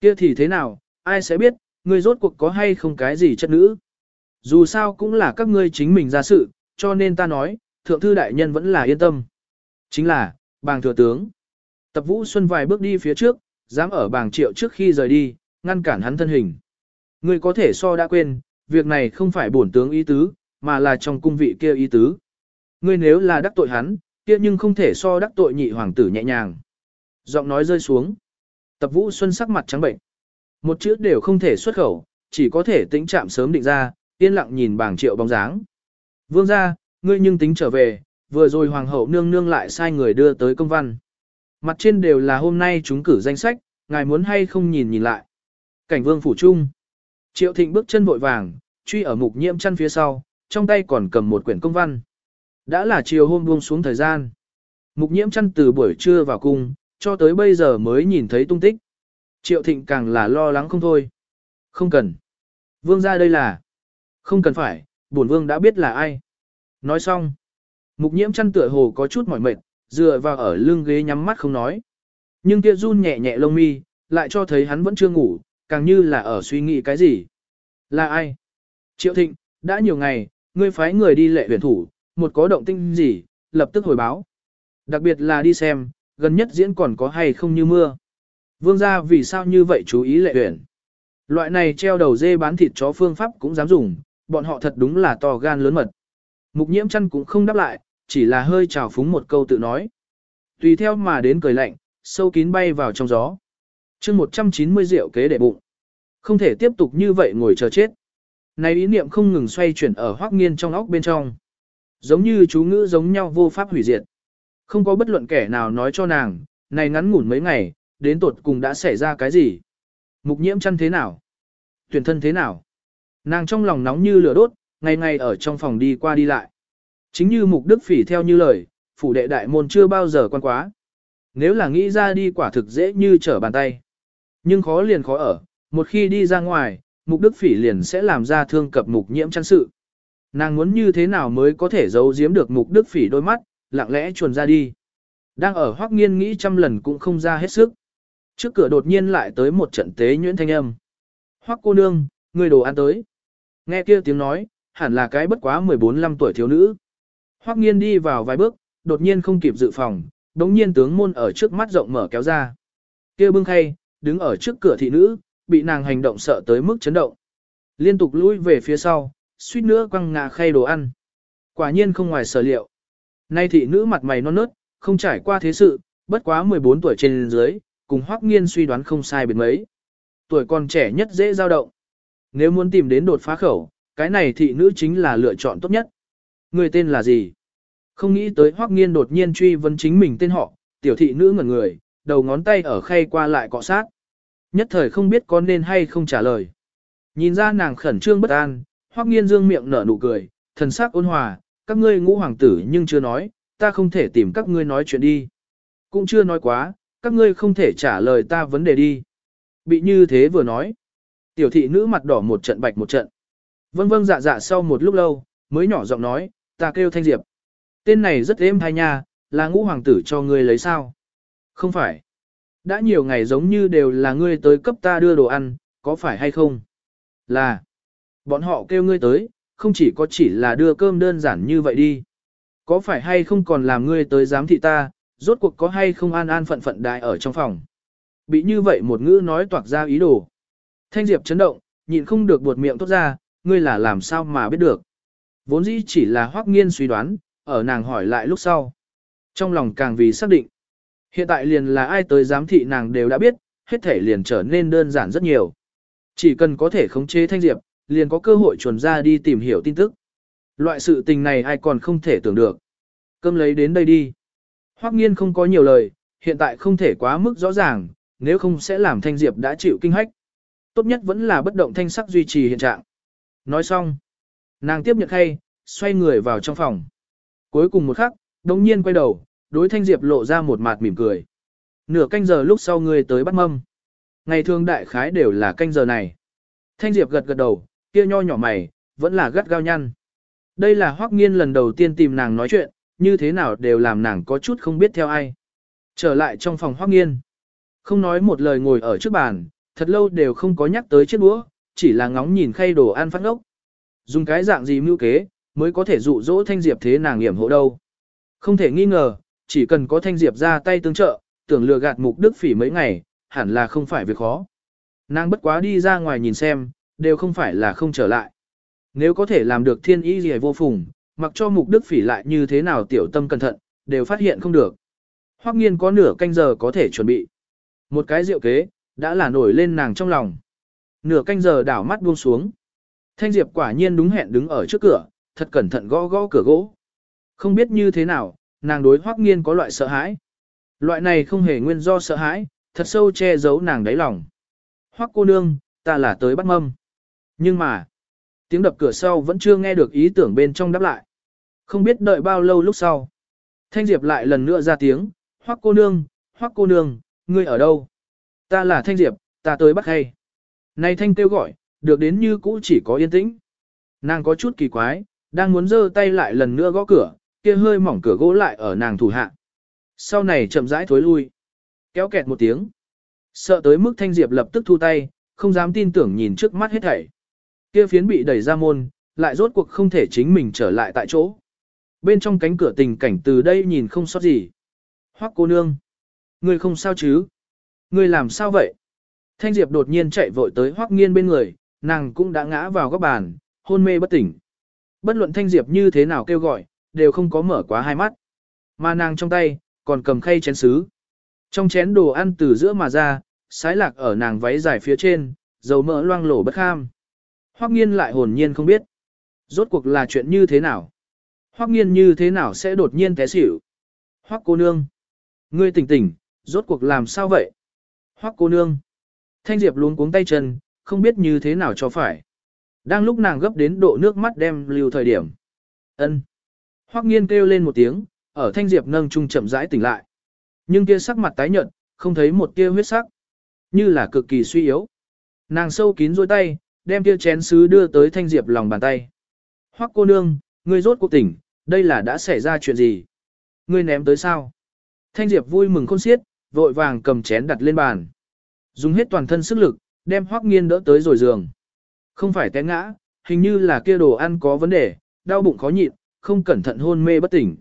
[SPEAKER 1] Kia thì thế nào, ai sẽ biết, ngươi rốt cuộc có hay không cái gì chất nữ? Dù sao cũng là các ngươi chính mình ra sự, cho nên ta nói, thượng thư đại nhân vẫn là yên tâm. Chính là, bàng thừa tướng. Tập Vũ Xuân vài bước đi phía trước, dám ở bàng triệu trước khi rời đi, ngăn cản hắn thân hình. Ngươi có thể so đã quên, việc này không phải bổn tướng ý tứ, mà là trong cung vị kia ý tứ. Ngươi nếu là đắc tội hắn, kia nhưng không thể so đắc tội nhị hoàng tử nhẹ nhàng. Giọng nói rơi xuống. Tập Vũ Xuân sắc mặt trắng bệnh. Một chữ đều không thể xuất khẩu, chỉ có thể tính chạm sớm định ra, yên lặng nhìn bảng triệu bóng dáng. Vương gia, ngươi nhưng tính trở về, vừa rồi hoàng hậu nương nương lại sai người đưa tới công văn. Mặt trên đều là hôm nay chúng cử danh sách, ngài muốn hay không nhìn nhìn lại. Cảnh vương phủ trung. Triệu thịnh bước chân vội vàng, truy ở mục nhiễm chăn phía sau, trong tay còn cầm một quyển công văn. Đã là chiều hôm buông xuống thời gian. Mục nhiễm chăn từ buổi trưa vào cung, cho tới bây giờ mới nhìn thấy tung tích. Triệu thịnh càng là lo lắng không thôi. Không cần. Vương ra đây là. Không cần phải, bổn vương đã biết là ai. Nói xong. Mục nhiễm chăn tựa hồ có chút mỏi mệt, dựa vào ở lưng ghế nhắm mắt không nói. Nhưng kia run nhẹ nhẹ lông mi, lại cho thấy hắn vẫn chưa ngủ, càng như là ở suy nghĩ cái gì. Là ai? Triệu thịnh, đã nhiều ngày, ngươi phái người đi lệ huyền thủ, một có động tinh gì, lập tức hồi báo. Đặc biệt là đi xem, gần nhất diễn còn có hay không như mưa. Vương gia vì sao như vậy chú ý lệ huyền? Loại này treo đầu dê bán thịt chó phương pháp cũng dám dùng, bọn họ thật đúng là to gan lớn mật. Mục nhiễm chăn cũng không đáp lại, chỉ là hơi trào phúng một câu tự nói. Tùy theo mà đến cười lạnh, sâu kín bay vào trong gió. chương 190 rượu kế để bụng. Không thể tiếp tục như vậy ngồi chờ chết. Này ý niệm không ngừng xoay chuyển ở hoác nghiên trong óc bên trong. Giống như chú ngữ giống nhau vô pháp hủy diệt. Không có bất luận kẻ nào nói cho nàng, này ngắn ngủn mấy ngày, đến tột cùng đã xảy ra cái gì. Mục nhiễm chăn thế nào? Tuyển thân thế nào? Nàng trong lòng nóng như lửa đốt, ngày ngày ở trong phòng đi qua đi lại. Chính như mục đức phỉ theo như lời, phủ đệ đại môn chưa bao giờ quan quá. Nếu là nghĩ ra đi quả thực dễ như trở bàn tay. Nhưng khó liền khó ở, một khi đi ra ngoài, mục đức phỉ liền sẽ làm ra thương cập mục nhiễm chăn sự. Nàng muốn như thế nào mới có thể giấu giếm được mục đức phỉ đôi mắt, lặng lẽ chuồn ra đi. Đang ở hoác nghiên nghĩ trăm lần cũng không ra hết sức. Trước cửa đột nhiên lại tới một trận tế nhuyễn thanh âm. Hoác cô nương, người đồ ăn tới. Nghe kia tiếng nói, hẳn là cái bất quá 14-15 tuổi thiếu nữ. Hoắc nghiên đi vào vài bước, đột nhiên không kịp dự phòng, đống nhiên tướng môn ở trước mắt rộng mở kéo ra. kia bưng khay, đứng ở trước cửa thị nữ, bị nàng hành động sợ tới mức chấn động. Liên tục lùi về phía sau, suýt nữa quăng ngã khay đồ ăn. Quả nhiên không ngoài sở liệu. Nay thị nữ mặt mày non nớt, không trải qua thế sự, bất quá 14 tuổi trên dưới, cùng Hoắc Nghiên suy đoán không sai biệt mấy. Tuổi còn trẻ nhất dễ dao động. Nếu muốn tìm đến đột phá khẩu, cái này thị nữ chính là lựa chọn tốt nhất. Người tên là gì? Không nghĩ tới Hoắc Nghiên đột nhiên truy vấn chính mình tên họ, tiểu thị nữ ngẩn người, đầu ngón tay ở khay qua lại cọ sát. Nhất thời không biết có nên hay không trả lời. Nhìn ra nàng khẩn trương bất an, Hoắc Nghiên dương miệng nở nụ cười, thần sắc ôn hòa, các ngươi ngũ hoàng tử nhưng chưa nói, ta không thể tìm các ngươi nói chuyện đi. Cũng chưa nói quá, các ngươi không thể trả lời ta vấn đề đi. Bị như thế vừa nói. Tiểu thị nữ mặt đỏ một trận bạch một trận. Vâng vâng dạ dạ sau một lúc lâu, mới nhỏ giọng nói, ta kêu Thanh Diệp. Tên này rất êm hay nha, là ngũ hoàng tử cho ngươi lấy sao? Không phải. Đã nhiều ngày giống như đều là ngươi tới cấp ta đưa đồ ăn, có phải hay không? Là. Bọn họ kêu ngươi tới, không chỉ có chỉ là đưa cơm đơn giản như vậy đi. Có phải hay không còn làm ngươi tới giám thị ta, rốt cuộc có hay không an an phận phận đại ở trong phòng. Bị như vậy một ngữ nói toạc ra ý đồ. Thanh Diệp chấn động, nhịn không được buột miệng tốt ra, ngươi là làm sao mà biết được. Vốn dĩ chỉ là hoắc nghiên suy đoán, ở nàng hỏi lại lúc sau. Trong lòng càng vì xác định. Hiện tại liền là ai tới giám thị nàng đều đã biết, hết thể liền trở nên đơn giản rất nhiều. Chỉ cần có thể khống chế Thanh Diệp, liền có cơ hội chuẩn ra đi tìm hiểu tin tức. Loại sự tình này ai còn không thể tưởng được. Cơm lấy đến đây đi. Hoắc nghiên không có nhiều lời, hiện tại không thể quá mức rõ ràng, nếu không sẽ làm Thanh Diệp đã chịu kinh hách. Tốt nhất vẫn là bất động thanh sắc duy trì hiện trạng. Nói xong, nàng tiếp nhận khay, xoay người vào trong phòng. Cuối cùng một khắc, đồng nhiên quay đầu, đối Thanh Diệp lộ ra một mặt mỉm cười. Nửa canh giờ lúc sau người tới bắt mâm. Ngày thường đại khái đều là canh giờ này. Thanh Diệp gật gật đầu, kia nho nhỏ mày, vẫn là gắt gao nhăn. Đây là Hoắc Nghiên lần đầu tiên tìm nàng nói chuyện, như thế nào đều làm nàng có chút không biết theo ai. Trở lại trong phòng Hoắc Nghiên, không nói một lời ngồi ở trước bàn, thật lâu đều không có nhắc tới chiếc đũa, chỉ là ngóng nhìn khay đồ ăn phát ngốc. Dùng cái dạng gì mưu kế, mới có thể dụ dỗ Thanh Diệp thế nàng hiểm hộ đâu. Không thể nghi ngờ, chỉ cần có Thanh Diệp ra tay tương trợ, tưởng lừa gạt mục đức phỉ mấy ngày, hẳn là không phải việc khó. Nàng bất quá đi ra ngoài nhìn xem, đều không phải là không trở lại. Nếu có thể làm được thiên ý gì vô phùng, mặc cho mục đức phỉ lại như thế nào tiểu tâm cẩn thận, đều phát hiện không được. Hoắc nghiên có nửa canh giờ có thể chuẩn bị. Một cái rượu kế, đã là nổi lên nàng trong lòng. Nửa canh giờ đảo mắt buông xuống. Thanh Diệp quả nhiên đúng hẹn đứng ở trước cửa, thật cẩn thận gõ gõ cửa gỗ. Không biết như thế nào, nàng đối Hoắc nghiên có loại sợ hãi. Loại này không hề nguyên do sợ hãi, thật sâu che giấu nàng đáy lòng. Hoắc cô nương, ta là tới bắt mâm. Nhưng mà, tiếng đập cửa sau vẫn chưa nghe được ý tưởng bên trong đáp lại. Không biết đợi bao lâu lúc sau. Thanh Diệp lại lần nữa ra tiếng, Hoắc cô nương, Hoắc cô nương, ngươi ở đâu? Ta là Thanh Diệp, ta tới bắt hay. Này Thanh kêu gọi, được đến như cũ chỉ có yên tĩnh. Nàng có chút kỳ quái, đang muốn giơ tay lại lần nữa gõ cửa, kia hơi mỏng cửa gỗ lại ở nàng thủ hạ. Sau này chậm rãi thối lui. Kéo kẹt một tiếng. Sợ tới mức Thanh Diệp lập tức thu tay, không dám tin tưởng nhìn trước mắt hết thảy. Kia phiến bị đẩy ra môn, lại rốt cuộc không thể chính mình trở lại tại chỗ. Bên trong cánh cửa tình cảnh từ đây nhìn không sót gì. Hoắc cô nương. Ngươi không sao chứ? Ngươi làm sao vậy? Thanh Diệp đột nhiên chạy vội tới Hoắc Nghiên bên người, nàng cũng đã ngã vào góc bàn, hôn mê bất tỉnh. Bất luận Thanh Diệp như thế nào kêu gọi, đều không có mở quá hai mắt. Mà nàng trong tay, còn cầm khay chén sứ. Trong chén đồ ăn từ giữa mà ra, sái lạc ở nàng váy dài phía trên, dầu mỡ loang lổ bất kham. Hoắc nghiên lại hồn nhiên không biết. Rốt cuộc là chuyện như thế nào? Hoắc nghiên như thế nào sẽ đột nhiên té xỉu? Hoắc cô nương. Ngươi tỉnh tỉnh, rốt cuộc làm sao vậy? Hoắc cô nương. Thanh Diệp luống cuống tay chân, không biết như thế nào cho phải. Đang lúc nàng gấp đến độ nước mắt đem lưu thời điểm. ân Hoắc nghiên kêu lên một tiếng, ở Thanh Diệp nâng trung chậm rãi tỉnh lại. Nhưng kia sắc mặt tái nhợt, không thấy một tia huyết sắc. Như là cực kỳ suy yếu. Nàng sâu kín dôi tay, đem kia chén sứ đưa tới Thanh Diệp lòng bàn tay. Hoắc cô nương, ngươi rốt cuộc tỉnh, đây là đã xảy ra chuyện gì? Ngươi ném tới sao? Thanh Diệp vui mừng khôn xiết, vội vàng cầm chén đặt lên bàn. Dùng hết toàn thân sức lực, đem Hoắc Nghiên đỡ tới rồi giường. Không phải té ngã, hình như là kia đồ ăn có vấn đề, đau bụng khó nhịn, không cẩn thận hôn mê bất tỉnh.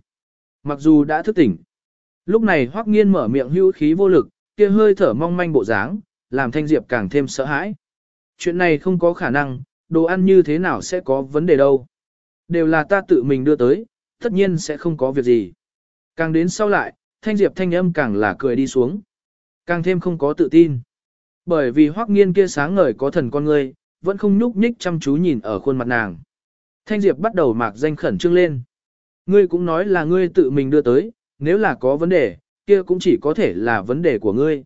[SPEAKER 1] Mặc dù đã thức tỉnh. Lúc này Hoắc Nghiên mở miệng hưu khí vô lực, kia hơi thở mong manh bộ dáng, làm Thanh Diệp càng thêm sợ hãi. Chuyện này không có khả năng, đồ ăn như thế nào sẽ có vấn đề đâu. Đều là ta tự mình đưa tới, tất nhiên sẽ không có việc gì. Càng đến sau lại, Thanh Diệp thanh âm càng là cười đi xuống. Càng thêm không có tự tin. Bởi vì hoắc nghiên kia sáng ngời có thần con ngươi, vẫn không nhúc nhích chăm chú nhìn ở khuôn mặt nàng. Thanh Diệp bắt đầu mạc danh khẩn trương lên. Ngươi cũng nói là ngươi tự mình đưa tới, nếu là có vấn đề, kia cũng chỉ có thể là vấn đề của ngươi.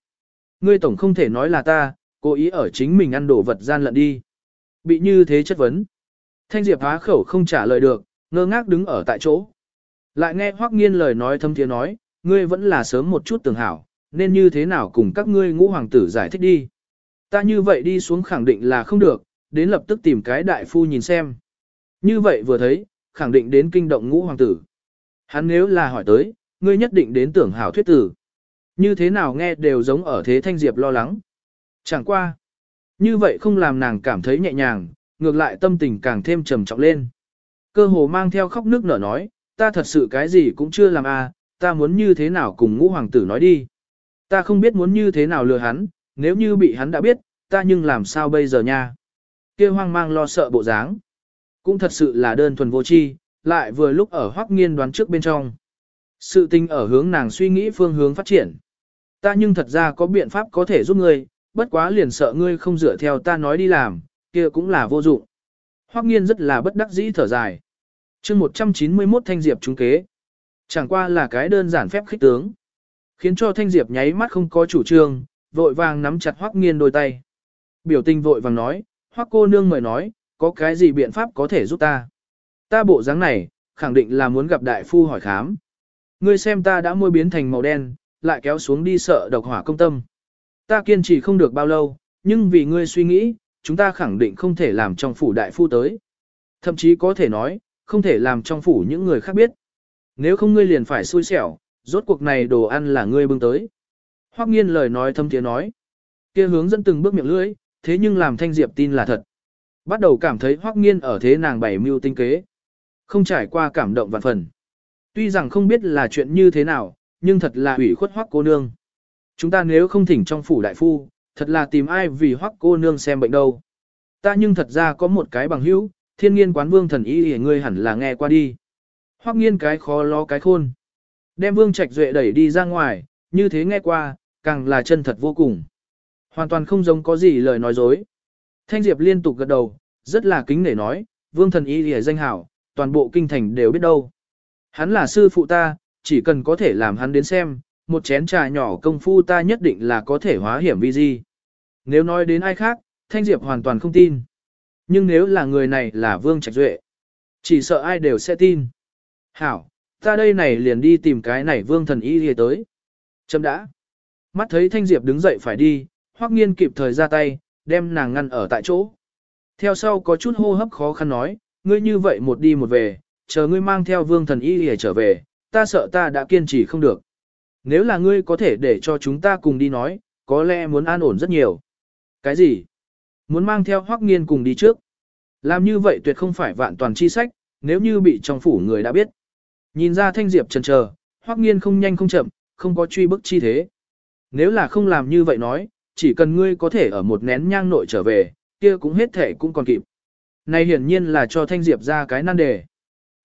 [SPEAKER 1] Ngươi tổng không thể nói là ta, cố ý ở chính mình ăn đồ vật gian lận đi. Bị như thế chất vấn. Thanh Diệp há khẩu không trả lời được, ngơ ngác đứng ở tại chỗ. Lại nghe Hoắc Nghiên lời nói thâm thiế nói, ngươi vẫn là sớm một chút tưởng hảo, nên như thế nào cùng các ngươi ngũ hoàng tử giải thích đi. Ta như vậy đi xuống khẳng định là không được, đến lập tức tìm cái đại phu nhìn xem. Như vậy vừa thấy, khẳng định đến kinh động ngũ hoàng tử. Hắn nếu là hỏi tới, ngươi nhất định đến tưởng hảo thuyết tử. Như thế nào nghe đều giống ở thế Thanh Diệp lo lắng. Chẳng qua. Như vậy không làm nàng cảm thấy nhẹ nhàng, ngược lại tâm tình càng thêm trầm trọng lên. Cơ hồ mang theo khóc nước nở nói, ta thật sự cái gì cũng chưa làm à, ta muốn như thế nào cùng ngũ hoàng tử nói đi. Ta không biết muốn như thế nào lừa hắn, nếu như bị hắn đã biết, ta nhưng làm sao bây giờ nha. kia hoang mang lo sợ bộ dáng. Cũng thật sự là đơn thuần vô tri, lại vừa lúc ở hoắc nghiên đoán trước bên trong. Sự tình ở hướng nàng suy nghĩ phương hướng phát triển. Ta nhưng thật ra có biện pháp có thể giúp ngươi, bất quá liền sợ ngươi không dựa theo ta nói đi làm, kia cũng là vô dụng. Hoắc nghiên rất là bất đắc dĩ thở dài. chương 191 thanh diệp trúng kế. Chẳng qua là cái đơn giản phép khích tướng. Khiến cho thanh diệp nháy mắt không có chủ trương, vội vàng nắm chặt Hoắc nghiên đôi tay. Biểu tình vội vàng nói, Hoắc cô nương mời nói, có cái gì biện pháp có thể giúp ta. Ta bộ dáng này, khẳng định là muốn gặp đại phu hỏi khám. Ngươi xem ta đã môi biến thành màu đen, lại kéo xuống đi sợ độc hỏa công tâm. Ta kiên trì không được bao lâu, nhưng vì ngươi suy nghĩ, chúng ta khẳng định không thể làm trong phủ đại phu tới. Thậm chí có thể nói, không thể làm trong phủ những người khác biết. Nếu không ngươi liền phải xui xẻo, rốt cuộc này đồ ăn là ngươi bưng tới. Hoắc nghiên lời nói thâm tiếng nói. kia hướng dẫn từng bước miệng lưỡi, thế nhưng làm thanh diệp tin là thật. Bắt đầu cảm thấy Hoắc nghiên ở thế nàng bảy mưu tinh kế. Không trải qua cảm động vạn phần. Tuy rằng không biết là chuyện như thế nào, nhưng thật là ủy khuất Hoắc cô nương. Chúng ta nếu không thỉnh trong phủ đại phu, thật là tìm ai vì Hoắc cô nương xem bệnh đâu. Ta nhưng thật ra có một cái bằng hữu, thiên nghiên quán vương thần y ngươi hẳn là nghe qua đi. Hoắc nghiên cái khó lo cái khôn. Đem vương trạch duệ đẩy đi ra ngoài, như thế nghe qua, càng là chân thật vô cùng. Hoàn toàn không giống có gì lời nói dối. Thanh Diệp liên tục gật đầu, rất là kính nể nói, vương thần y hề danh hảo, toàn bộ kinh thành đều biết đâu. Hắn là sư phụ ta, chỉ cần có thể làm hắn đến xem, một chén trà nhỏ công phu ta nhất định là có thể hóa hiểm vi di. Nếu nói đến ai khác, Thanh Diệp hoàn toàn không tin. Nhưng nếu là người này là Vương Trạch Duệ, chỉ sợ ai đều sẽ tin. Hảo, ta đây này liền đi tìm cái này Vương thần y lìa tới. Chấm đã. Mắt thấy Thanh Diệp đứng dậy phải đi, Hoắc Nghiên kịp thời ra tay, đem nàng ngăn ở tại chỗ. Theo sau có chút hô hấp khó khăn nói, ngươi như vậy một đi một về, chờ ngươi mang theo vương thần y để trở về, ta sợ ta đã kiên trì không được. Nếu là ngươi có thể để cho chúng ta cùng đi nói, có lẽ muốn an ổn rất nhiều. Cái gì? Muốn mang theo hoắc nghiên cùng đi trước. Làm như vậy tuyệt không phải vạn toàn chi sách, nếu như bị trong phủ người đã biết. Nhìn ra thanh diệp chần chờ, hoắc nghiên không nhanh không chậm, không có truy bức chi thế. Nếu là không làm như vậy nói, chỉ cần ngươi có thể ở một nén nhang nội trở về, kia cũng hết thể cũng còn kịp. Này hiển nhiên là cho Thanh Diệp ra cái nan đề.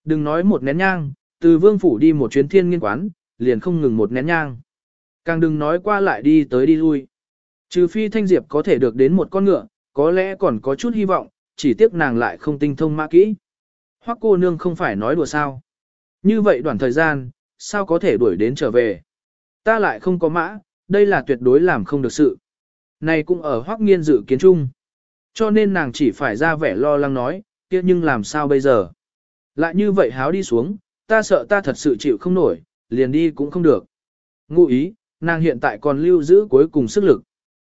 [SPEAKER 1] Đừng nói một nén nhang, từ vương phủ đi một chuyến thiên nghiên quán, liền không ngừng một nén nhang. Càng đừng nói qua lại đi tới đi lui. Trừ phi Thanh Diệp có thể được đến một con ngựa, có lẽ còn có chút hy vọng, chỉ tiếc nàng lại không tinh thông mã kỹ. Hoắc cô nương không phải nói đùa sao. Như vậy đoạn thời gian, sao có thể đuổi đến trở về. Ta lại không có mã, đây là tuyệt đối làm không được sự. Này cũng ở Hoắc nghiên dự kiến chung. Cho nên nàng chỉ phải ra vẻ lo lắng nói, kia nhưng làm sao bây giờ? Lại như vậy háo đi xuống, ta sợ ta thật sự chịu không nổi, liền đi cũng không được. Ngụ ý, nàng hiện tại còn lưu giữ cuối cùng sức lực.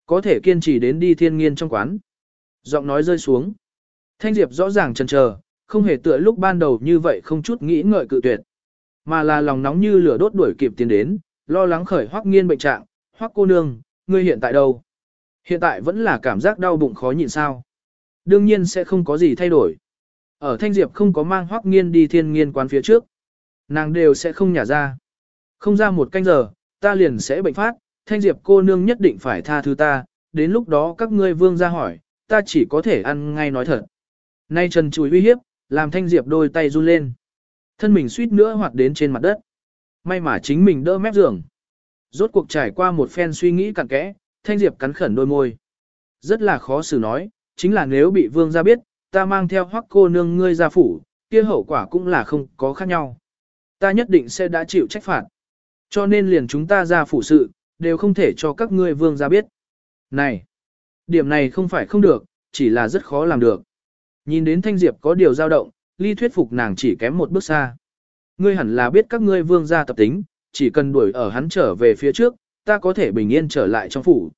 [SPEAKER 1] Có thể kiên trì đến đi thiên nghiên trong quán. Giọng nói rơi xuống. Thanh Diệp rõ ràng chần chờ, không hề tựa lúc ban đầu như vậy không chút nghĩ ngợi cự tuyệt. Mà là lòng nóng như lửa đốt đuổi kịp tiến đến, lo lắng khởi hoắc nghiên bệnh trạng, hoắc cô nương, ngươi hiện tại đâu? Hiện tại vẫn là cảm giác đau bụng khó nhịn sao. Đương nhiên sẽ không có gì thay đổi. Ở Thanh Diệp không có mang hoắc nghiên đi thiên nghiên quán phía trước. Nàng đều sẽ không nhả ra. Không ra một canh giờ, ta liền sẽ bệnh phát, Thanh Diệp cô nương nhất định phải tha thứ ta, đến lúc đó các ngươi vương ra hỏi, ta chỉ có thể ăn ngay nói thật. Nay trần chùi uy hiếp, làm Thanh Diệp đôi tay run lên. Thân mình suýt nữa hoạt đến trên mặt đất. May mà chính mình đỡ mép giường. Rốt cuộc trải qua một phen suy nghĩ cặn kẽ, Thanh Diệp cắn khẩn đôi môi. Rất là khó xử nói, chính là nếu bị vương gia biết, ta mang theo hoắc cô nương ngươi ra phủ, kia hậu quả cũng là không có khác nhau. Ta nhất định sẽ đã chịu trách phạt. Cho nên liền chúng ta ra phủ sự, đều không thể cho các ngươi vương gia biết. Này, điểm này không phải không được, chỉ là rất khó làm được. Nhìn đến Thanh Diệp có điều dao động, ly thuyết phục nàng chỉ kém một bước xa. Ngươi hẳn là biết các ngươi vương gia tập tính, chỉ cần đuổi ở hắn trở về phía trước, ta có thể bình yên trở lại trong phủ.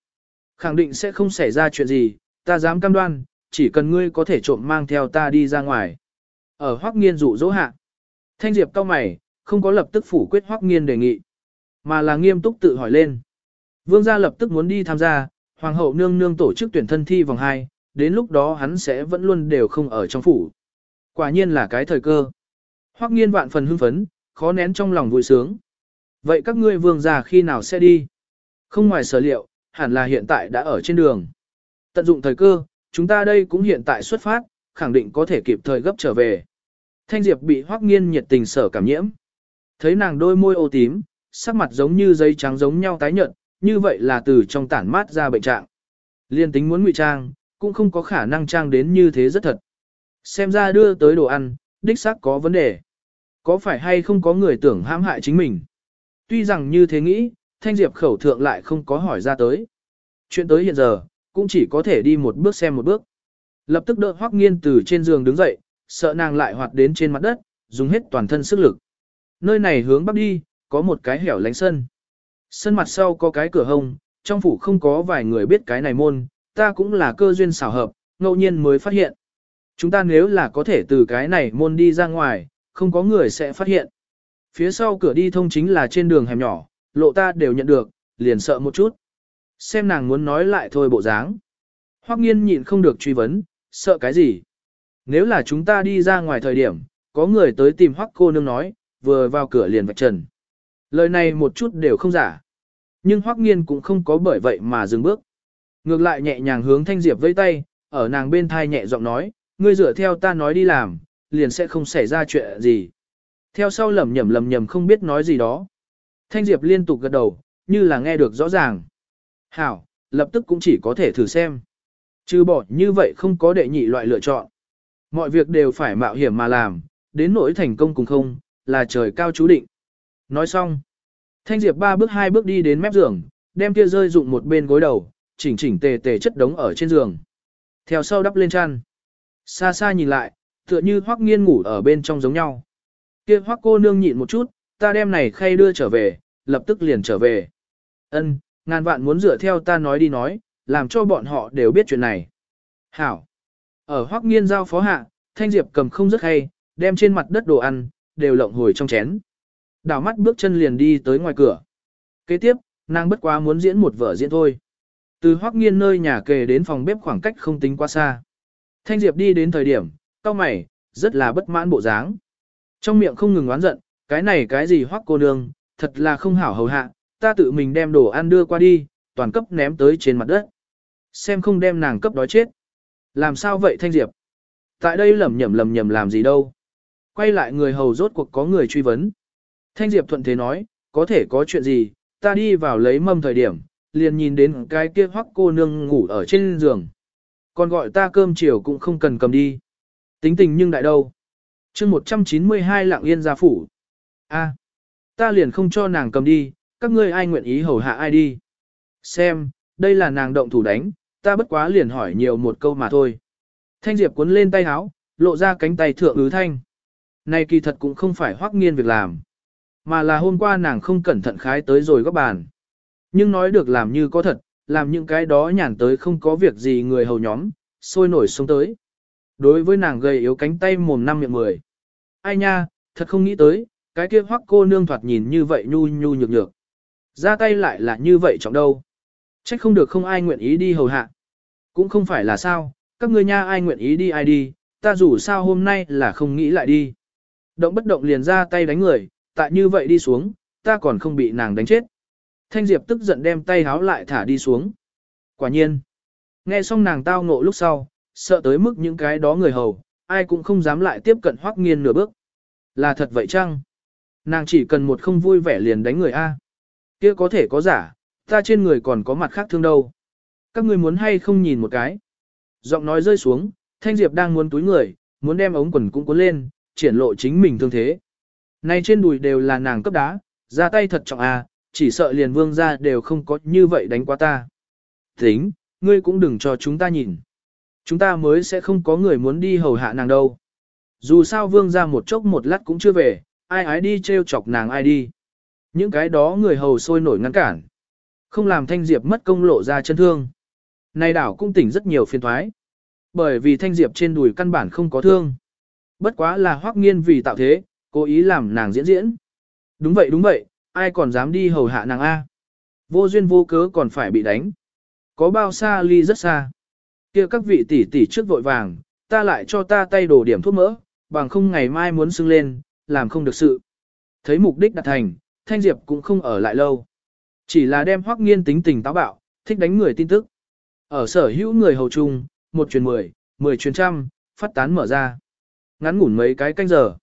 [SPEAKER 1] Khẳng định sẽ không xảy ra chuyện gì, ta dám cam đoan, chỉ cần ngươi có thể trộm mang theo ta đi ra ngoài. Ở Hoắc Nghiên dụ dỗ hạ. Thanh Diệp cao mày, không có lập tức phủ quyết Hoắc Nghiên đề nghị, mà là nghiêm túc tự hỏi lên. Vương gia lập tức muốn đi tham gia, hoàng hậu nương nương tổ chức tuyển thân thi vòng 2, đến lúc đó hắn sẽ vẫn luôn đều không ở trong phủ. Quả nhiên là cái thời cơ. Hoắc Nghiên vạn phần hưng phấn, khó nén trong lòng vui sướng. Vậy các ngươi vương gia khi nào sẽ đi? Không ngoài sở liệu, hẳn là hiện tại đã ở trên đường. Tận dụng thời cơ, chúng ta đây cũng hiện tại xuất phát, khẳng định có thể kịp thời gấp trở về. Thanh Diệp bị Hoắc Nghiên nhiệt tình sở cảm nhiễm. Thấy nàng đôi môi ô tím, sắc mặt giống như giấy trắng giống nhau tái nhợt, như vậy là từ trong tản mát ra bệnh trạng. Liên tính muốn ngụy trang, cũng không có khả năng trang đến như thế rất thật. Xem ra đưa tới đồ ăn, đích xác có vấn đề. Có phải hay không có người tưởng hãm hại chính mình? Tuy rằng như thế nghĩ, Thanh Diệp khẩu thượng lại không có hỏi ra tới. Chuyện tới hiện giờ, cũng chỉ có thể đi một bước xem một bước. Lập tức đỡ Hoắc Nghiên từ trên giường đứng dậy, sợ nàng lại hoạt đến trên mặt đất, dùng hết toàn thân sức lực. Nơi này hướng bắc đi, có một cái hẻo lánh sân. Sân mặt sau có cái cửa hông, trong phủ không có vài người biết cái này môn, ta cũng là cơ duyên xảo hợp, ngẫu nhiên mới phát hiện. Chúng ta nếu là có thể từ cái này môn đi ra ngoài, không có người sẽ phát hiện. Phía sau cửa đi thông chính là trên đường hẻm nhỏ, lộ ta đều nhận được, liền sợ một chút. Xem nàng muốn nói lại thôi bộ dáng. Hoắc nghiên nhịn không được truy vấn, sợ cái gì? Nếu là chúng ta đi ra ngoài thời điểm, có người tới tìm Hoắc cô nương nói, vừa vào cửa liền vạch trần. Lời này một chút đều không giả. Nhưng Hoắc nghiên cũng không có bởi vậy mà dừng bước. Ngược lại nhẹ nhàng hướng Thanh Diệp vẫy tay, ở nàng bên thai nhẹ giọng nói, ngươi dựa theo ta nói đi làm, liền sẽ không xảy ra chuyện gì. Theo sau lẩm nhẩm lẩm nhẩm không biết nói gì đó. Thanh Diệp liên tục gật đầu, như là nghe được rõ ràng. Hảo, lập tức cũng chỉ có thể thử xem. Chứ bỏ như vậy không có đệ nhị loại lựa chọn. Mọi việc đều phải mạo hiểm mà làm, đến nỗi thành công cùng không, là trời cao chú định. Nói xong. Thanh Diệp ba bước hai bước đi đến mép giường, đem kia rơi dụng một bên gối đầu, chỉnh chỉnh tề tề chất đống ở trên giường. Theo sau đắp lên chăn. Xa xa nhìn lại, tựa như hoắc nghiên ngủ ở bên trong giống nhau. Kia hoắc cô nương nhịn một chút, ta đem này khay đưa trở về, lập tức liền trở về. Ân, ngàn vạn muốn dựa theo ta nói đi nói, làm cho bọn họ đều biết chuyện này. Hảo. Ở hoắc nghiên giao phó hạ, Thanh Diệp cầm không rất hay, đem trên mặt đất đồ ăn, đều lộng hồi trong chén. Đảo mắt bước chân liền đi tới ngoài cửa. Kế tiếp, nàng bất quá muốn diễn một vở diễn thôi. Từ hoắc nghiên nơi nhà kề đến phòng bếp khoảng cách không tính quá xa. Thanh Diệp đi đến thời điểm, cao mày, rất là bất mãn bộ dáng. Trong miệng không ngừng oán giận, cái này cái gì hoắc cô nương, thật là không hảo hầu hạ, ta tự mình đem đồ ăn đưa qua đi, toàn cấp ném tới trên mặt đất. Xem không đem nàng cấp đói chết. Làm sao vậy Thanh Diệp? Tại đây lầm nhầm lầm nhầm làm gì đâu? Quay lại người hầu rốt cuộc có người truy vấn. Thanh Diệp thuận thế nói, có thể có chuyện gì, ta đi vào lấy mâm thời điểm, liền nhìn đến cái kia hoắc cô nương ngủ ở trên giường. Còn gọi ta cơm chiều cũng không cần cầm đi. Tính tình nhưng đại đâu. chương 192 lạng yên gia phủ. a ta liền không cho nàng cầm đi, các ngươi ai nguyện ý hầu hạ ai đi. Xem, đây là nàng động thủ đánh, ta bất quá liền hỏi nhiều một câu mà thôi. Thanh Diệp cuốn lên tay áo, lộ ra cánh tay thượng ứ thanh. Này kỳ thật cũng không phải hoắc nghiên việc làm, mà là hôm qua nàng không cẩn thận khái tới rồi góc bàn. Nhưng nói được làm như có thật, làm những cái đó nhàn tới không có việc gì người hầu nhóm, sôi nổi xuống tới. Đối với nàng gầy yếu cánh tay mồm năm miệng mười. Ai nha, thật không nghĩ tới, cái kia hoắc cô nương thoạt nhìn như vậy nhu nhu nhược nhược. Ra tay lại là như vậy trọng đâu. Trách không được không ai nguyện ý đi hầu hạ. Cũng không phải là sao, các ngươi nha ai nguyện ý đi ai đi, ta dù sao hôm nay là không nghĩ lại đi. Động bất động liền ra tay đánh người, tại như vậy đi xuống, ta còn không bị nàng đánh chết. Thanh Diệp tức giận đem tay háo lại thả đi xuống. Quả nhiên, nghe xong nàng tao ngộ lúc sau, sợ tới mức những cái đó người hầu, ai cũng không dám lại tiếp cận hoắc nghiên nửa bước. Là thật vậy chăng? Nàng chỉ cần một không vui vẻ liền đánh người A. kia có thể có giả, ta trên người còn có mặt khác thương đâu. Các ngươi muốn hay không nhìn một cái. Giọng nói rơi xuống, Thanh Diệp đang muốn túi người, muốn đem ống quần cũng cuốn lên, triển lộ chính mình thương thế. Này trên đùi đều là nàng cấp đá, ra tay thật trọng à, chỉ sợ liền vương ra đều không có như vậy đánh qua ta. Tính, ngươi cũng đừng cho chúng ta nhìn. Chúng ta mới sẽ không có người muốn đi hầu hạ nàng đâu. Dù sao vương ra một chốc một lát cũng chưa về, ai ái đi trêu chọc nàng ai đi. Những cái đó người hầu sôi nổi ngăn cản. Không làm Thanh Diệp mất công lộ ra chân thương. Này đảo cũng tỉnh rất nhiều phiền thoái. Bởi vì Thanh Diệp trên đùi căn bản không có thương. Bất quá là hoắc nghiên vì tạo thế, cố ý làm nàng diễn diễn. Đúng vậy đúng vậy, ai còn dám đi hầu hạ nàng A. Vô duyên vô cớ còn phải bị đánh. Có bao xa ly rất xa. kia các vị tỷ tỷ trước vội vàng, ta lại cho ta tay đổ điểm thuốc mỡ, bằng không ngày mai muốn sưng lên, làm không được sự. Thấy mục đích đạt thành, Thanh Diệp cũng không ở lại lâu. Chỉ là đem hoắc nghiên tính tình táo bạo, thích đánh người tin tức. Ở sở hữu người hầu chung, một truyền mười, mười truyền trăm, phát tán mở ra. Ngắn ngủn mấy cái canh giờ.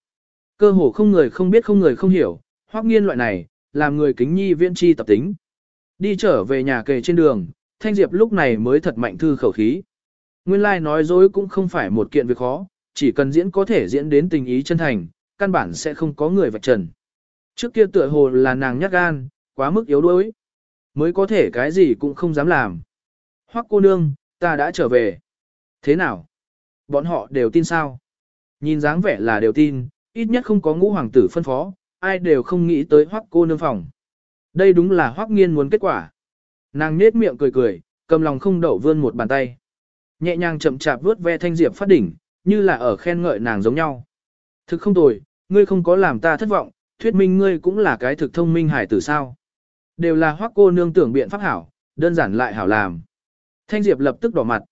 [SPEAKER 1] Cơ hồ không người không biết không người không hiểu, hoắc nghiên loại này, làm người kính nhi viễn chi tập tính. Đi trở về nhà kề trên đường, Thanh Diệp lúc này mới thật mạnh thư khẩu khí. Nguyên lai like nói dối cũng không phải một kiện việc khó, chỉ cần diễn có thể diễn đến tình ý chân thành, căn bản sẽ không có người vạch trần. Trước kia tựa hồ là nàng nhát gan, quá mức yếu đuối, mới có thể cái gì cũng không dám làm. Hoắc cô nương, ta đã trở về. Thế nào? Bọn họ đều tin sao? Nhìn dáng vẻ là đều tin, ít nhất không có ngũ hoàng tử phân phó, ai đều không nghĩ tới Hoắc cô nương phòng. Đây đúng là Hoắc nghiên muốn kết quả. Nàng nết miệng cười cười, cầm lòng không đậu vươn một bàn tay. Nhẹ nhàng chậm chạp vuốt ve thanh diệp phát đỉnh, như là ở khen ngợi nàng giống nhau. Thực không tồi, ngươi không có làm ta thất vọng, thuyết minh ngươi cũng là cái thực thông minh hải tử sao. Đều là hoắc cô nương tưởng biện pháp hảo, đơn giản lại hảo làm. Thanh Diệp lập tức đỏ mặt.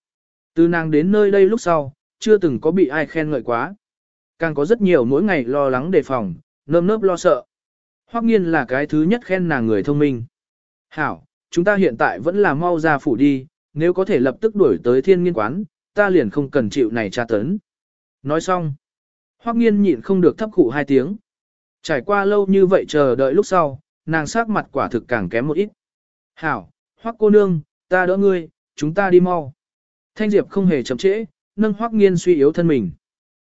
[SPEAKER 1] Từ nàng đến nơi đây lúc sau, chưa từng có bị ai khen ngợi quá. Càng có rất nhiều mỗi ngày lo lắng đề phòng, nơm nớp lo sợ. Hoắc nghiên là cái thứ nhất khen nàng người thông minh. Hảo, chúng ta hiện tại vẫn là mau ra phủ đi, nếu có thể lập tức đuổi tới thiên nghiên quán, ta liền không cần chịu này tra tấn. Nói xong, Hoắc nghiên nhịn không được thấp khụ hai tiếng. Trải qua lâu như vậy chờ đợi lúc sau, nàng sắc mặt quả thực càng kém một ít. Hảo, Hoắc cô nương, ta đỡ ngươi, chúng ta đi mau. Thanh Diệp không hề chậm trễ, nâng Hoắc nghiên suy yếu thân mình.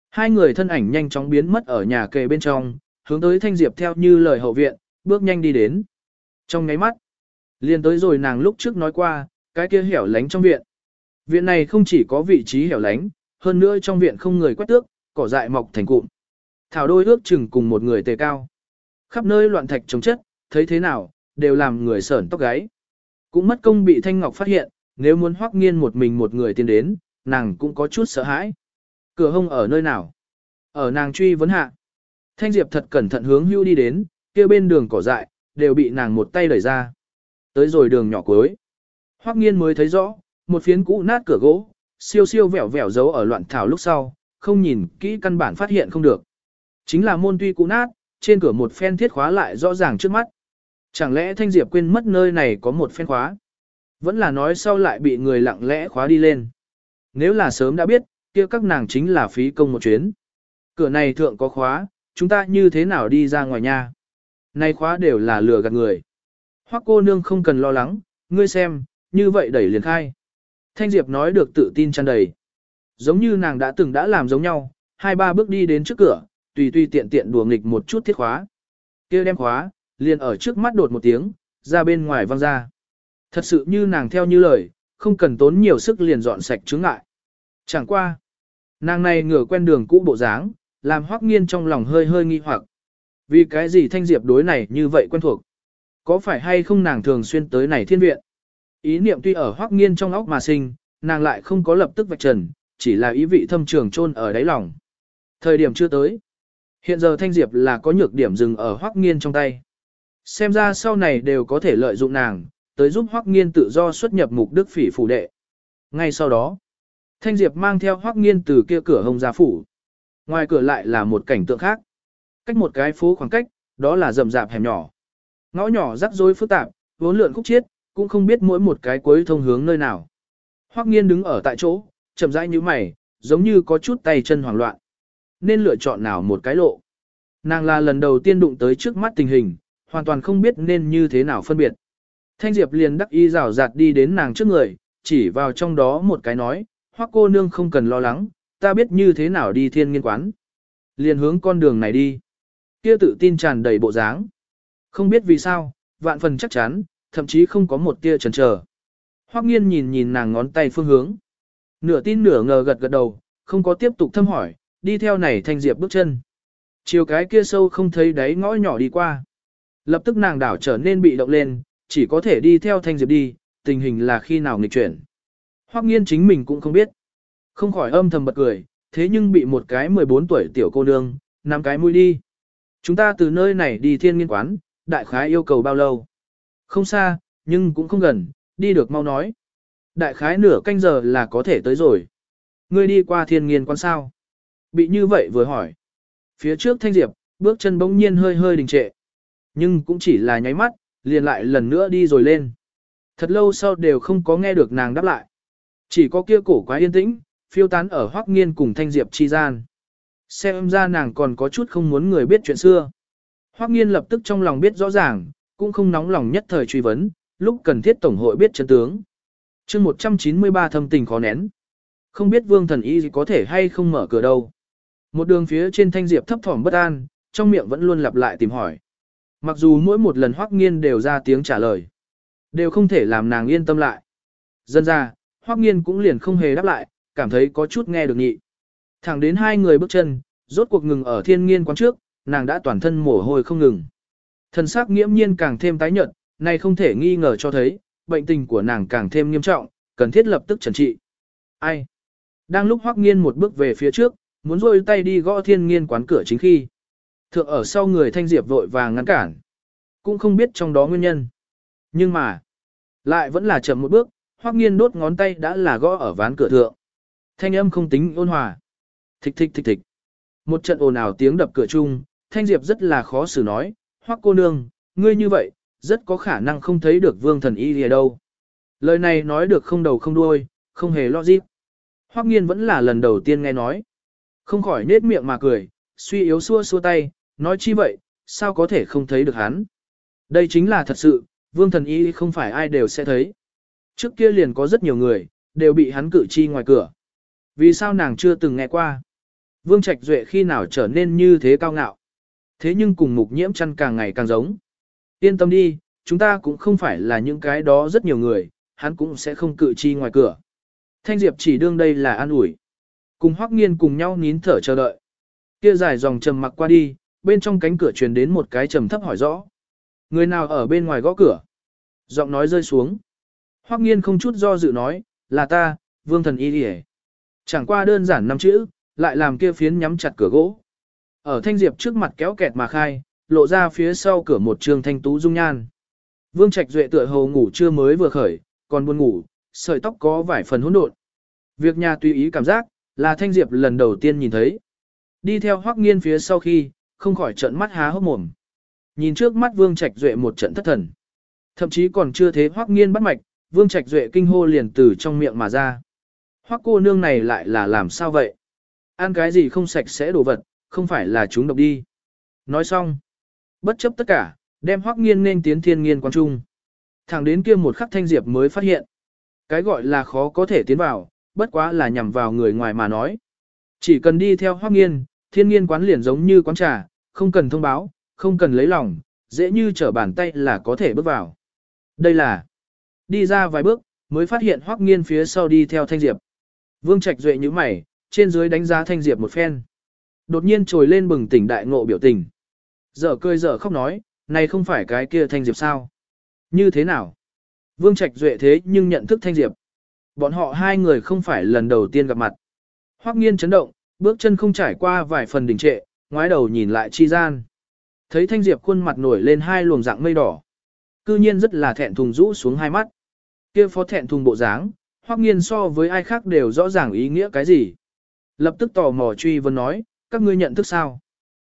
[SPEAKER 1] Hai người thân ảnh nhanh chóng biến mất ở nhà kề bên trong, hướng tới Thanh Diệp theo như lời hậu viện, bước nhanh đi đến. Trong ngáy mắt, liền tới rồi nàng lúc trước nói qua, cái kia hẻo lánh trong viện. Viện này không chỉ có vị trí hẻo lánh, hơn nữa trong viện không người quét tước, cỏ dại mọc thành cụm. Thảo đôi ước chừng cùng một người tề cao. Khắp nơi loạn thạch trồng chất, thấy thế nào, đều làm người sởn tóc gáy. Cũng mất công bị Thanh Ngọc phát hiện, nếu muốn hoắc nghiên một mình một người tiến đến, nàng cũng có chút sợ hãi. Cửa hông ở nơi nào? Ở nàng truy vấn hạ. Thanh Diệp thật cẩn thận hướng hưu đi đến, kia bên đường cỏ dại, đều bị nàng một tay đẩy ra. Tới rồi đường nhỏ cuối. Hoắc nghiên mới thấy rõ, một phiến cũ nát cửa gỗ, siêu siêu vẹo vẹo giấu ở loạn thảo lúc sau, không nhìn kỹ căn bản phát hiện không được. Chính là môn tuy cũ nát, trên cửa một phen thiết khóa lại rõ ràng trước mắt. Chẳng lẽ Thanh Diệp quên mất nơi này có một phen khóa? Vẫn là nói sau lại bị người lặng lẽ khóa đi lên. Nếu là sớm đã biết, kia các nàng chính là phí công một chuyến. Cửa này thượng có khóa, chúng ta như thế nào đi ra ngoài nha? nay khóa đều là lừa gạt người. Hoắc cô nương không cần lo lắng, ngươi xem, như vậy đẩy liền khai. Thanh Diệp nói được tự tin tràn đầy. Giống như nàng đã từng đã làm giống nhau, hai ba bước đi đến trước cửa, tùy tùy tiện tiện đùa nghịch một chút thiết khóa. kia đem khóa, liền ở trước mắt đột một tiếng, ra bên ngoài văng ra. Thật sự như nàng theo như lời, không cần tốn nhiều sức liền dọn sạch chướng ngại. Chẳng qua. Nàng này ngửa quen đường cũ bộ dáng, làm hoắc nghiên trong lòng hơi hơi nghi hoặc. Vì cái gì thanh diệp đối này như vậy quen thuộc? Có phải hay không nàng thường xuyên tới này thiên viện? Ý niệm tuy ở hoắc nghiên trong óc mà sinh, nàng lại không có lập tức vạch trần, chỉ là ý vị thâm trường chôn ở đáy lòng. Thời điểm chưa tới. Hiện giờ Thanh Diệp là có nhược điểm dừng ở Hoắc Nghiên trong tay. Xem ra sau này đều có thể lợi dụng nàng, tới giúp Hoắc Nghiên tự do xuất nhập mục đức phỉ phủ đệ. Ngay sau đó, Thanh Diệp mang theo Hoắc Nghiên từ kia cửa hồng ra phủ. Ngoài cửa lại là một cảnh tượng khác. Cách một cái phố khoảng cách, đó là rậm rạp hẻm nhỏ. Ngõ nhỏ rắc rối phức tạp, vốn lượn khúc chiết, cũng không biết mỗi một cái cuối thông hướng nơi nào. Hoắc Nghiên đứng ở tại chỗ, chậm rãi nhíu mày, giống như có chút tay chân hoảng loạn. Nên lựa chọn nào một cái lộ. Nàng là lần đầu tiên đụng tới trước mắt tình hình, hoàn toàn không biết nên như thế nào phân biệt. Thanh Diệp liền đắc ý rào rạt đi đến nàng trước người, chỉ vào trong đó một cái nói, hoắc cô nương không cần lo lắng, ta biết như thế nào đi thiên nghiên quán. Liền hướng con đường này đi. Kia tự tin tràn đầy bộ dáng. Không biết vì sao, vạn phần chắc chắn, thậm chí không có một tia chần chờ. Hoắc nghiên nhìn nhìn nàng ngón tay phương hướng. Nửa tin nửa ngờ gật gật đầu, không có tiếp tục thâm hỏi, đi theo này thanh diệp bước chân. Chiều cái kia sâu không thấy đáy ngõ nhỏ đi qua. Lập tức nàng đảo trở nên bị động lên, chỉ có thể đi theo thanh diệp đi, tình hình là khi nào nghịch chuyển. Hoắc nghiên chính mình cũng không biết. Không khỏi âm thầm bật cười, thế nhưng bị một cái 14 tuổi tiểu cô nương, nắm cái mũi đi. Chúng ta từ nơi này đi thiên nghiên quán, đại khái yêu cầu bao lâu? Không xa, nhưng cũng không gần, đi được mau nói. Đại khái nửa canh giờ là có thể tới rồi. Ngươi đi qua thiên nghiên quán sao? Bị như vậy vừa hỏi. Phía trước thanh diệp, bước chân bỗng nhiên hơi hơi đình trệ. Nhưng cũng chỉ là nháy mắt, liền lại lần nữa đi rồi lên. Thật lâu sau đều không có nghe được nàng đáp lại. Chỉ có kia cổ quá yên tĩnh, phiêu tán ở hoác nghiên cùng thanh diệp chi gian. Xem ra nàng còn có chút không muốn người biết chuyện xưa. Hoắc nghiên lập tức trong lòng biết rõ ràng, cũng không nóng lòng nhất thời truy vấn, lúc cần thiết tổng hội biết chân tướng. chương 193 thâm tình khó nén. Không biết vương thần y có thể hay không mở cửa đâu. Một đường phía trên thanh diệp thấp thỏm bất an, trong miệng vẫn luôn lặp lại tìm hỏi. Mặc dù mỗi một lần Hoắc nghiên đều ra tiếng trả lời, đều không thể làm nàng yên tâm lại. Dân ra, Hoắc nghiên cũng liền không hề đáp lại, cảm thấy có chút nghe được nhị. Thẳng đến hai người bước chân, rốt cuộc ngừng ở thiên nghiên quán trước, nàng đã toàn thân mồ hôi không ngừng. Thân xác nghiễm nhiên càng thêm tái nhợt, này không thể nghi ngờ cho thấy, bệnh tình của nàng càng thêm nghiêm trọng, cần thiết lập tức trần trị. Ai? Đang lúc hoắc nghiên một bước về phía trước, muốn rôi tay đi gõ thiên nghiên quán cửa chính khi. Thượng ở sau người thanh diệp vội vàng ngăn cản. Cũng không biết trong đó nguyên nhân. Nhưng mà, lại vẫn là chậm một bước, hoắc nghiên đốt ngón tay đã là gõ ở ván cửa thượng. Thanh âm không tính ôn hòa. Thịch thịch thịch thịch. Một trận ồn ào tiếng đập cửa chung, Thanh Diệp rất là khó xử nói, hoắc cô nương, ngươi như vậy, rất có khả năng không thấy được vương thần y ở đâu. Lời này nói được không đầu không đuôi, không hề lo gì. Hoắc nghiên vẫn là lần đầu tiên nghe nói. Không khỏi nết miệng mà cười, suy yếu xua xua tay, nói chi vậy, sao có thể không thấy được hắn. Đây chính là thật sự, vương thần y không phải ai đều sẽ thấy. Trước kia liền có rất nhiều người, đều bị hắn cử chi ngoài cửa. Vì sao nàng chưa từng nghe qua? Vương Trạch Duệ khi nào trở nên như thế cao ngạo? Thế nhưng cùng mục nhiễm chăn càng ngày càng giống. Yên tâm đi, chúng ta cũng không phải là những cái đó rất nhiều người, hắn cũng sẽ không cự chi ngoài cửa. Thanh Diệp chỉ đương đây là an ủi. Cùng Hoắc Nghiên cùng nhau nín thở chờ đợi. Kia dài dòng trầm mặc qua đi, bên trong cánh cửa truyền đến một cái trầm thấp hỏi rõ. Người nào ở bên ngoài gõ cửa? Giọng nói rơi xuống. Hoắc Nghiên không chút do dự nói, là ta, Vương Thần Y Điề. Chẳng qua đơn giản năm chữ, lại làm kia phiến nhắm chặt cửa gỗ. Ở thanh diệp trước mặt kéo kẹt mà khai, lộ ra phía sau cửa một trường thanh tú dung nhan. Vương Trạch Duệ tựa hồ ngủ chưa mới vừa khởi, còn buồn ngủ, sợi tóc có vài phần hỗn độn. Việc nhà tùy ý cảm giác, là thanh diệp lần đầu tiên nhìn thấy. Đi theo hoắc nghiên phía sau khi, không khỏi trợn mắt há hốc mồm. Nhìn trước mắt Vương Trạch Duệ một trận thất thần. Thậm chí còn chưa thế hoắc nghiên bắt mạch, Vương Trạch Duệ kinh hô liền từ trong miệng mà ra. Hoắc cô nương này lại là làm sao vậy? Ăn cái gì không sạch sẽ đồ vật, không phải là chúng độc đi. Nói xong, bất chấp tất cả, đem hoắc nghiên nên tiến thiên nghiên quan trung. Thẳng đến kia một khắc thanh diệp mới phát hiện. Cái gọi là khó có thể tiến vào, bất quá là nhằm vào người ngoài mà nói. Chỉ cần đi theo hoắc nghiên, thiên nghiên quán liền giống như quán trà, không cần thông báo, không cần lấy lòng, dễ như trở bàn tay là có thể bước vào. Đây là đi ra vài bước, mới phát hiện hoắc nghiên phía sau đi theo thanh diệp. Vương Trạch Duệ như mày, trên dưới đánh giá thanh diệp một phen. Đột nhiên trồi lên bừng tỉnh đại ngộ biểu tình. Dở cười dở khóc nói, này không phải cái kia thanh diệp sao? Như thế nào? Vương Trạch Duệ thế nhưng nhận thức thanh diệp. Bọn họ hai người không phải lần đầu tiên gặp mặt. Hoắc nghiên chấn động, bước chân không trải qua vài phần đình trệ, ngoái đầu nhìn lại chi gian. Thấy thanh diệp khuôn mặt nổi lên hai luồng dạng mây đỏ. Cư nhiên rất là thẹn thùng rũ xuống hai mắt. Kia phó thẹn thùng bộ dáng, Hoắc nghiên so với ai khác đều rõ ràng ý nghĩa cái gì. Lập tức tò mò truy vấn nói, các ngươi nhận thức sao?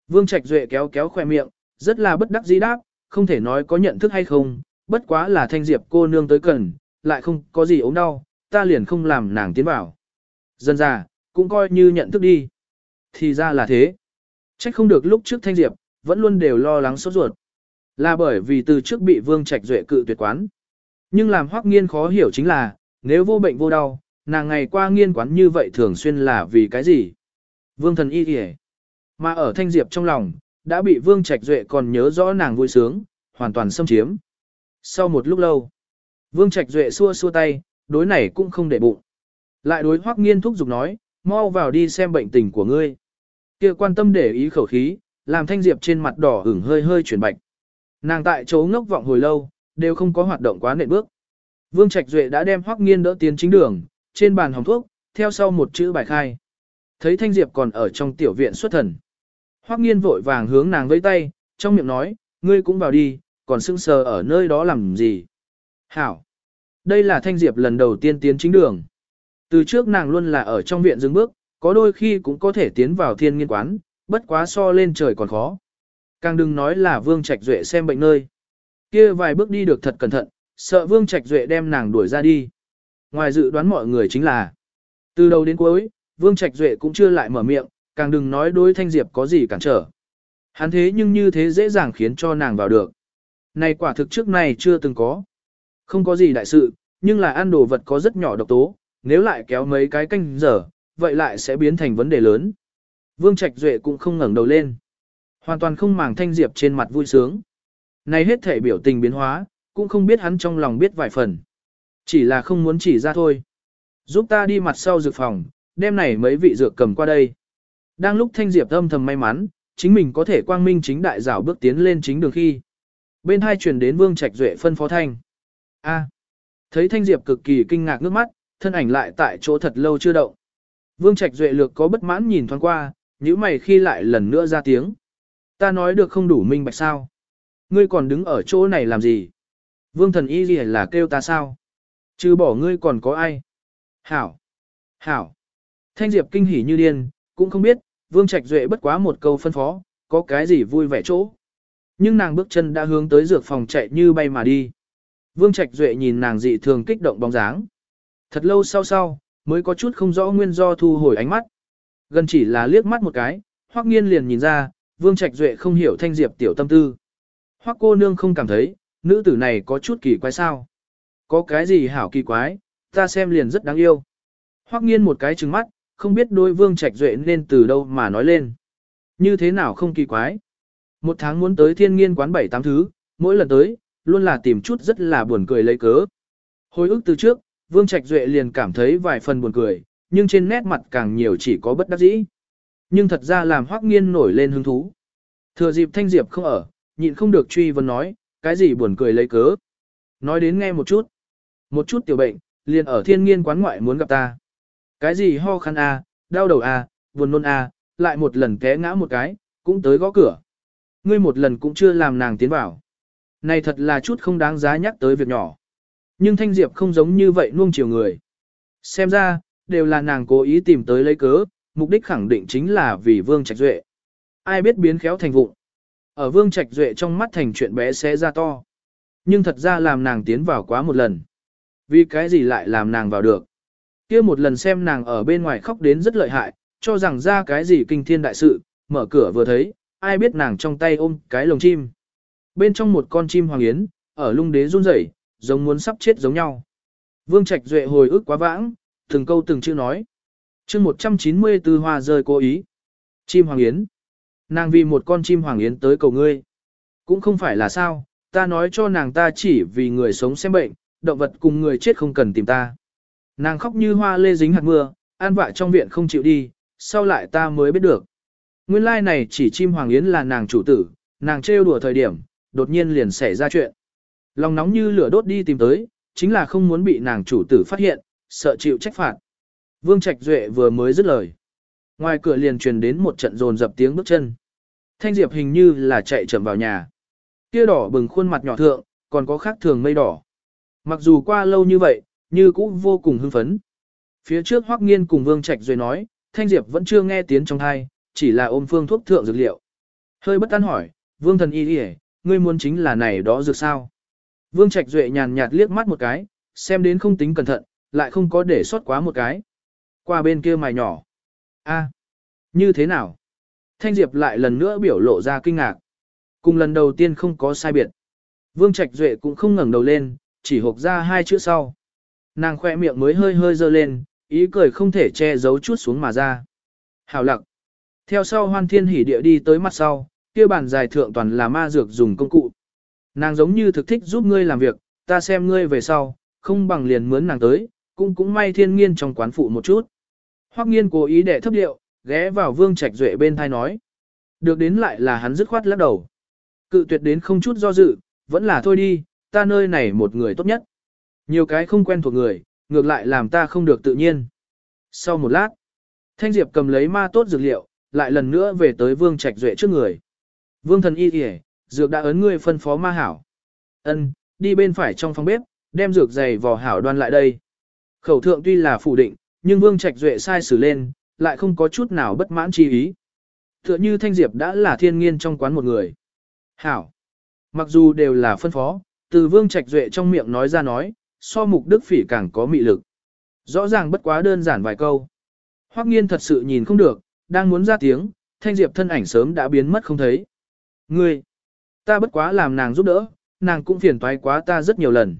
[SPEAKER 1] Vương Trạch Duệ kéo kéo khoe miệng, rất là bất đắc dĩ đáp, không thể nói có nhận thức hay không, bất quá là thanh diệp cô nương tới cần, lại không có gì ốm đau, ta liền không làm nàng tiến vào. Dân ra, cũng coi như nhận thức đi. Thì ra là thế. Trách không được lúc trước thanh diệp, vẫn luôn đều lo lắng sốt ruột. Là bởi vì từ trước bị Vương Trạch Duệ cự tuyệt quán. Nhưng làm hoắc nghiên khó hiểu chính là, nếu vô bệnh vô đau, nàng ngày qua nghiên quán như vậy thường xuyên là vì cái gì? Vương thần y kìa. Mà ở thanh diệp trong lòng, đã bị vương trạch duệ còn nhớ rõ nàng vui sướng, hoàn toàn xâm chiếm. Sau một lúc lâu, vương trạch duệ xua xua tay, đối này cũng không để bụng. Lại đối hoắc nghiên thúc giục nói, mau vào đi xem bệnh tình của ngươi. kia quan tâm để ý khẩu khí, làm thanh diệp trên mặt đỏ ửng hơi hơi chuyển bạch. Nàng tại chỗ ngốc vọng hồi lâu, đều không có hoạt động quá nệ bước. Vương Trạch Duệ đã đem Hoắc Nghiên đỡ tiến chính đường, trên bàn hồng thuốc, theo sau một chữ bài khai. Thấy Thanh Diệp còn ở trong tiểu viện xuất thần. Hoắc nghiên vội vàng hướng nàng vẫy tay, trong miệng nói, ngươi cũng vào đi, còn sưng sờ ở nơi đó làm gì. Hảo. Đây là Thanh Diệp lần đầu tiên tiến chính đường. Từ trước nàng luôn là ở trong viện dừng bước, có đôi khi cũng có thể tiến vào thiên nghiên quán, bất quá so lên trời còn khó. Càng đừng nói là Vương Trạch Duệ xem bệnh nơi. Kia vài bước đi được thật cẩn thận, sợ Vương Trạch Duệ đem nàng đuổi ra đi. Ngoài dự đoán mọi người chính là, từ đầu đến cuối, Vương Trạch Duệ cũng chưa lại mở miệng, càng đừng nói đối Thanh Diệp có gì cản trở. Hắn thế nhưng như thế dễ dàng khiến cho nàng vào được. Này quả thực trước này chưa từng có. Không có gì đại sự, nhưng là ăn đồ vật có rất nhỏ độc tố, nếu lại kéo mấy cái canh giờ, vậy lại sẽ biến thành vấn đề lớn. Vương Trạch Duệ cũng không ngẩng đầu lên. Hoàn toàn không màng Thanh Diệp trên mặt vui sướng. Này hết thể biểu tình biến hóa, cũng không biết hắn trong lòng biết vài phần. Chỉ là không muốn chỉ ra thôi. Giúp ta đi mặt sau dược phòng, đem này mấy vị dược cầm qua đây. Đang lúc Thanh Diệp âm thầm may mắn, chính mình có thể quang minh chính đại rảo bước tiến lên chính đường khi. Bên hai truyền đến Vương Trạch Duệ phân phó thanh. A. thấy Thanh Diệp cực kỳ kinh ngạc nước mắt, thân ảnh lại tại chỗ thật lâu chưa động. Vương Trạch Duệ lược có bất mãn nhìn thoáng qua, nhíu mày khi lại lần nữa ra tiếng. Ta nói được không đủ minh bạch sao? Ngươi còn đứng ở chỗ này làm gì? Vương thần y gì là kêu ta sao? Chứ bỏ ngươi còn có ai? Hảo! Hảo! Thanh Diệp kinh hỉ như điên, cũng không biết, Vương Trạch Duệ bất quá một câu phân phó, có cái gì vui vẻ chỗ. Nhưng nàng bước chân đã hướng tới dược phòng chạy như bay mà đi. Vương Trạch Duệ nhìn nàng dị thường kích động bóng dáng. Thật lâu sau sau, mới có chút không rõ nguyên do thu hồi ánh mắt. Gần chỉ là liếc mắt một cái, Hoắc Nghiên liền nhìn ra, Vương Trạch Duệ không hiểu Thanh Diệp tiểu tâm tư. Hoắc cô nương không cảm thấy, nữ tử này có chút kỳ quái sao? Có cái gì hảo kỳ quái, ta xem liền rất đáng yêu. Hoắc Nghiên một cái trừng mắt, không biết đôi Vương Trạch Duệ nên từ đâu mà nói lên. Như thế nào không kỳ quái? Một tháng muốn tới thiên nghiên quán bảy tám thứ, mỗi lần tới, luôn là tìm chút rất là buồn cười lấy cớ. Hồi ức từ trước, Vương Trạch Duệ liền cảm thấy vài phần buồn cười, nhưng trên nét mặt càng nhiều chỉ có bất đắc dĩ. Nhưng thật ra làm Hoắc Nghiên nổi lên hứng thú. Thừa dịp Thanh Diệp không ở, nhịn không được truy vấn nói, cái gì buồn cười lấy cớ. Nói đến nghe một chút. Một chút tiểu bệnh, liền ở thiên nghiên quán ngoại muốn gặp ta. Cái gì ho khăn a, à, đau đầu a, à, buồn nôn a, à, lại một lần té ngã một cái, cũng tới gõ cửa. Ngươi một lần cũng chưa làm nàng tiến vào. Này thật là chút không đáng giá nhắc tới việc nhỏ. Nhưng Thanh Diệp không giống như vậy nuông chiều người. Xem ra, đều là nàng cố ý tìm tới lấy cớ, mục đích khẳng định chính là vì Vương Trạch Duệ. Ai biết biến khéo thành vụng. Ở Vương Trạch Duệ trong mắt thành chuyện bé xé ra to. Nhưng thật ra làm nàng tiến vào quá một lần. Vì cái gì lại làm nàng vào được. kia một lần xem nàng ở bên ngoài khóc đến rất lợi hại, cho rằng ra cái gì kinh thiên đại sự, mở cửa vừa thấy, ai biết nàng trong tay ôm cái lồng chim. Bên trong một con chim hoàng yến, ở lung đế run rẩy, giống muốn sắp chết giống nhau. Vương Trạch Duệ hồi ức quá vãng, từng câu từng chữ nói. chương 194 hoa rơi cố ý. Chim hoàng yến. Nàng vì một con chim hoàng yến tới cầu ngươi. Cũng không phải là sao, ta nói cho nàng ta chỉ vì người sống xem bệnh, động vật cùng người chết không cần tìm ta. Nàng khóc như hoa lê dính hạt mưa, an vạ trong viện không chịu đi, sau lại ta mới biết được. Nguyên lai like này chỉ chim hoàng yến là nàng chủ tử, nàng trêu đùa thời điểm, đột nhiên liền xảy ra chuyện. Lòng nóng như lửa đốt đi tìm tới, chính là không muốn bị nàng chủ tử phát hiện, sợ chịu trách phạt. Vương Trạch Duệ vừa mới dứt lời. Ngoài cửa liền truyền đến một trận rồn dập tiếng bước chân. Thanh Diệp hình như là chạy chậm vào nhà. Kia đỏ bừng khuôn mặt nhỏ thượng, còn có khác thường mây đỏ. Mặc dù qua lâu như vậy, như cũng vô cùng hưng phấn. Phía trước Hoắc Nghiên cùng Vương Trạch Duệ nói, Thanh Diệp vẫn chưa nghe tiếng trong tai, chỉ là ôm phương thuốc thượng dược liệu. Hơi bất an hỏi, Vương thần y y, ngươi muốn chính là này đó dược sao? Vương Trạch Duệ nhàn nhạt liếc mắt một cái, xem đến không tính cẩn thận, lại không có để sót quá một cái. Qua bên kia mài nhỏ. a như thế nào? Thanh Diệp lại lần nữa biểu lộ ra kinh ngạc. Cùng lần đầu tiên không có sai biệt. Vương Trạch Duệ cũng không ngẩng đầu lên, chỉ hộp ra hai chữ sau. Nàng khoe miệng mới hơi hơi dơ lên, ý cười không thể che giấu chút xuống mà ra. Hào lặng. Theo sau hoan thiên hỉ địa đi tới mặt sau, kia bàn dài thượng toàn là ma dược dùng công cụ. Nàng giống như thực thích giúp ngươi làm việc, ta xem ngươi về sau, không bằng liền mướn nàng tới, cũng cũng may thiên nghiên trong quán phụ một chút. Hoắc nghiên cố ý để thấp điệu, ghé vào vương trạch duệ bên thai nói. Được đến lại là hắn dứt khoát lắc đầu. Cự tuyệt đến không chút do dự, vẫn là thôi đi, ta nơi này một người tốt nhất. Nhiều cái không quen thuộc người, ngược lại làm ta không được tự nhiên. Sau một lát, Thanh Diệp cầm lấy ma tốt dược liệu, lại lần nữa về tới Vương Trạch Duệ trước người. Vương thần y kìa, dược đã ấn ngươi phân phó ma hảo. Ân, đi bên phải trong phòng bếp, đem dược dày vò hảo đoan lại đây. Khẩu thượng tuy là phủ định, nhưng Vương Trạch Duệ sai xử lên, lại không có chút nào bất mãn chi ý. Tựa như Thanh Diệp đã là thiên nghiên trong quán một người. Hảo. Mặc dù đều là phân phó, từ Vương Trạch Duệ trong miệng nói ra nói, so mục đức phỉ càng có mị lực. Rõ ràng bất quá đơn giản vài câu. Hoắc nghiên thật sự nhìn không được, đang muốn ra tiếng, Thanh Diệp thân ảnh sớm đã biến mất không thấy. Ngươi, ta bất quá làm nàng giúp đỡ, nàng cũng phiền toái quá ta rất nhiều lần.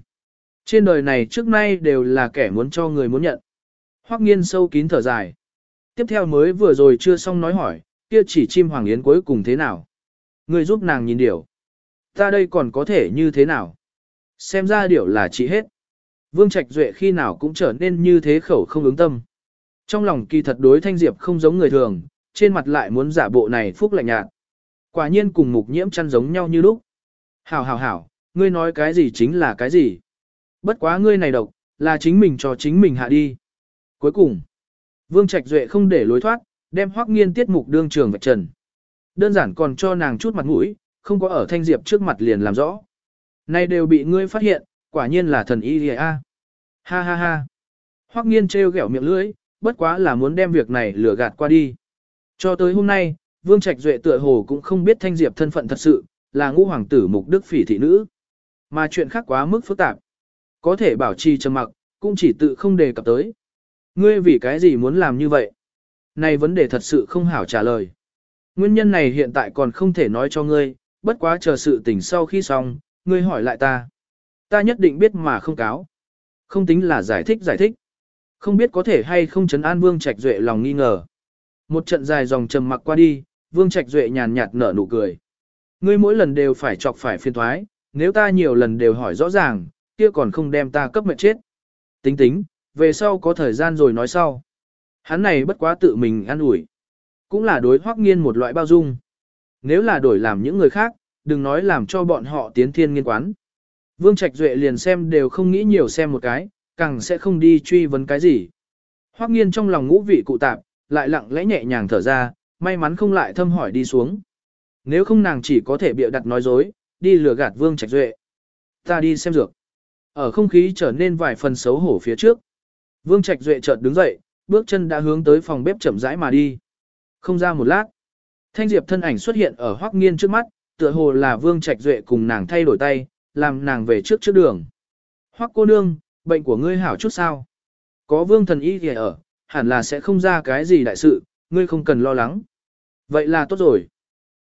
[SPEAKER 1] Trên đời này trước nay đều là kẻ muốn cho người muốn nhận. Hoắc nghiên sâu kín thở dài. Tiếp theo mới vừa rồi chưa xong nói hỏi, kia chỉ chim hoàng yến cuối cùng thế nào? người giúp nàng nhìn điểu. Ta đây còn có thể như thế nào? Xem ra điểu là chỉ hết. Vương Trạch Duệ khi nào cũng trở nên như thế khẩu không ứng tâm. Trong lòng kỳ thật đối Thanh Diệp không giống người thường, trên mặt lại muốn giả bộ này phúc lạnh nhạt. Quả nhiên cùng mục nhiễm chăn giống nhau như lúc. Hảo hảo hảo, ngươi nói cái gì chính là cái gì. Bất quá ngươi này độc, là chính mình cho chính mình hạ đi. Cuối cùng, Vương Trạch Duệ không để lối thoát, đem hoắc nghiên tiết mục đương trường vạch trần. Đơn giản còn cho nàng chút mặt mũi, không có ở Thanh Diệp trước mặt liền làm rõ. Nay đều bị ngươi phát hiện, quả nhiên là thần y a. Ha ha ha. Hoắc nghiên trêu ghẹo miệng lưỡi, bất quá là muốn đem việc này lừa gạt qua đi. Cho tới hôm nay, Vương Trạch Duệ tựa hồ cũng không biết Thanh Diệp thân phận thật sự, là ngũ hoàng tử mục đức phỉ thị nữ. Mà chuyện khác quá mức phức tạp. Có thể bảo trì trầm mặc, cũng chỉ tự không đề cập tới. Ngươi vì cái gì muốn làm như vậy? Này vấn đề thật sự không hảo trả lời. Nguyên nhân này hiện tại còn không thể nói cho ngươi, bất quá chờ sự tình sau khi xong, ngươi hỏi lại ta. Ta nhất định biết mà không cáo. Không tính là giải thích giải thích. Không biết có thể hay không chấn an Vương Trạch Duệ lòng nghi ngờ. Một trận dài dòng trầm mặc qua đi, Vương Trạch Duệ nhàn nhạt nở nụ cười. Ngươi mỗi lần đều phải chọc phải phiền thoái, nếu ta nhiều lần đều hỏi rõ ràng, kia còn không đem ta cấp mệt chết. Tính tính, về sau có thời gian rồi nói sau. Hắn này bất quá tự mình ăn ủi Cũng là đối hoắc nghiên một loại bao dung. Nếu là đổi làm những người khác, đừng nói làm cho bọn họ tiến thiên nghiên quán. Vương Trạch Duệ liền xem đều không nghĩ nhiều xem một cái, càng sẽ không đi truy vấn cái gì. Hoắc nghiên trong lòng ngũ vị cụ tạp, lại lặng lẽ nhẹ nhàng thở ra, may mắn không lại thâm hỏi đi xuống. Nếu không nàng chỉ có thể bịa đặt nói dối, đi lừa gạt Vương Trạch Duệ. Ta đi xem dược. Ở không khí trở nên vài phần xấu hổ phía trước. Vương Trạch Duệ chợt đứng dậy, bước chân đã hướng tới phòng bếp chậm rãi mà đi. Không ra một lát, Thanh Diệp thân ảnh xuất hiện ở Hoắc Nghiên trước mắt, tựa hồ là Vương Trạch Duệ cùng nàng thay đổi tay, làm nàng về trước trước đường. Hoắc cô nương, bệnh của ngươi hảo chút sao? Có Vương thần y kia ở, hẳn là sẽ không ra cái gì đại sự, ngươi không cần lo lắng. Vậy là tốt rồi.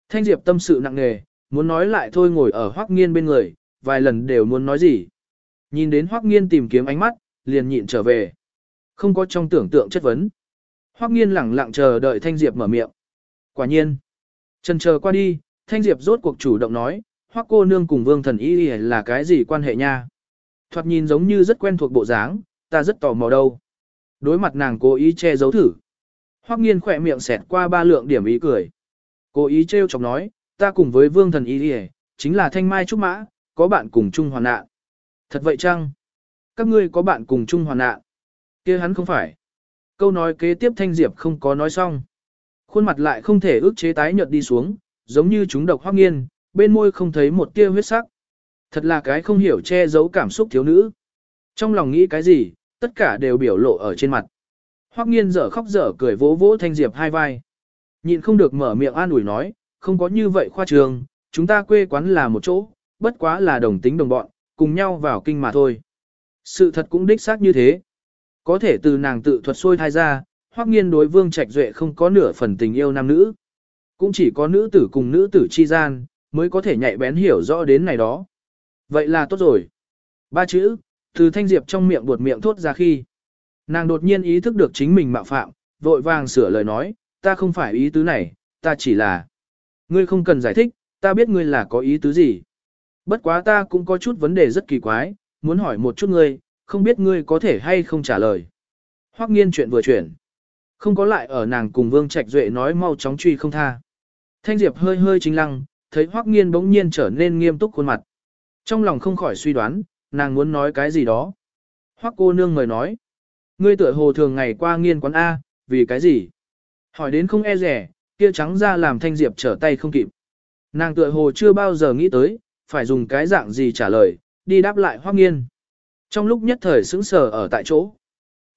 [SPEAKER 1] Thanh Diệp tâm sự nặng nề, muốn nói lại thôi ngồi ở Hoắc Nghiên bên người, vài lần đều muốn nói gì. Nhìn đến Hoắc Nghiên tìm kiếm ánh mắt, liền nhịn trở về. Không có trong tưởng tượng chất vấn. Hoắc Nghiên lẳng lặng chờ đợi Thanh Diệp mở miệng. Quả nhiên, chân chờ qua đi, Thanh Diệp rốt cuộc chủ động nói, Hoắc cô nương cùng Vương Thần Y là cái gì quan hệ nha? Thoạt nhìn giống như rất quen thuộc bộ dáng, ta rất tò mò đâu. Đối mặt nàng cố ý che giấu thử. Hoắc Nghiên khỏe miệng xẹt qua ba lượng điểm ý cười. Cố ý trêu chọc nói, ta cùng với Vương Thần Y chính là Thanh Mai Trúc Mã, có bạn cùng chung hoàn nạn. Thật vậy chăng? Các ngươi có bạn cùng chung hoàn nạn? Kia hắn không phải. Câu nói kế tiếp Thanh Diệp không có nói xong. Khuôn mặt lại không thể ước chế tái nhợt đi xuống, giống như chúng độc hoác nghiên, bên môi không thấy một tia huyết sắc. Thật là cái không hiểu che giấu cảm xúc thiếu nữ. Trong lòng nghĩ cái gì, tất cả đều biểu lộ ở trên mặt. Hoắc nghiên dở khóc dở cười vỗ vỗ Thanh Diệp hai vai. Nhịn không được mở miệng an ủi nói, không có như vậy khoa trường, chúng ta quê quán là một chỗ, bất quá là đồng tính đồng bọn, cùng nhau vào kinh mà thôi. Sự thật cũng đích xác như thế. Có thể từ nàng tự thuật xôi thai ra, hoắc nghiên đối vương trạch duệ không có nửa phần tình yêu nam nữ. Cũng chỉ có nữ tử cùng nữ tử chi gian, mới có thể nhạy bén hiểu rõ đến này đó. Vậy là tốt rồi. Ba chữ, từ thanh diệp trong miệng buột miệng thốt ra khi. Nàng đột nhiên ý thức được chính mình mạo phạm, vội vàng sửa lời nói, ta không phải ý tứ này, ta chỉ là. Ngươi không cần giải thích, ta biết ngươi là có ý tứ gì. Bất quá ta cũng có chút vấn đề rất kỳ quái, muốn hỏi một chút ngươi, không biết ngươi có thể hay không trả lời. Hoắc nghiên chuyện vừa chuyển. Không có lại ở nàng cùng Vương Trạch Duệ nói mau chóng truy không tha. Thanh Diệp hơi hơi chính lăng, thấy Hoắc nghiên bỗng nhiên trở nên nghiêm túc khuôn mặt. Trong lòng không khỏi suy đoán, nàng muốn nói cái gì đó. Hoắc cô nương mời nói. Ngươi tựa hồ thường ngày qua nghiên quán A, vì cái gì? Hỏi đến không e rẻ, kia trắng ra làm Thanh Diệp trở tay không kịp. Nàng tựa hồ chưa bao giờ nghĩ tới, phải dùng cái dạng gì trả lời, đi đáp lại Hoắc Nghiên. Trong lúc nhất thời sững sờ ở tại chỗ.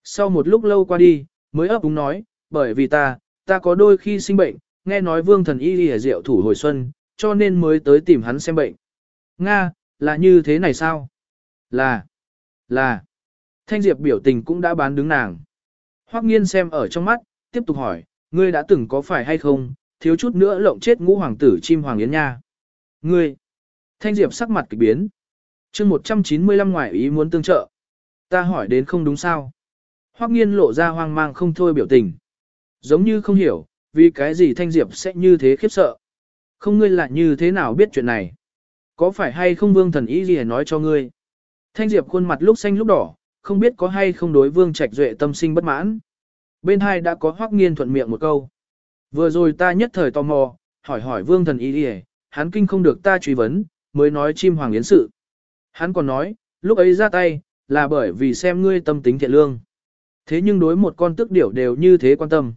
[SPEAKER 1] Sau một lúc lâu qua đi, mới ấp úng nói, bởi vì ta, ta có đôi khi sinh bệnh, nghe nói vương thần y lìa rượu thủ hồi xuân, cho nên mới tới tìm hắn xem bệnh. Nga, là như thế này sao? Là, là. Thanh Diệp biểu tình cũng đã bán đứng nàng. Hoắc nghiên xem ở trong mắt, tiếp tục hỏi, ngươi đã từng có phải hay không, thiếu chút nữa lộng chết ngũ hoàng tử chim hoàng yến nha. Ngươi, Thanh Diệp sắc mặt kỳ biến chương 195 ngoại ý muốn tương trợ. Ta hỏi đến không đúng sao. Hoắc nghiên lộ ra hoang mang không thôi biểu tình. Giống như không hiểu, vì cái gì Thanh Diệp sẽ như thế khiếp sợ. Không ngươi là như thế nào biết chuyện này. Có phải hay không vương thần ý gì nói cho ngươi. Thanh Diệp khuôn mặt lúc xanh lúc đỏ, không biết có hay không đối vương trạch duệ tâm sinh bất mãn. Bên hai đã có Hoắc nghiên thuận miệng một câu. Vừa rồi ta nhất thời tò mò, hỏi hỏi vương thần ý gì, hắn kinh không được ta truy vấn, mới nói chim hoàng yến sự. Hắn còn nói, lúc ấy ra tay, là bởi vì xem ngươi tâm tính thiện lương. Thế nhưng đối một con tước điểu đều như thế quan tâm.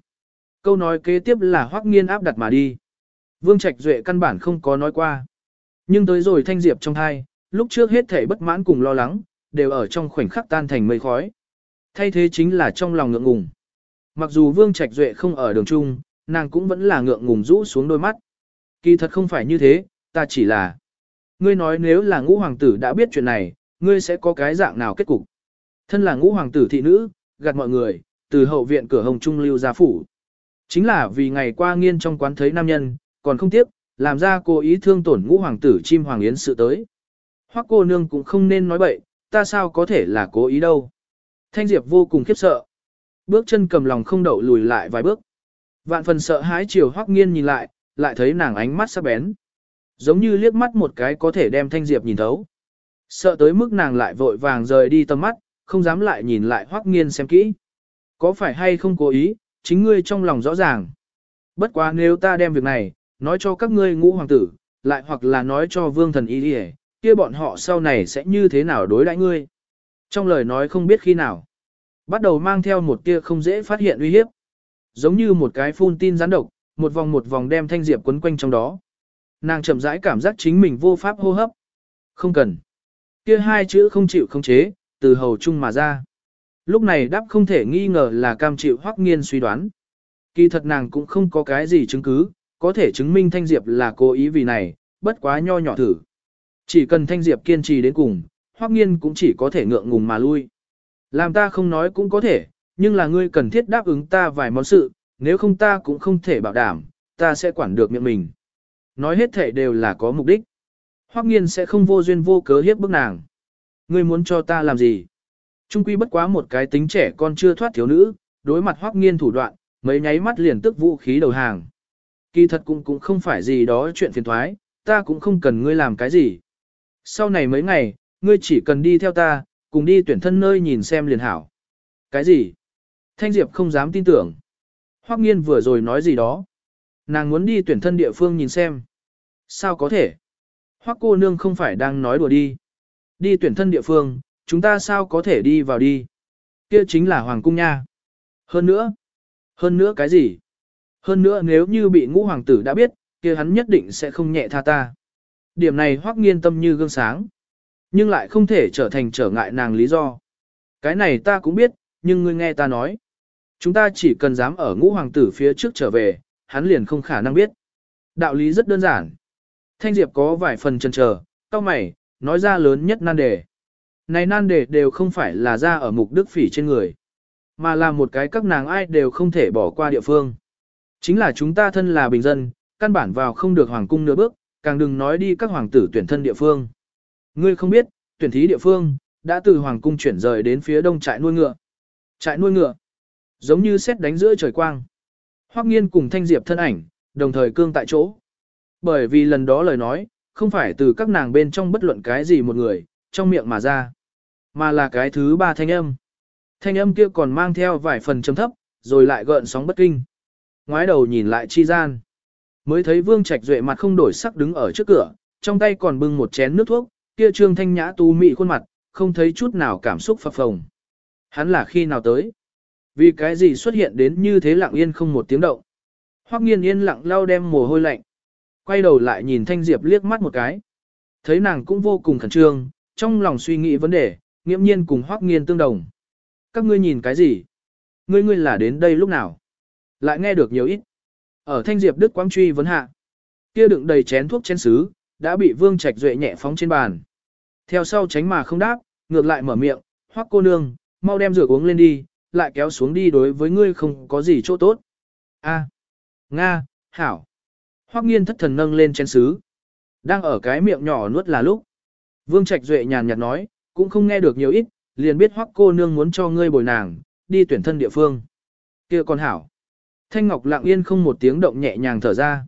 [SPEAKER 1] Câu nói kế tiếp là hoắc nghiên áp đặt mà đi. Vương Trạch Duệ căn bản không có nói qua. Nhưng tới rồi thanh diệp trong thai, lúc trước hết thể bất mãn cùng lo lắng, đều ở trong khoảnh khắc tan thành mây khói. Thay thế chính là trong lòng ngượng ngùng. Mặc dù Vương Trạch Duệ không ở đường trung, nàng cũng vẫn là ngượng ngùng rũ xuống đôi mắt. Kỳ thật không phải như thế, ta chỉ là... Ngươi nói nếu là ngũ hoàng tử đã biết chuyện này, ngươi sẽ có cái dạng nào kết cục. Thân là ngũ hoàng tử thị nữ, gạt mọi người, từ hậu viện cửa hồng trung lưu ra phủ. Chính là vì ngày qua nghiên trong quán thấy nam nhân, còn không tiếc, làm ra cô ý thương tổn ngũ hoàng tử chim hoàng yến sự tới. Hoắc cô nương cũng không nên nói bậy, ta sao có thể là cố ý đâu. Thanh Diệp vô cùng khiếp sợ. Bước chân cầm lòng không đậu lùi lại vài bước. Vạn phần sợ hãi chiều Hoắc nghiên nhìn lại, lại thấy nàng ánh mắt sắc bén. Giống như liếc mắt một cái có thể đem Thanh Diệp nhìn thấu. Sợ tới mức nàng lại vội vàng rời đi tầm mắt, không dám lại nhìn lại Hoắc nghiên xem kỹ. Có phải hay không cố ý, chính ngươi trong lòng rõ ràng. Bất quá nếu ta đem việc này, nói cho các ngươi ngũ hoàng tử, lại hoặc là nói cho vương thần y đi kia bọn họ sau này sẽ như thế nào đối đãi ngươi. Trong lời nói không biết khi nào, bắt đầu mang theo một tia không dễ phát hiện uy hiếp. Giống như một cái phun tin gián độc, một vòng một vòng đem thanh diệp quấn quanh trong đó. Nàng chậm rãi cảm giác chính mình vô pháp hô hấp. Không cần. Kia hai chữ không chịu không chế, từ hầu chung mà ra. Lúc này đáp không thể nghi ngờ là cam chịu hoắc nghiên suy đoán. Kỳ thật nàng cũng không có cái gì chứng cứ, có thể chứng minh Thanh Diệp là cố ý vì này, bất quá nho nhỏ thử. Chỉ cần Thanh Diệp kiên trì đến cùng, hoắc nghiên cũng chỉ có thể ngượng ngùng mà lui. Làm ta không nói cũng có thể, nhưng là ngươi cần thiết đáp ứng ta vài món sự, nếu không ta cũng không thể bảo đảm, ta sẽ quản được miệng mình. Nói hết thể đều là có mục đích. Hoắc nghiên sẽ không vô duyên vô cớ hiếp bức nàng. Ngươi muốn cho ta làm gì? Trung quy bất quá một cái tính trẻ con chưa thoát thiếu nữ, đối mặt hoắc nghiên thủ đoạn, mấy nháy mắt liền tức vũ khí đầu hàng. Kỳ thật cũng cũng không phải gì đó chuyện phiền toái, ta cũng không cần ngươi làm cái gì. Sau này mấy ngày, ngươi chỉ cần đi theo ta, cùng đi tuyển thân nơi nhìn xem liền hảo. Cái gì? Thanh Diệp không dám tin tưởng. Hoắc nghiên vừa rồi nói gì đó. Nàng muốn đi tuyển thân địa phương nhìn xem. Sao có thể? Hoắc cô nương không phải đang nói đùa đi. Đi tuyển thân địa phương, chúng ta sao có thể đi vào đi? Kia chính là hoàng cung nha. Hơn nữa. Hơn nữa cái gì? Hơn nữa nếu như bị ngũ hoàng tử đã biết, kia hắn nhất định sẽ không nhẹ tha ta. Điểm này hoắc nghiên tâm như gương sáng. Nhưng lại không thể trở thành trở ngại nàng lý do. Cái này ta cũng biết, nhưng ngươi nghe ta nói. Chúng ta chỉ cần dám ở ngũ hoàng tử phía trước trở về, hắn liền không khả năng biết. Đạo lý rất đơn giản. Thanh Diệp có vài phần chần chờ, cao mày, nói ra lớn nhất nan đề. Này nan đề đều không phải là ra ở mục đức phỉ trên người, mà là một cái các nàng ai đều không thể bỏ qua địa phương. Chính là chúng ta thân là bình dân, căn bản vào không được hoàng cung nửa bước, càng đừng nói đi các hoàng tử tuyển thân địa phương. Ngươi không biết, tuyển thí địa phương, đã từ hoàng cung chuyển rời đến phía đông trại nuôi ngựa. Trại nuôi ngựa, giống như xét đánh giữa trời quang. Hoắc nghiên cùng thanh diệp thân ảnh, đồng thời cương tại chỗ. Bởi vì lần đó lời nói, không phải từ các nàng bên trong bất luận cái gì một người, trong miệng mà ra, mà là cái thứ ba thanh âm. Thanh âm kia còn mang theo vài phần chấm thấp, rồi lại gợn sóng bất kinh. Ngoái đầu nhìn lại chi gian. Mới thấy Vương Trạch Duệ mặt không đổi sắc đứng ở trước cửa, trong tay còn bưng một chén nước thuốc, kia trương thanh nhã tu mị khuôn mặt, không thấy chút nào cảm xúc phập phồng. Hắn là khi nào tới? Vì cái gì xuất hiện đến như thế lặng yên không một tiếng động? Hoắc nghiên yên lặng lau đem mồ hôi lạnh. Quay đầu lại nhìn Thanh Diệp liếc mắt một cái. Thấy nàng cũng vô cùng khẩn trương, trong lòng suy nghĩ vấn đề, nghiễm nhiên cùng Hoắc nghiên tương đồng. Các ngươi nhìn cái gì? Ngươi ngươi là đến đây lúc nào? Lại nghe được nhiều ít. Ở Thanh Diệp Đức Quang truy vấn hạ. Kia đựng đầy chén thuốc chén sứ, đã bị Vương Trạch Duệ nhẹ phóng trên bàn. Theo sau tránh mà không đáp, ngược lại mở miệng, Hoắc cô nương, mau đem rửa uống lên đi, lại kéo xuống đi đối với ngươi không có gì chỗ tốt. A. Nga, Hảo. Hoắc nghiên thất thần nâng lên chén sứ. Đang ở cái miệng nhỏ nuốt là lúc. Vương Trạch Duệ nhàn nhạt nói, cũng không nghe được nhiều ít, liền biết Hoắc cô nương muốn cho ngươi bồi nàng, đi tuyển thân địa phương. Kia con hảo. Thanh Ngọc lặng yên không một tiếng động nhẹ nhàng thở ra.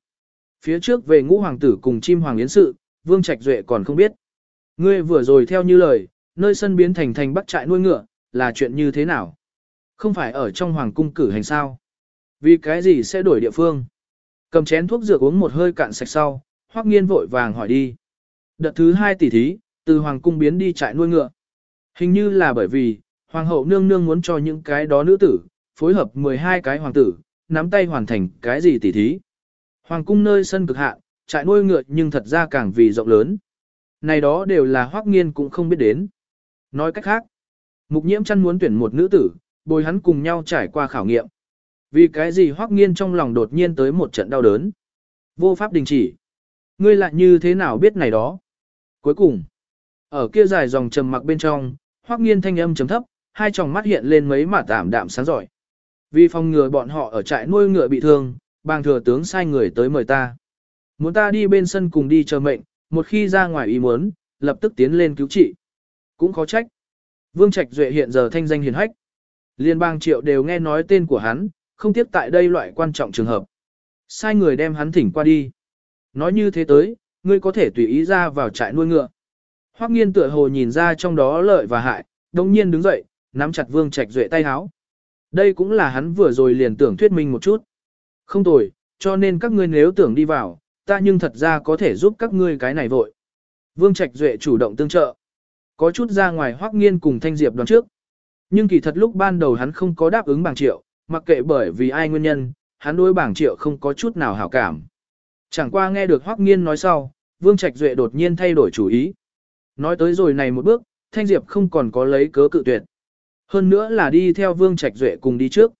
[SPEAKER 1] Phía trước về ngũ hoàng tử cùng chim hoàng yến sự, Vương Trạch Duệ còn không biết. Ngươi vừa rồi theo như lời, nơi sân biến thành thành bắc trại nuôi ngựa, là chuyện như thế nào? Không phải ở trong hoàng cung cử hành sao? Vì cái gì sẽ đổi địa phương? Cầm chén thuốc dược uống một hơi cạn sạch sau, Hoắc Nghiên vội vàng hỏi đi. Đợt thứ hai tỷ thí, từ hoàng cung biến đi trại nuôi ngựa. Hình như là bởi vì, hoàng hậu nương nương muốn cho những cái đó nữ tử, phối hợp 12 cái hoàng tử, nắm tay hoàn thành cái gì tỷ thí. Hoàng cung nơi sân cực hạn, trại nuôi ngựa nhưng thật ra càng vì rộng lớn. Này đó đều là Hoắc Nghiên cũng không biết đến. Nói cách khác, Mục Nhiễm chăn muốn tuyển một nữ tử, bồi hắn cùng nhau trải qua khảo nghiệm. Vì cái gì Hoắc Nghiên trong lòng đột nhiên tới một trận đau đớn. Vô pháp đình chỉ. Ngươi lại như thế nào biết này đó? Cuối cùng, ở kia dài dòng trầm mặc bên trong, Hoắc Nghiên thanh âm trầm thấp, hai tròng mắt hiện lên mấy mả tạm đạm sáng giỏi. Vì phòng ngừa bọn họ ở trại nuôi ngựa bị thương, bang thừa tướng sai người tới mời ta. Muốn ta đi bên sân cùng đi chờ mệnh, một khi ra ngoài ý muốn, lập tức tiến lên cứu trị. Cũng khó trách. Vương Trạch Duệ hiện giờ thanh danh hiển hách. Liên bang triệu đều nghe nói tên của hắn, không tiếp tại đây loại quan trọng trường hợp. Sai người đem hắn thỉnh qua đi. Nói như thế tới, ngươi có thể tùy ý ra vào trại nuôi ngựa. Hoắc nghiên tựa hồ nhìn ra trong đó lợi và hại, đồng nhiên đứng dậy, nắm chặt Vương Trạch Duệ tay háo. Đây cũng là hắn vừa rồi liền tưởng thuyết minh một chút. Không tồi, cho nên các ngươi nếu tưởng đi vào, ta nhưng thật ra có thể giúp các ngươi cái này vội. Vương Trạch Duệ chủ động tương trợ. Có chút ra ngoài Hoắc nghiên cùng Thanh Diệp đón trước. Nhưng kỳ thật lúc ban đầu hắn không có đáp ứng bằng triệu, mặc kệ bởi vì ai nguyên nhân, hắn đối bảng triệu không có chút nào hảo cảm. Chẳng qua nghe được Hoắc Nghiên nói sau, Vương Trạch Duệ đột nhiên thay đổi chủ ý. Nói tới rồi này một bước, Thanh Diệp không còn có lấy cớ cự tuyệt. Hơn nữa là đi theo Vương Trạch Duệ cùng đi trước.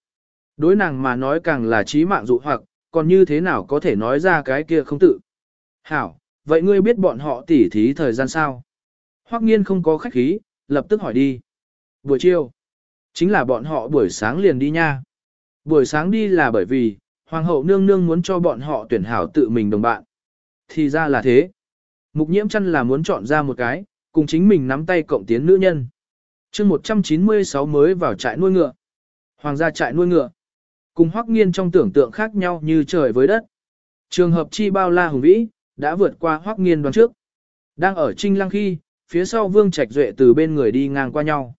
[SPEAKER 1] Đối nàng mà nói càng là trí mạng dụ hoặc, còn như thế nào có thể nói ra cái kia không tự. Hảo, vậy ngươi biết bọn họ tỉ thí thời gian sao? Hoắc Nghiên không có khách khí, lập tức hỏi đi. Buổi chiều. Chính là bọn họ buổi sáng liền đi nha. Buổi sáng đi là bởi vì, Hoàng hậu nương nương muốn cho bọn họ tuyển hảo tự mình đồng bạn. Thì ra là thế. Mục nhiễm chăn là muốn chọn ra một cái, cùng chính mình nắm tay cộng tiến nữ nhân. chương 196 mới vào trại nuôi ngựa. Hoàng gia trại nuôi ngựa. Cùng hoắc nghiên trong tưởng tượng khác nhau như trời với đất. Trường hợp chi bao la hùng vĩ, đã vượt qua hoắc nghiên đoán trước. Đang ở trinh lăng khi, phía sau vương trạch duệ từ bên người đi ngang qua nhau.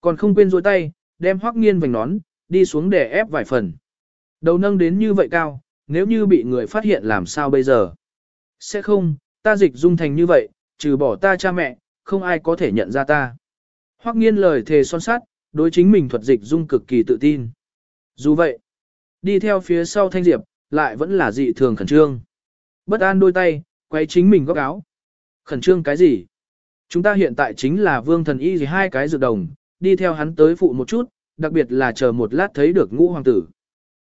[SPEAKER 1] Còn không quên rôi tay, đem hoắc nghiên vành nón, đi xuống để ép vài phần. Đầu nâng đến như vậy cao, nếu như bị người phát hiện làm sao bây giờ? Sẽ không, ta dịch dung thành như vậy, trừ bỏ ta cha mẹ, không ai có thể nhận ra ta. Hoắc nghiên lời thề son sắt đối chính mình thuật dịch dung cực kỳ tự tin. Dù vậy, đi theo phía sau thanh diệp, lại vẫn là dị thường khẩn trương. Bất an đôi tay, quay chính mình góc áo. Khẩn trương cái gì? Chúng ta hiện tại chính là vương thần y gì hai cái dược đồng, đi theo hắn tới phụ một chút, đặc biệt là chờ một lát thấy được ngũ hoàng tử.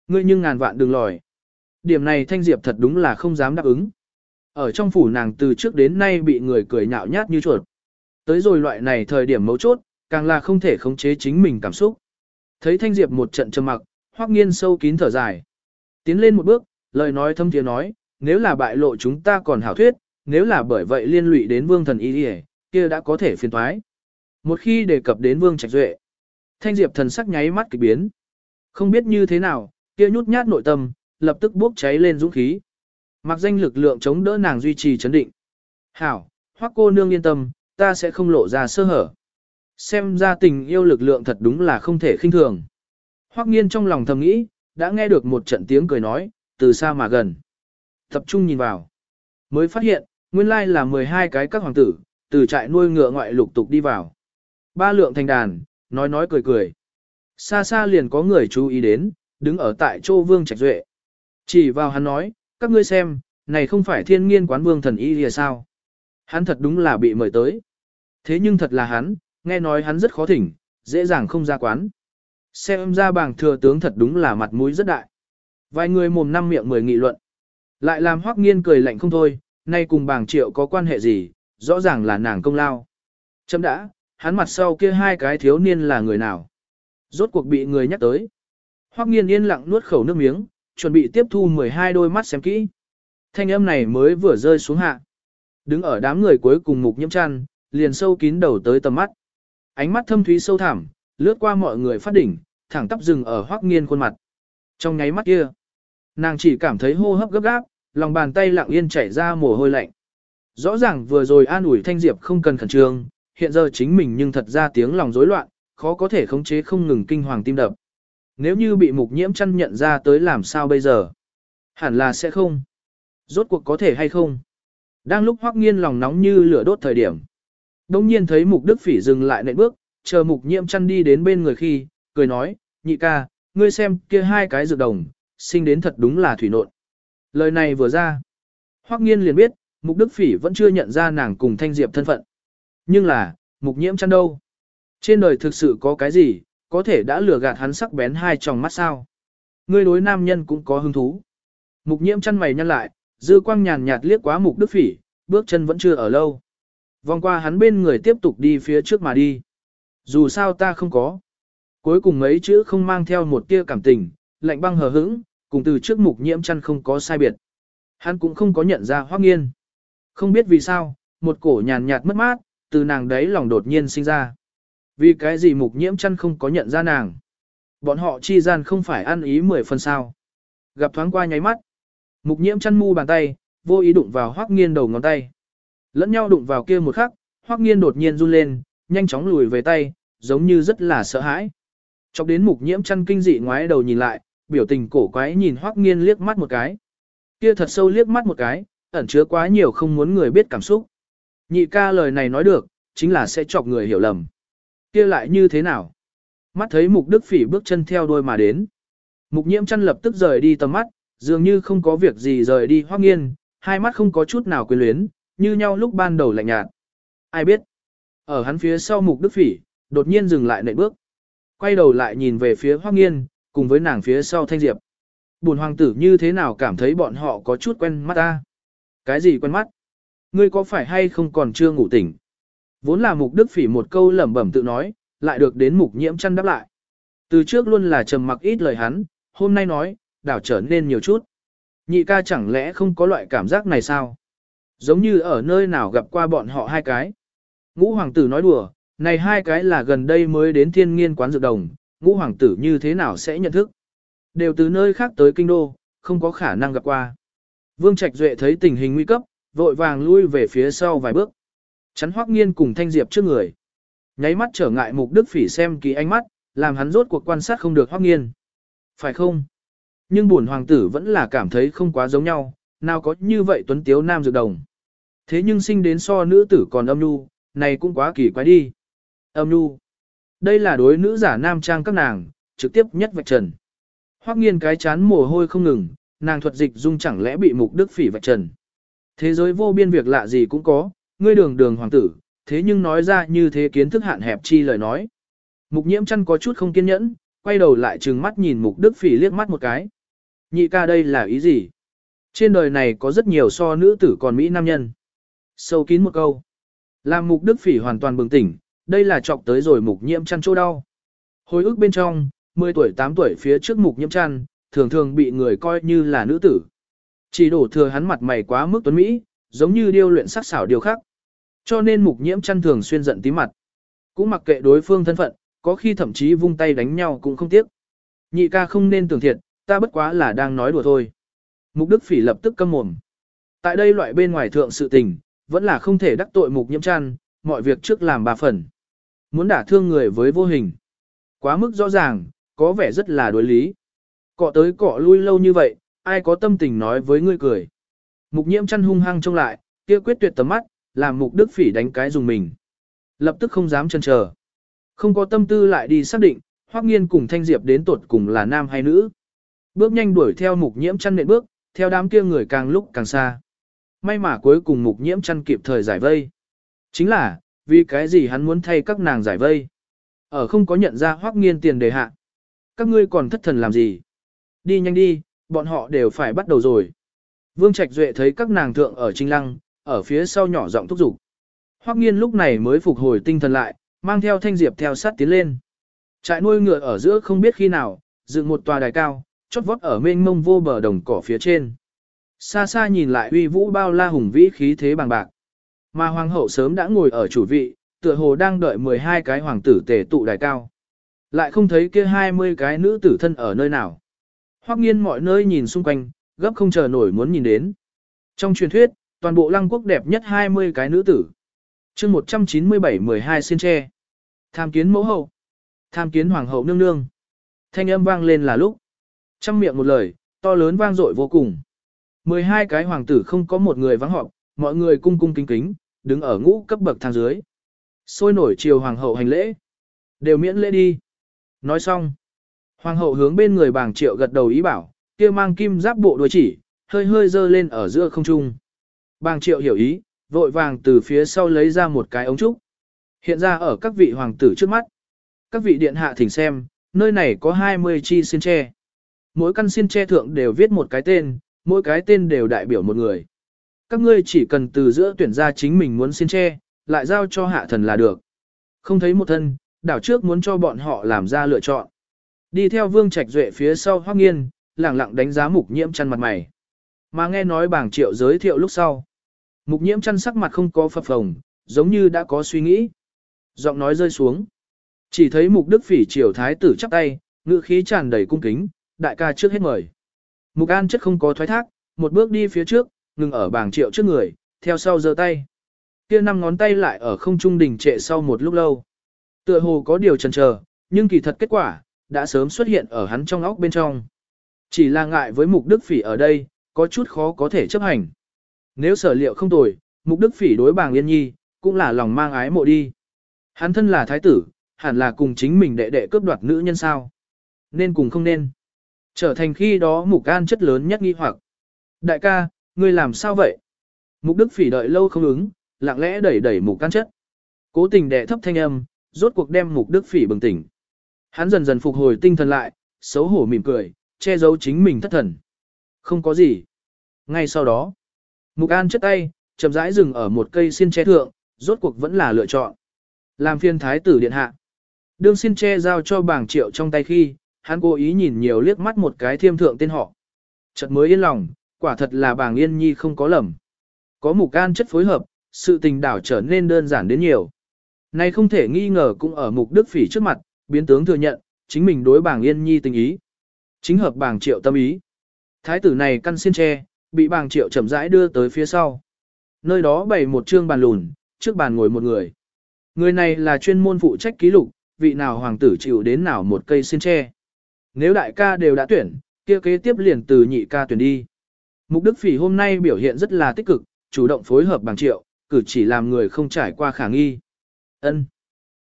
[SPEAKER 1] Ngươi nhưng ngàn vạn đừng lòi. Điểm này Thanh Diệp thật đúng là không dám đáp ứng. Ở trong phủ nàng từ trước đến nay bị người cười nhạo nhát như chuột. Tới rồi loại này thời điểm mấu chốt, càng là không thể khống chế chính mình cảm xúc. Thấy Thanh Diệp một trận trầm mặc, hoắc nghiên sâu kín thở dài. Tiến lên một bước, lời nói thâm thiế nói, nếu là bại lộ chúng ta còn hảo thuyết, nếu là bởi vậy liên lụy đến vương thần y đi kia đã có thể phiền thoái. Một khi đề cập đến vương trạch duệ, Thanh Diệp thần sắc nháy mắt kỳ biến. Không biết như thế nào, kia nhút nhát nội tâm, lập tức bốc cháy lên dũng khí. Mặc danh lực lượng chống đỡ nàng duy trì chấn định. Hảo, hoắc cô nương yên tâm, ta sẽ không lộ ra sơ hở. Xem ra tình yêu lực lượng thật đúng là không thể khinh thường. Hoắc nghiên trong lòng thầm nghĩ, đã nghe được một trận tiếng cười nói, từ xa mà gần. Tập trung nhìn vào. Mới phát hiện, nguyên lai là 12 cái các hoàng tử, từ trại nuôi ngựa ngoại lục tục đi vào. Ba lượng thành đàn, nói nói cười cười. Xa xa liền có người chú ý đến, đứng ở tại chỗ Vương Trạch Duệ. Chỉ vào hắn nói, các ngươi xem, này không phải thiên nghiên quán vương thần y lìa sao. Hắn thật đúng là bị mời tới. Thế nhưng thật là hắn, nghe nói hắn rất khó thỉnh, dễ dàng không ra quán. Xem ra bảng thừa tướng thật đúng là mặt mũi rất đại. Vài người mồm năm miệng mười nghị luận. Lại làm hoắc nghiên cười lạnh không thôi, nay cùng bảng triệu có quan hệ gì, rõ ràng là nàng công lao. Chấm đã, hắn mặt sau kia hai cái thiếu niên là người nào? Rốt cuộc bị người nhắc tới. Hoắc nghiên yên lặng nuốt khẩu nước miếng, chuẩn bị tiếp thu 12 đôi mắt xem kỹ. Thanh âm này mới vừa rơi xuống hạ. Đứng ở đám người cuối cùng mục nhiễm chăn, liền sâu kín đầu tới tầm mắt. Ánh mắt thâm thúy sâu thẳm, lướt qua mọi người phát đỉnh, thẳng tắp dừng ở hoắc nghiên khuôn mặt. Trong nháy mắt kia, nàng chỉ cảm thấy hô hấp gấp gáp, lòng bàn tay lặng yên chảy ra mồ hôi lạnh. Rõ ràng vừa rồi an ủi Thanh Diệp không cần khẩn trương, hiện giờ chính mình nhưng thật ra tiếng lòng rối loạn, khó có thể khống chế không ngừng kinh hoàng tim đập. Nếu như bị mục nhiễm chăn nhận ra tới làm sao bây giờ? Hẳn là sẽ không. Rốt cuộc có thể hay không? Đang lúc hoắc nghiên lòng nóng như lửa đốt thời điểm. Đông nhiên thấy mục đức phỉ dừng lại nệm bước, chờ mục nhiễm chăn đi đến bên người khi, cười nói, nhị ca, ngươi xem kia hai cái dược đồng, sinh đến thật đúng là thủy nộn. Lời này vừa ra. Hoắc nghiên liền biết, mục đức phỉ vẫn chưa nhận ra nàng cùng thanh diệp thân phận. Nhưng là, mục nhiễm chăn đâu? Trên đời thực sự có cái gì, có thể đã lừa gạt hắn sắc bén hai tròng mắt sao? Ngươi đối nam nhân cũng có hứng thú. Mục nhiễm chăn mày nhăn lại, dư quang nhàn nhạt liếc quá mục đức phỉ, bước chân vẫn chưa ở lâu. Vòng qua hắn bên người tiếp tục đi phía trước mà đi. Dù sao ta không có. Cuối cùng mấy chữ không mang theo một tia cảm tình, lạnh băng hờ hững, cùng từ trước mục nhiễm chăn không có sai biệt. Hắn cũng không có nhận ra hoác nghiên. Không biết vì sao, một cổ nhàn nhạt mất mát, từ nàng đấy lòng đột nhiên sinh ra. Vì cái gì mục nhiễm chăn không có nhận ra nàng. Bọn họ chi gian không phải ăn ý mười phần sao. Gặp thoáng qua nháy mắt. Mục nhiễm chăn mu bàn tay, vô ý đụng vào hoác nghiên đầu ngón tay. Lẫn nhau đụng vào kia một khắc, hoác nghiên đột nhiên run lên, nhanh chóng lùi về tay, giống như rất là sợ hãi. Chọc đến mục nhiễm chăn kinh dị ngoái đầu nhìn lại, biểu tình cổ quái nhìn hoác nghiên liếc mắt một cái. Kia thật sâu liếc mắt một cái, ẩn chứa quá nhiều không muốn người biết cảm xúc. Nhị ca lời này nói được, chính là sẽ chọc người hiểu lầm. Kia lại như thế nào? Mắt thấy mục đức phỉ bước chân theo đôi mà đến. Mục nhiễm chăn lập tức rời đi tầm mắt, dường như không có việc gì rời đi hoác nghiên, hai mắt không có chút nào quyền luyến, như nhau lúc ban đầu lạnh nhạt. Ai biết? Ở hắn phía sau mục đức phỉ, đột nhiên dừng lại nệ bước. Quay đầu lại nhìn về phía hoác nghiên, cùng với nàng phía sau thanh diệp. Bùn hoàng tử như thế nào cảm thấy bọn họ có chút quen mắt ta? Cái gì quen mắt? Ngươi có phải hay không còn chưa ngủ tỉnh? Vốn là mục đức phỉ một câu lẩm bẩm tự nói, lại được đến mục nhiễm chăn đáp lại. Từ trước luôn là trầm mặc ít lời hắn, hôm nay nói, đảo trở nên nhiều chút. Nhị ca chẳng lẽ không có loại cảm giác này sao? Giống như ở nơi nào gặp qua bọn họ hai cái. Ngũ hoàng tử nói đùa, này hai cái là gần đây mới đến thiên nghiên quán dược đồng, ngũ hoàng tử như thế nào sẽ nhận thức? Đều từ nơi khác tới kinh đô, không có khả năng gặp qua. Vương Trạch Duệ thấy tình hình nguy cấp, vội vàng lui về phía sau vài bước. Chắn Hoắc Nghiên cùng Thanh Diệp trước người. Nháy mắt trở ngại Mục Đức Phỉ xem kỹ ánh mắt, làm hắn rốt cuộc quan sát không được Hoắc Nghiên. Phải không? Nhưng buồn hoàng tử vẫn là cảm thấy không quá giống nhau, nào có như vậy tuấn tiếu nam dược đồng. Thế nhưng sinh đến so nữ tử còn âm nhu, này cũng quá kỳ quái đi. Âm nhu. Đây là đối nữ giả nam trang các nàng, trực tiếp nhất vạch trần. Hoắc nghiên cái chán mồ hôi không ngừng, nàng thuật dịch dung chẳng lẽ bị mục đức phỉ vạch trần. Thế giới vô biên việc lạ gì cũng có, ngươi đường đường hoàng tử, thế nhưng nói ra như thế kiến thức hạn hẹp chi lời nói. Mục nhiễm chăn có chút không kiên nhẫn, quay đầu lại trừng mắt nhìn mục đức phỉ liếc mắt một cái. Nhị ca đây là ý gì? Trên đời này có rất nhiều so nữ tử còn Mỹ nam nhân. Sâu kín một câu. Làm mục đức phỉ hoàn toàn bừng tỉnh, đây là chọc tới rồi mục nhiễm chăn chỗ đau. Hồi ức bên trong, 10 tuổi 8 tuổi phía trước mục nhiễm chăn, thường thường bị người coi như là nữ tử. Chỉ đổ thừa hắn mặt mày quá mức tuấn Mỹ, giống như điêu luyện sắc xảo điều khác. Cho nên mục nhiễm chăn thường xuyên giận tí mặt. Cũng mặc kệ đối phương thân phận, có khi thậm chí vung tay đánh nhau cũng không tiếc. Nhị ca không nên tưởng thiệt, ta bất quá là đang nói đùa thôi. Mục Đức Phỉ lập tức câm mồm. Tại đây loại bên ngoài thượng sự tình, vẫn là không thể đắc tội mục nhiễm chăn, mọi việc trước làm ba phần. Muốn đả thương người với vô hình. Quá mức rõ ràng, có vẻ rất là đối lý. Cọ tới cọ lui lâu như vậy, ai có tâm tình nói với ngươi cười. Mục nhiễm chăn hung hăng trông lại, kia quyết tuyệt tầm mắt, làm mục đức phỉ đánh cái dùng mình. Lập tức không dám chân chờ. Không có tâm tư lại đi xác định, hoắc nghiên cùng thanh diệp đến tột cùng là nam hay nữ. Bước nhanh đuổi theo mục nhiễm chăn nện bước, theo đám kia người càng lúc càng xa. May mà cuối cùng mục nhiễm chăn kịp thời giải vây. Chính là, vì cái gì hắn muốn thay các nàng giải vây. Ở không có nhận ra hoắc nghiên tiền đề hạ. Các ngươi còn thất thần làm gì? Đi nhanh đi, bọn họ đều phải bắt đầu rồi. Vương Trạch Duệ thấy các nàng thượng ở trinh lăng, ở phía sau nhỏ giọng thúc giục. Hoắc nghiên lúc này mới phục hồi tinh thần lại, mang theo thanh diệp theo sát tiến lên. Trại nuôi ngựa ở giữa không biết khi nào, dựng một tòa đài cao, chót vót ở mênh mông vô bờ đồng cỏ phía trên. Xa xa nhìn lại uy vũ bao la hùng vĩ khí thế bằng bạc. Mà hoàng hậu sớm đã ngồi ở chủ vị, tựa hồ đang đợi 12 cái hoàng tử tề tụ đài cao. Lại không thấy kia 20 cái nữ tử thân ở nơi nào. Hoắc nghiên mọi nơi nhìn xung quanh, gấp không chờ nổi muốn nhìn đến. Trong truyền thuyết, toàn bộ lăng quốc đẹp nhất 20 cái nữ tử. chương 197-12 xin tre. Tham kiến mẫu hậu. Tham kiến hoàng hậu nương nương. Thanh âm vang lên là lúc. Trăm miệng một lời, to lớn vang dội vô cùng. 12 cái hoàng tử không có một người vắng họp, mọi người cung cung kính kính, đứng ở ngũ cấp bậc thang dưới. Sôi nổi chiều hoàng hậu hành lễ. Đều miễn lễ đi. Nói xong. Hoàng hậu hướng bên người bàng triệu gật đầu ý bảo, kia mang kim giáp bộ đuôi chỉ, hơi hơi dơ lên ở giữa không trung. Bàng triệu hiểu ý, vội vàng từ phía sau lấy ra một cái ống trúc. Hiện ra ở các vị hoàng tử trước mắt. Các vị điện hạ thỉnh xem, nơi này có 20 chi xin tre. Mỗi căn xin tre thượng đều viết một cái tên, mỗi cái tên đều đại biểu một người. Các ngươi chỉ cần từ giữa tuyển ra chính mình muốn xin tre, lại giao cho hạ thần là được. Không thấy một thân, đảo trước muốn cho bọn họ làm ra lựa chọn. Đi theo vương trạch duệ phía sau Hoắc nghiên, lẳng lặng đánh giá mục nhiễm chăn mặt mày. Mà nghe nói bảng triệu giới thiệu lúc sau. Mục nhiễm chăn sắc mặt không có phập phồng, giống như đã có suy nghĩ. Giọng nói rơi xuống. Chỉ thấy mục đức phỉ triều thái tử chắp tay, ngữ khí tràn đầy cung kính, đại ca trước hết mời. Mục an chất không có thoái thác, một bước đi phía trước, ngừng ở bảng triệu trước người, theo sau giơ tay. Kia năm ngón tay lại ở không trung đỉnh trệ sau một lúc lâu. Tựa hồ có điều chần chờ, nhưng kỳ thật kết quả, đã sớm xuất hiện ở hắn trong óc bên trong. Chỉ là ngại với mục đức phỉ ở đây, có chút khó có thể chấp hành. Nếu sở liệu không tồi, mục đức phỉ đối bàng yên nhi, cũng là lòng mang ái mộ đi. Hắn thân là thái tử, hẳn là cùng chính mình đệ đệ cướp đoạt nữ nhân sao. Nên cùng không nên. Trở thành khi đó mục an chất lớn nhất nghi hoặc. Đại ca, ngươi làm sao vậy? Mục đức phỉ đợi lâu không ứng, lặng lẽ đẩy đẩy mục an chất. Cố tình đệ thấp thanh âm, rốt cuộc đem mục đức phỉ bừng tỉnh. Hắn dần dần phục hồi tinh thần lại, xấu hổ mỉm cười, che giấu chính mình thất thần. Không có gì. Ngay sau đó, Mục An chất tay, chậm rãi dừng ở một cây xiên tre thượng, rốt cuộc vẫn là lựa chọn. Làm phiên thái tử điện hạ. Đương xiên tre giao cho bảng triệu trong tay khi, hắn cố ý nhìn nhiều liếc mắt một cái thiêm thượng tên họ. Chợt mới yên lòng, quả thật là bảng yên nhi không có lầm. Có Mục An chất phối hợp, sự tình đảo trở nên đơn giản đến nhiều. Này không thể nghi ngờ cũng ở Mục Đức Phỉ trước mặt, biến tướng thừa nhận, chính mình đối bảng yên nhi tình ý. Chính hợp bảng triệu tâm ý. Thái tử này căn xiên tre, bị bảng triệu chậm rãi đưa tới phía sau. Nơi đó bày một trương bàn lùn, trước bàn ngồi một người. Người này là chuyên môn phụ trách ký lục, vị nào hoàng tử chịu đến nào một cây xiên tre. Nếu đại ca đều đã tuyển, kia kế tiếp liền từ nhị ca tuyển đi. Mục Đức Phỉ hôm nay biểu hiện rất là tích cực, chủ động phối hợp bằng triệu, cử chỉ làm người không trải qua khả nghi. Ân.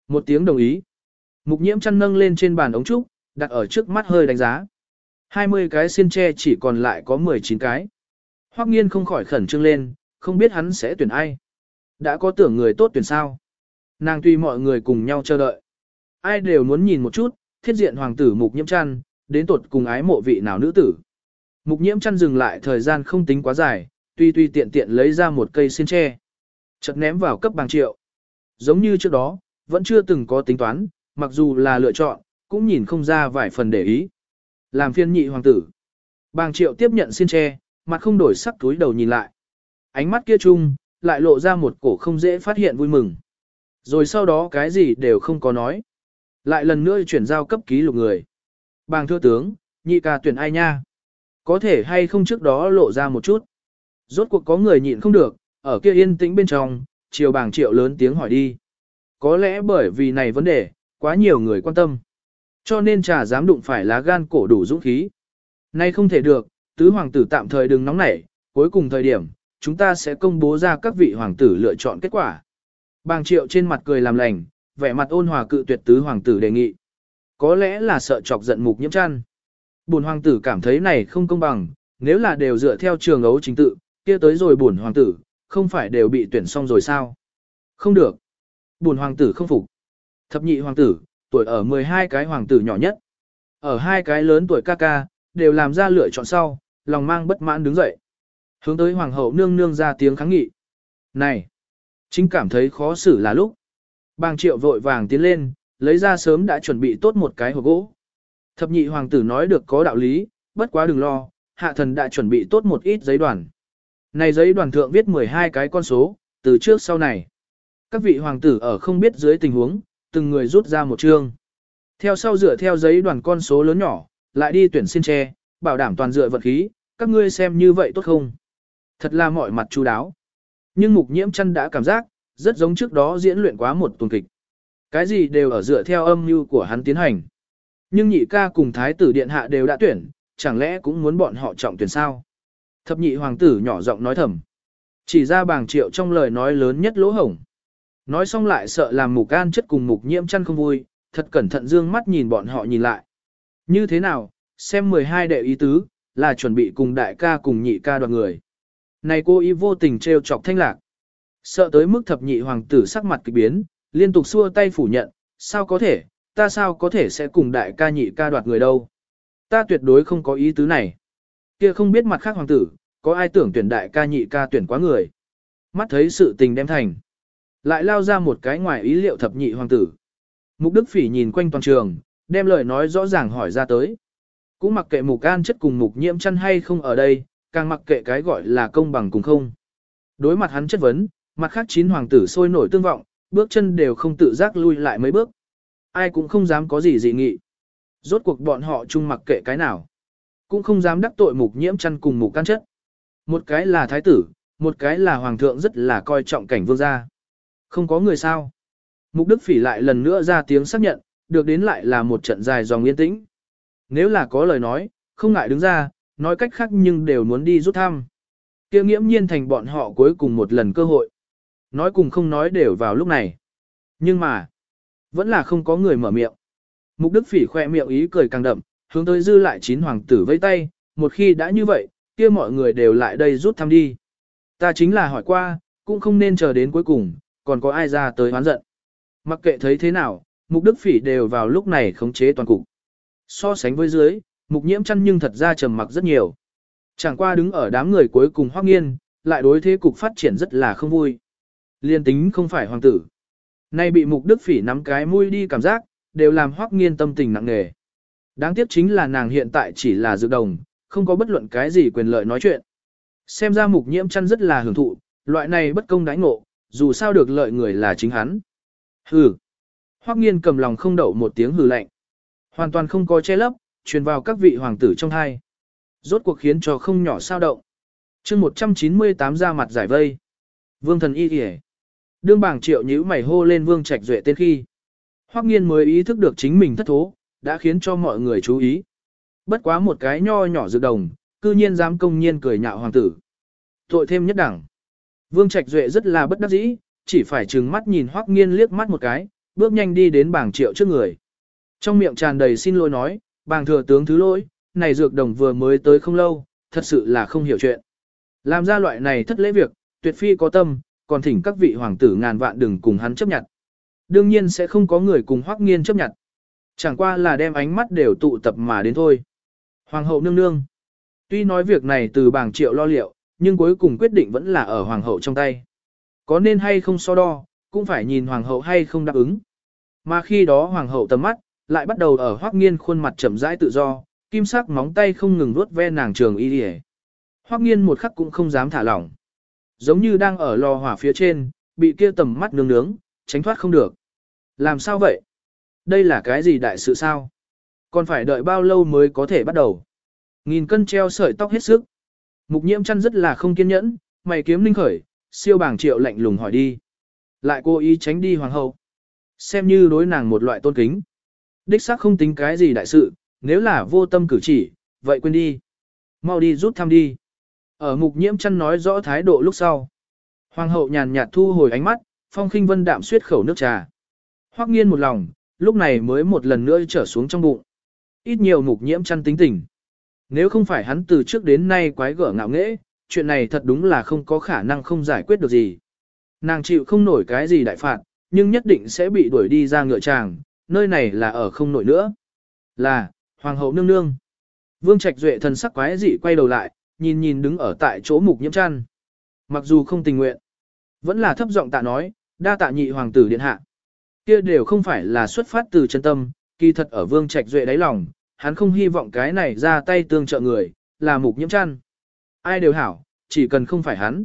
[SPEAKER 1] Một tiếng đồng ý. Mục nhiễm chăn nâng lên trên bàn ống trúc, đặt ở trước mắt hơi đánh giá. 20 cái xiên tre chỉ còn lại có 19 cái. Hoắc nghiên không khỏi khẩn trương lên, không biết hắn sẽ tuyển ai. Đã có tưởng người tốt tuyển sao. Nàng tùy mọi người cùng nhau chờ đợi. Ai đều muốn nhìn một chút, thiết diện hoàng tử mục nhiễm chăn, đến tột cùng ái mộ vị nào nữ tử. Mục nhiễm chăn dừng lại thời gian không tính quá dài, tuy tuy tiện tiện lấy ra một cây xiên tre. Chợt ném vào cấp bằng triệu. Giống như trước đó, vẫn chưa từng có tính toán, mặc dù là lựa chọn, cũng nhìn không ra vài phần để ý. Làm phiên nhị hoàng tử. Bàng triệu tiếp nhận xin tre, mặt không đổi sắc túi đầu nhìn lại. Ánh mắt kia chung, lại lộ ra một cổ không dễ phát hiện vui mừng. Rồi sau đó cái gì đều không có nói. Lại lần nữa chuyển giao cấp ký lục người. Bàng thưa tướng, nhị ca tuyển ai nha? Có thể hay không trước đó lộ ra một chút. Rốt cuộc có người nhịn không được, ở kia yên tĩnh bên trong, chiều bàng triệu lớn tiếng hỏi đi. Có lẽ bởi vì này vấn đề, quá nhiều người quan tâm. Cho nên trà dám đụng phải lá gan cổ đủ dũng khí. Nay không thể được, tứ hoàng tử tạm thời đừng nóng nảy, cuối cùng thời điểm, chúng ta sẽ công bố ra các vị hoàng tử lựa chọn kết quả. Bàng triệu trên mặt cười làm lành, vẻ mặt ôn hòa cự tuyệt tứ hoàng tử đề nghị. Có lẽ là sợ chọc giận mục nhiễm chăn. Bổn hoàng tử cảm thấy này không công bằng, nếu là đều dựa theo trường ấu chính tự, kia tới rồi bổn hoàng tử, không phải đều bị tuyển xong rồi sao? Không được. Bổn hoàng tử không phục. Thập nhị hoàng tử, tuổi ở 12 cái hoàng tử nhỏ nhất. Ở hai cái lớn tuổi ca ca, đều làm ra lựa chọn sau, lòng mang bất mãn đứng dậy. Hướng tới hoàng hậu nương nương ra tiếng kháng nghị. Này! Chính cảm thấy khó xử là lúc. Bàng triệu vội vàng tiến lên, lấy ra sớm đã chuẩn bị tốt một cái hộp gỗ. Thập nhị hoàng tử nói được có đạo lý, bất quá đừng lo, hạ thần đã chuẩn bị tốt một ít giấy đoàn. Này giấy đoàn thượng viết 12 cái con số, từ trước sau này. Các vị hoàng tử ở không biết dưới tình huống, từng người rút ra một chương. Theo sau dựa theo giấy đoàn con số lớn nhỏ, lại đi tuyển xin tre, bảo đảm toàn dựa vật khí, các ngươi xem như vậy tốt không? Thật là mọi mặt chú đáo. Nhưng mục nhiễm chân đã cảm giác, rất giống trước đó diễn luyện quá một tuần kịch. Cái gì đều ở dựa theo âm mưu của hắn tiến hành. Nhưng nhị ca cùng thái tử điện hạ đều đã tuyển, chẳng lẽ cũng muốn bọn họ trọng tuyển sao? Thập nhị hoàng tử nhỏ giọng nói thầm. Chỉ ra bàng triệu trong lời nói lớn nhất lỗ hổng. Nói xong lại sợ làm mục an chất cùng mục nhiễm chăn không vui, thật cẩn thận dương mắt nhìn bọn họ nhìn lại. Như thế nào, xem 12 đệ ý tứ, là chuẩn bị cùng đại ca cùng nhị ca đoàn người. Này cô ý vô tình trêu chọc thanh lạc. Sợ tới mức thập nhị hoàng tử sắc mặt kịch biến, liên tục xua tay phủ nhận, sao có thể, ta sao có thể sẽ cùng đại ca nhị ca đoạt người đâu. Ta tuyệt đối không có ý tứ này. Kia không biết mặt khác hoàng tử, có ai tưởng tuyển đại ca nhị ca tuyển quá người. Mắt thấy sự tình đem thành. Lại lao ra một cái ngoài ý liệu thập nhị hoàng tử. Mục Đức Phỉ nhìn quanh toàn trường, đem lời nói rõ ràng hỏi ra tới. Cũng mặc kệ mục an chất cùng mục nhiễm chăn hay không ở đây, càng mặc kệ cái gọi là công bằng cùng không. Đối mặt hắn chất vấn, mặt khác chín hoàng tử sôi nổi tương vọng, bước chân đều không tự giác lui lại mấy bước. Ai cũng không dám có gì dị nghị. Rốt cuộc bọn họ chung mặc kệ cái nào. Cũng không dám đắc tội mục nhiễm chăn cùng mục can chất. Một cái là thái tử, một cái là hoàng thượng rất là coi trọng cảnh vương gia. Không có người sao. Mục Đức Phỉ lại lần nữa ra tiếng xác nhận, được đến lại là một trận dài dòng yên tĩnh. Nếu là có lời nói, không ngại đứng ra, nói cách khác nhưng đều muốn đi rút thăm. kia nghiễm nhiên thành bọn họ cuối cùng một lần cơ hội. Nói cùng không nói đều vào lúc này. Nhưng mà, vẫn là không có người mở miệng. Mục Đức Phỉ khoe miệng ý cười càng đậm, hướng tới dư lại chín hoàng tử vây tay, một khi đã như vậy, kia mọi người đều lại đây rút thăm đi. Ta chính là hỏi qua, cũng không nên chờ đến cuối cùng, còn có ai ra tới hoán giận. Mặc kệ thấy thế nào, mục đức phỉ đều vào lúc này khống chế toàn cục. So sánh với dưới, mục nhiễm chăn nhưng thật ra trầm mặc rất nhiều. Chẳng qua đứng ở đám người cuối cùng hoác nghiên, lại đối thế cục phát triển rất là không vui. Liên tính không phải hoàng tử. Nay bị mục đức phỉ nắm cái mũi đi cảm giác, đều làm hoác nghiên tâm tình nặng nề. Đáng tiếc chính là nàng hiện tại chỉ là dự đồng, không có bất luận cái gì quyền lợi nói chuyện. Xem ra mục nhiễm chăn rất là hưởng thụ, loại này bất công đánh ngộ, dù sao được lợi người là chính hắn. Hừ. Hoắc nghiên cầm lòng không đậu một tiếng hừ lạnh. Hoàn toàn không có che lấp, truyền vào các vị hoàng tử trong hai. Rốt cuộc khiến cho không nhỏ sao động. chương 198 ra mặt giải vây. Vương thần y kìa. Đương bảng triệu nhíu mày hô lên vương trạch duệ tên khi. Hoắc nghiên mới ý thức được chính mình thất thố, đã khiến cho mọi người chú ý. Bất quá một cái nho nhỏ dự đồng, cư nhiên dám công nhiên cười nhạo hoàng tử. Tội thêm nhất đẳng. Vương Trạch Duệ rất là bất đắc dĩ, chỉ phải trừng mắt nhìn Hoắc Nghiên liếc mắt một cái, bước nhanh đi đến bảng triệu trước người. Trong miệng tràn đầy xin lỗi nói, bàng thừa tướng thứ lỗi, này dược đồng vừa mới tới không lâu, thật sự là không hiểu chuyện. Làm ra loại này thất lễ việc, tuyệt phi có tâm, còn thỉnh các vị hoàng tử ngàn vạn đừng cùng hắn chấp nhận. Đương nhiên sẽ không có người cùng Hoắc Nghiên chấp nhận. Chẳng qua là đem ánh mắt đều tụ tập mà đến thôi. Hoàng hậu nương nương. Tuy nói việc này từ bảng triệu lo liệu, nhưng cuối cùng quyết định vẫn là ở hoàng hậu trong tay. Có nên hay không so đo, cũng phải nhìn hoàng hậu hay không đáp ứng. Mà khi đó hoàng hậu tầm mắt, lại bắt đầu ở hoác nghiên khuôn mặt chậm rãi tự do, kim sắc móng tay không ngừng vuốt ve nàng trường y đi Hoác nghiên một khắc cũng không dám thả lỏng. Giống như đang ở lò hỏa phía trên, bị kia tầm mắt nướng nướng, tránh thoát không được. Làm sao vậy? Đây là cái gì đại sự sao? Còn phải đợi bao lâu mới có thể bắt đầu? Nghìn cân treo sợi tóc hết sức. Mục nhiễm chăn rất là không kiên nhẫn, mày kiếm linh khởi, siêu bảng triệu lạnh lùng hỏi đi. Lại cố ý tránh đi hoàng hậu. Xem như đối nàng một loại tôn kính. Đích xác không tính cái gì đại sự, nếu là vô tâm cử chỉ, vậy quên đi. Mau đi rút thăm đi. Ở mục nhiễm chăn nói rõ thái độ lúc sau. Hoàng hậu nhàn nhạt thu hồi ánh mắt, phong khinh vân đạm suyết khẩu nước trà. Hoắc nghiên một lòng, lúc này mới một lần nữa trở xuống trong bụng. Ít nhiều mục nhiễm chăn tính tình. Nếu không phải hắn từ trước đến nay quái gở ngạo nghễ, chuyện này thật đúng là không có khả năng không giải quyết được gì. Nàng chịu không nổi cái gì đại phạt, nhưng nhất định sẽ bị đuổi đi ra ngựa tràng, nơi này là ở không nổi nữa. Là, Hoàng hậu nương nương. Vương Trạch Duệ thần sắc quái dị quay đầu lại, nhìn nhìn đứng ở tại chỗ mục nhiễm chăn. Mặc dù không tình nguyện, vẫn là thấp giọng tạ nói, đa tạ nhị hoàng tử điện hạ. Kia đều không phải là xuất phát từ chân tâm, kỳ thật ở Vương Trạch Duệ đáy lòng, hắn không hy vọng cái này ra tay tương trợ người, là mục nhiễm chăn. Ai đều hảo, chỉ cần không phải hắn.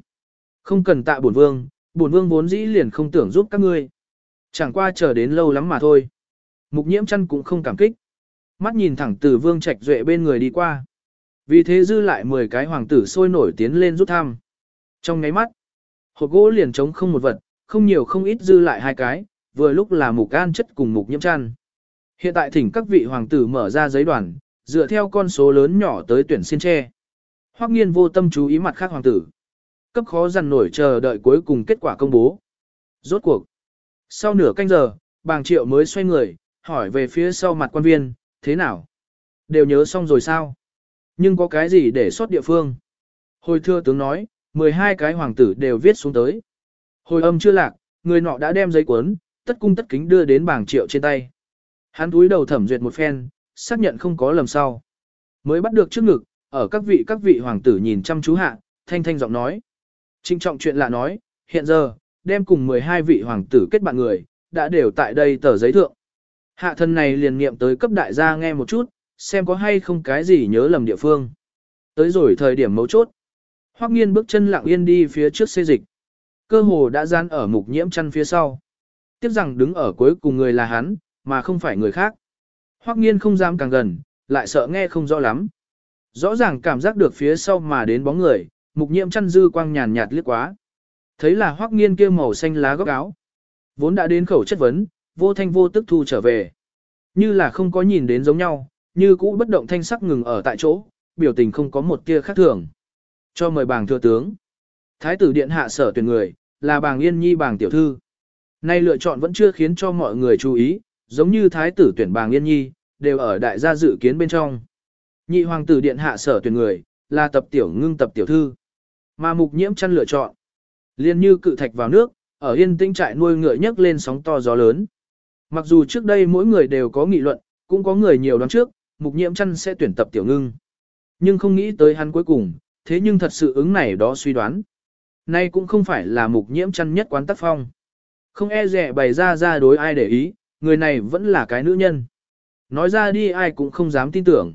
[SPEAKER 1] Không cần tạ bổn vương, bổn vương vốn dĩ liền không tưởng giúp các ngươi. Chẳng qua chờ đến lâu lắm mà thôi. Mục nhiễm chăn cũng không cảm kích. Mắt nhìn thẳng từ vương trạch duệ bên người đi qua. Vì thế dư lại 10 cái hoàng tử sôi nổi tiến lên rút thăm. Trong ngáy mắt, hộp gỗ liền trống không một vật, không nhiều không ít dư lại hai cái, vừa lúc là mục an chất cùng mục nhiễm chăn. Hiện tại thỉnh các vị hoàng tử mở ra giấy đoàn, dựa theo con số lớn nhỏ tới tuyển xin tre. Hoắc nghiên vô tâm chú ý mặt khác hoàng tử. Cấp khó dằn nổi chờ đợi cuối cùng kết quả công bố. Rốt cuộc. Sau nửa canh giờ, bàng triệu mới xoay người, hỏi về phía sau mặt quan viên, thế nào? Đều nhớ xong rồi sao? Nhưng có cái gì để sót địa phương? Hồi thưa tướng nói, 12 cái hoàng tử đều viết xuống tới. Hồi âm chưa lạc, người nọ đã đem giấy cuốn, tất cung tất kính đưa đến bảng triệu trên tay. Hắn túi đầu thẩm duyệt một phen, xác nhận không có lầm sau. Mới bắt được trước ngực, ở các vị các vị hoàng tử nhìn chăm chú hạ, thanh thanh giọng nói. Trinh trọng chuyện lạ nói, hiện giờ, đem cùng 12 vị hoàng tử kết bạn người, đã đều tại đây tờ giấy thượng. Hạ thân này liền niệm tới cấp đại gia nghe một chút, xem có hay không cái gì nhớ lầm địa phương. Tới rồi thời điểm mấu chốt. Hoắc nghiên bước chân lặng yên đi phía trước xê dịch. Cơ hồ đã gian ở mục nhiễm chăn phía sau. Tiếp rằng đứng ở cuối cùng người là hắn, mà không phải người khác. Hoắc nghiên không dám càng gần, lại sợ nghe không rõ lắm. Rõ ràng cảm giác được phía sau mà đến bóng người, mục nhiễm chăn dư quang nhàn nhạt liếc quá. Thấy là Hoắc nghiên kia màu xanh lá góc áo. Vốn đã đến khẩu chất vấn, vô thanh vô tức thu trở về. Như là không có nhìn đến giống nhau, như cũ bất động thanh sắc ngừng ở tại chỗ, biểu tình không có một tia khác thường. Cho mời bàng thừa tướng. Thái tử điện hạ sở tuyển người, là bàng yên nhi bàng tiểu thư. Nay lựa chọn vẫn chưa khiến cho mọi người chú ý, giống như thái tử tuyển bàng yên nhi, đều ở đại gia dự kiến bên trong. Nhị hoàng tử điện hạ sở tuyển người, là tập tiểu ngưng tập tiểu thư. Mà mục nhiễm chăn lựa chọn. Liên như cự thạch vào nước, ở yên tĩnh trại nuôi ngựa nhấc lên sóng to gió lớn. Mặc dù trước đây mỗi người đều có nghị luận, cũng có người nhiều đoán trước, mục nhiễm chăn sẽ tuyển tập tiểu ngưng. Nhưng không nghĩ tới hắn cuối cùng, thế nhưng thật sự ứng này đó suy đoán. Nay cũng không phải là mục nhiễm chăn nhất quán tác phong. Không e rẻ bày ra ra đối ai để ý, người này vẫn là cái nữ nhân. Nói ra đi ai cũng không dám tin tưởng.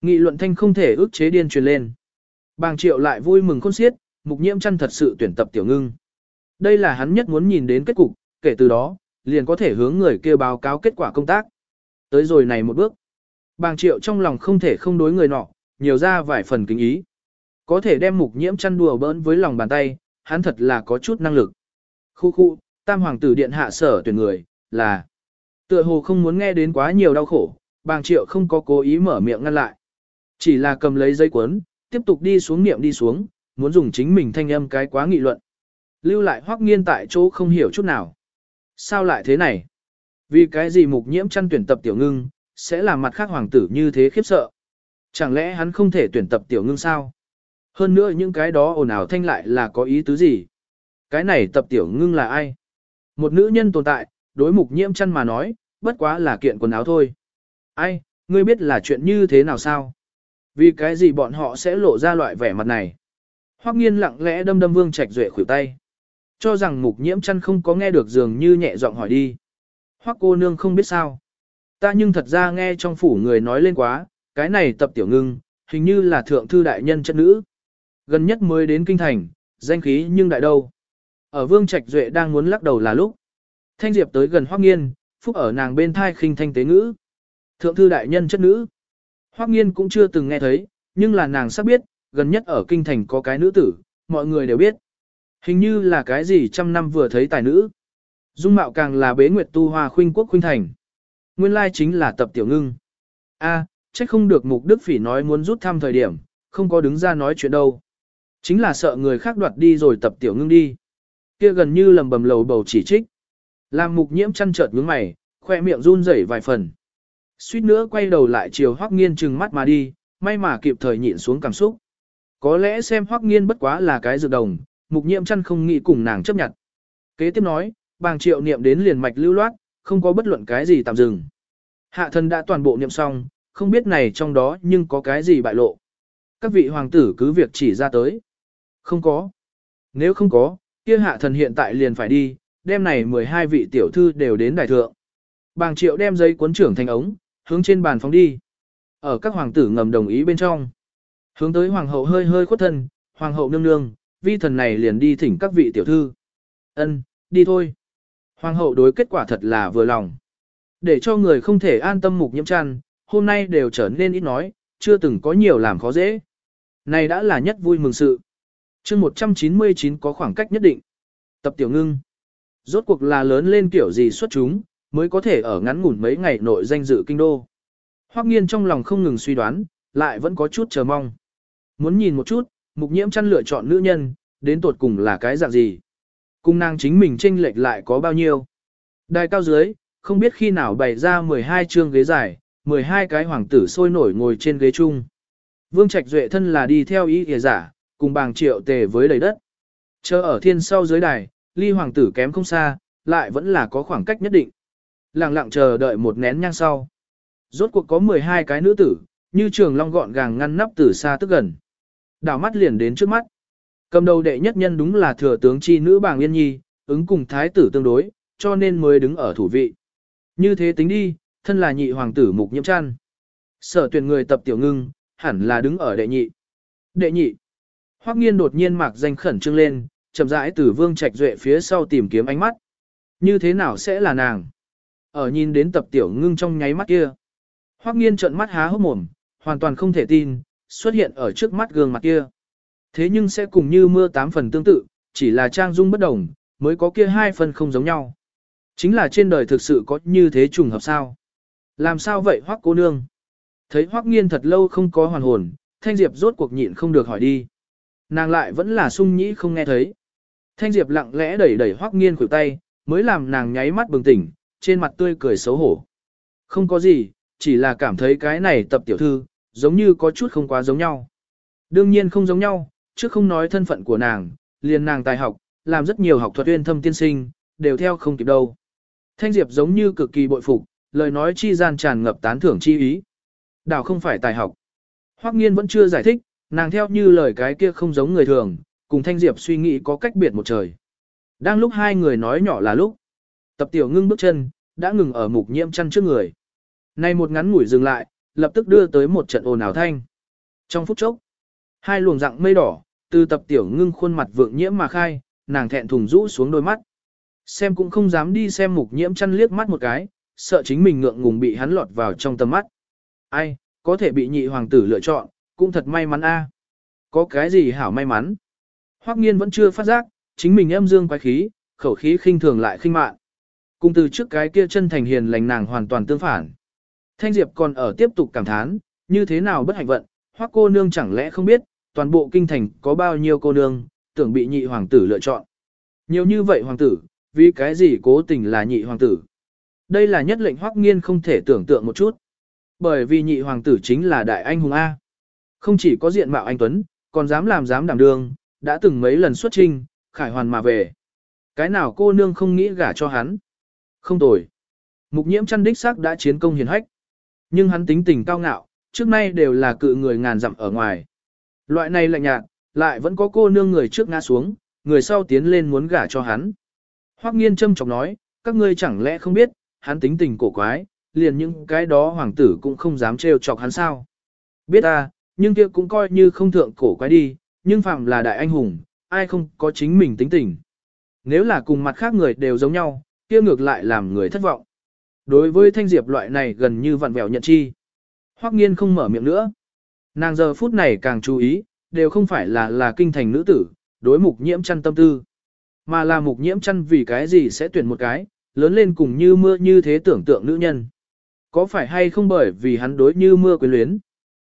[SPEAKER 1] Nghị luận thanh không thể ước chế điên truyền lên. Bàng triệu lại vui mừng khôn xiết, mục nhiễm chăn thật sự tuyển tập tiểu ngưng. Đây là hắn nhất muốn nhìn đến kết cục, kể từ đó, liền có thể hướng người kia báo cáo kết quả công tác. Tới rồi này một bước. Bàng triệu trong lòng không thể không đối người nọ, nhiều ra vài phần kính ý. Có thể đem mục nhiễm chăn đùa bỡn với lòng bàn tay, hắn thật là có chút năng lực. Khu khu, tam hoàng tử điện hạ sở tuyển người, là tựa hồ không muốn nghe đến quá nhiều đau khổ, bàng triệu không có cố ý mở miệng ngăn lại. Chỉ là cầm lấy dây cuốn, tiếp tục đi xuống niệm đi xuống, muốn dùng chính mình thanh âm cái quá nghị luận. Lưu lại hoắc nghiên tại chỗ không hiểu chút nào. Sao lại thế này? Vì cái gì mục nhiễm chăn tuyển tập tiểu ngưng, sẽ làm mặt khác hoàng tử như thế khiếp sợ? Chẳng lẽ hắn không thể tuyển tập tiểu ngưng sao? Hơn nữa những cái đó ồn ào thanh lại là có ý tứ gì? Cái này tập tiểu ngưng là ai? Một nữ nhân tồn tại, đối mục nhiễm chăn mà nói, bất quá là kiện quần áo thôi. Ai, ngươi biết là chuyện như thế nào sao? Vì cái gì bọn họ sẽ lộ ra loại vẻ mặt này? Hoắc nghiên lặng lẽ đâm đâm vương trạch duệ khuỷu tay. Cho rằng mục nhiễm chăn không có nghe được dường như nhẹ giọng hỏi đi. Hoắc cô nương không biết sao. Ta nhưng thật ra nghe trong phủ người nói lên quá, cái này tập tiểu ngưng, hình như là thượng thư đại nhân chất nữ. Gần nhất mới đến kinh thành, danh khí nhưng đại đâu. Ở vương trạch duệ đang muốn lắc đầu là lúc. Thanh Diệp tới gần Hoắc nghiên, phúc ở nàng bên thai khinh thanh tế ngữ. Thượng thư đại nhân chất nữ. Hoắc nghiên cũng chưa từng nghe thấy, nhưng là nàng sắp biết, gần nhất ở kinh thành có cái nữ tử, mọi người đều biết. Hình như là cái gì trăm năm vừa thấy tài nữ. Dung mạo càng là bế nguyệt tu hoa khuynh quốc khuynh thành. Nguyên lai chính là tập tiểu ngưng. A, à, không được mục đức phỉ nói muốn rút thăm thời điểm, không có đứng ra nói chuyện đâu. Chính là sợ người khác đoạt đi rồi tập tiểu ngưng đi. Kia gần như lầm bầm lầu bầu chỉ trích. Làm mục nhiễm chăn chợt nhướng mày, khoe miệng run rẩy vài phần. Suýt nữa quay đầu lại chiều hoắc nghiên trừng mắt mà đi, may mà kịp thời nhịn xuống cảm xúc. Có lẽ xem hoắc nghiên bất quá là cái dược đồng, mục nhiễm chăn không nghĩ cùng nàng chấp nhận. Kế tiếp nói, bàng triệu niệm đến liền mạch lưu loát, không có bất luận cái gì tạm dừng. Hạ thần đã toàn bộ niệm xong, không biết này trong đó nhưng có cái gì bại lộ. Các vị hoàng tử cứ việc chỉ ra tới. Không có. Nếu không có, kia hạ thần hiện tại liền phải đi, đêm này 12 vị tiểu thư đều đến đại thượng. Bàng triệu đem giấy cuốn trưởng thành ống, hướng trên bàn phóng đi. Ở các hoàng tử ngầm đồng ý bên trong. Hướng tới hoàng hậu hơi hơi khuất thân, hoàng hậu nương nương, vi thần này liền đi thỉnh các vị tiểu thư. Ân, đi thôi. Hoàng hậu đối kết quả thật là vừa lòng. Để cho người không thể an tâm mục nhiễm chăn, hôm nay đều trở nên ít nói, chưa từng có nhiều làm khó dễ. Này đã là nhất vui mừng sự. chương 199 có khoảng cách nhất định. Tập tiểu ngưng. Rốt cuộc là lớn lên kiểu gì xuất chúng, mới có thể ở ngắn ngủn mấy ngày nội danh dự kinh đô. Hoắc nghiên trong lòng không ngừng suy đoán, lại vẫn có chút chờ mong. Muốn nhìn một chút, mục nhiễm chăn lựa chọn nữ nhân, đến tột cùng là cái dạng gì. Cung nàng chính mình tranh lệch lại có bao nhiêu. Đài cao dưới, không biết khi nào bày ra 12 chương ghế dài, 12 cái hoàng tử sôi nổi ngồi trên ghế chung. Vương Trạch Duệ thân là đi theo ý kìa giả, cùng bàng triệu tề với đầy đất. Chờ ở thiên sau dưới đài, ly hoàng tử kém không xa, lại vẫn là có khoảng cách nhất định. Lặng lặng chờ đợi một nén nhang sau. Rốt cuộc có 12 cái nữ tử, như trường long gọn gàng ngăn nắp từ xa tức gần. Đảo mắt liền đến trước mắt. Cầm đầu đệ nhất nhân đúng là thừa tướng chi nữ bàng yên nhi, ứng cùng thái tử tương đối, cho nên mới đứng ở thủ vị. Như thế tính đi, thân là nhị hoàng tử mục nhiễm chăn. Sở tuyển người tập tiểu ngưng, hẳn là đứng ở đệ nhị. Đệ nhị. Hoắc nghiên đột nhiên mạc danh khẩn trương lên, chậm rãi từ vương trạch duệ phía sau tìm kiếm ánh mắt. Như thế nào sẽ là nàng? Ở nhìn đến tập tiểu ngưng trong nháy mắt kia. Hoắc nghiên trợn mắt há hốc mồm, hoàn toàn không thể tin, xuất hiện ở trước mắt gương mặt kia. Thế nhưng sẽ cùng như mưa tám phần tương tự, chỉ là trang dung bất đồng, mới có kia hai phần không giống nhau. Chính là trên đời thực sự có như thế trùng hợp sao? Làm sao vậy hoắc cô nương? Thấy hoắc nghiên thật lâu không có hoàn hồn, Thanh Diệp rốt cuộc nhịn không được hỏi đi. Nàng lại vẫn là sung nhĩ không nghe thấy. Thanh Diệp lặng lẽ đẩy đẩy hoắc nghiên khuỷu tay, mới làm nàng nháy mắt bừng tỉnh, trên mặt tươi cười xấu hổ. Không có gì, chỉ là cảm thấy cái này tập tiểu thư, giống như có chút không quá giống nhau. Đương nhiên không giống nhau, chứ không nói thân phận của nàng, liền nàng tài học, làm rất nhiều học thuật uyên thâm tiên sinh, đều theo không kịp đâu. Thanh Diệp giống như cực kỳ bội phục, lời nói chi gian tràn ngập tán thưởng chi ý. Đảo không phải tài học. Hoắc Nghiên vẫn chưa giải thích, nàng theo như lời cái kia không giống người thường, cùng Thanh Diệp suy nghĩ có cách biệt một trời. Đang lúc hai người nói nhỏ là lúc, tập tiểu ngưng bước chân, đã ngừng ở mục nhiễm chăn trước người. nay một ngắn ngủi dừng lại, lập tức đưa tới một trận ồn ào thanh. Trong phút chốc, hai luồng dạng mây đỏ, từ tập tiểu ngưng khuôn mặt vượng nhiễm mà khai, nàng thẹn thùng rũ xuống đôi mắt. Xem cũng không dám đi xem mục nhiễm chăn liếc mắt một cái, sợ chính mình ngượng ngùng bị hắn lọt vào trong tầm mắt. Ai, có thể bị nhị hoàng tử lựa chọn, cũng thật may mắn a. Có cái gì hảo may mắn? Hoắc nghiên vẫn chưa phát giác, chính mình âm dương quái khí, khẩu khí khinh thường lại khinh mạn. Cùng từ trước cái kia chân thành hiền lành nàng hoàn toàn tương phản. Thanh Diệp còn ở tiếp tục cảm thán, như thế nào bất hạnh vận, Hoắc cô nương chẳng lẽ không biết, toàn bộ kinh thành có bao nhiêu cô nương, tưởng bị nhị hoàng tử lựa chọn. Nhiều như vậy hoàng tử, vì cái gì cố tình là nhị hoàng tử. Đây là nhất lệnh Hoắc nghiên không thể tưởng tượng một chút. Bởi vì nhị hoàng tử chính là đại anh hùng A. Không chỉ có diện mạo anh Tuấn, còn dám làm dám đảm đương, đã từng mấy lần xuất trinh, khải hoàn mà về. Cái nào cô nương không nghĩ gả cho hắn? Không tồi. Mục nhiễm chăn đích xác đã chiến công hiền hách. Nhưng hắn tính tình cao ngạo, trước nay đều là cự người ngàn dặm ở ngoài. Loại này lạnh nhạt, lại vẫn có cô nương người trước ngã xuống, người sau tiến lên muốn gả cho hắn. Hoắc nghiên châm chọc nói, các ngươi chẳng lẽ không biết, hắn tính tình cổ quái, liền những cái đó hoàng tử cũng không dám trêu chọc hắn sao. Biết ta, nhưng kia cũng coi như không thượng cổ quái đi, nhưng phạm là đại anh hùng, ai không có chính mình tính tình. Nếu là cùng mặt khác người đều giống nhau, kia ngược lại làm người thất vọng. Đối với thanh diệp loại này gần như vặn vẹo nhận chi. Hoắc nghiên không mở miệng nữa. Nàng giờ phút này càng chú ý, đều không phải là là kinh thành nữ tử, đối mục nhiễm chăn tâm tư. Mà là mục nhiễm chăn vì cái gì sẽ tuyển một cái, lớn lên cùng như mưa như thế tưởng tượng nữ nhân. Có phải hay không bởi vì hắn đối như mưa quyến luyến,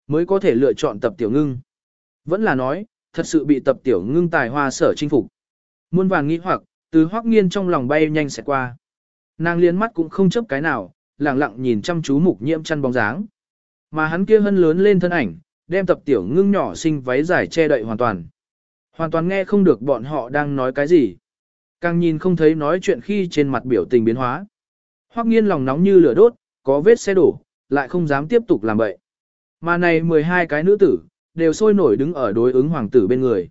[SPEAKER 1] mới có thể lựa chọn tập tiểu ngưng. Vẫn là nói, thật sự bị tập tiểu ngưng tài hoa sở chinh phục. Muôn vàng nghĩ hoặc, từ hoắc nghiên trong lòng bay nhanh sẽ qua. Nàng liên mắt cũng không chấp cái nào, lặng lặng nhìn chăm chú mục nhiễm chăn bóng dáng. Mà hắn kia hân lớn lên thân ảnh, đem tập tiểu ngưng nhỏ xinh váy dài che đậy hoàn toàn. Hoàn toàn nghe không được bọn họ đang nói cái gì. Càng nhìn không thấy nói chuyện khi trên mặt biểu tình biến hóa. Hoắc nghiên lòng nóng như lửa đốt, có vết xe đổ, lại không dám tiếp tục làm vậy. Mà này 12 cái nữ tử, đều sôi nổi đứng ở đối ứng hoàng tử bên người.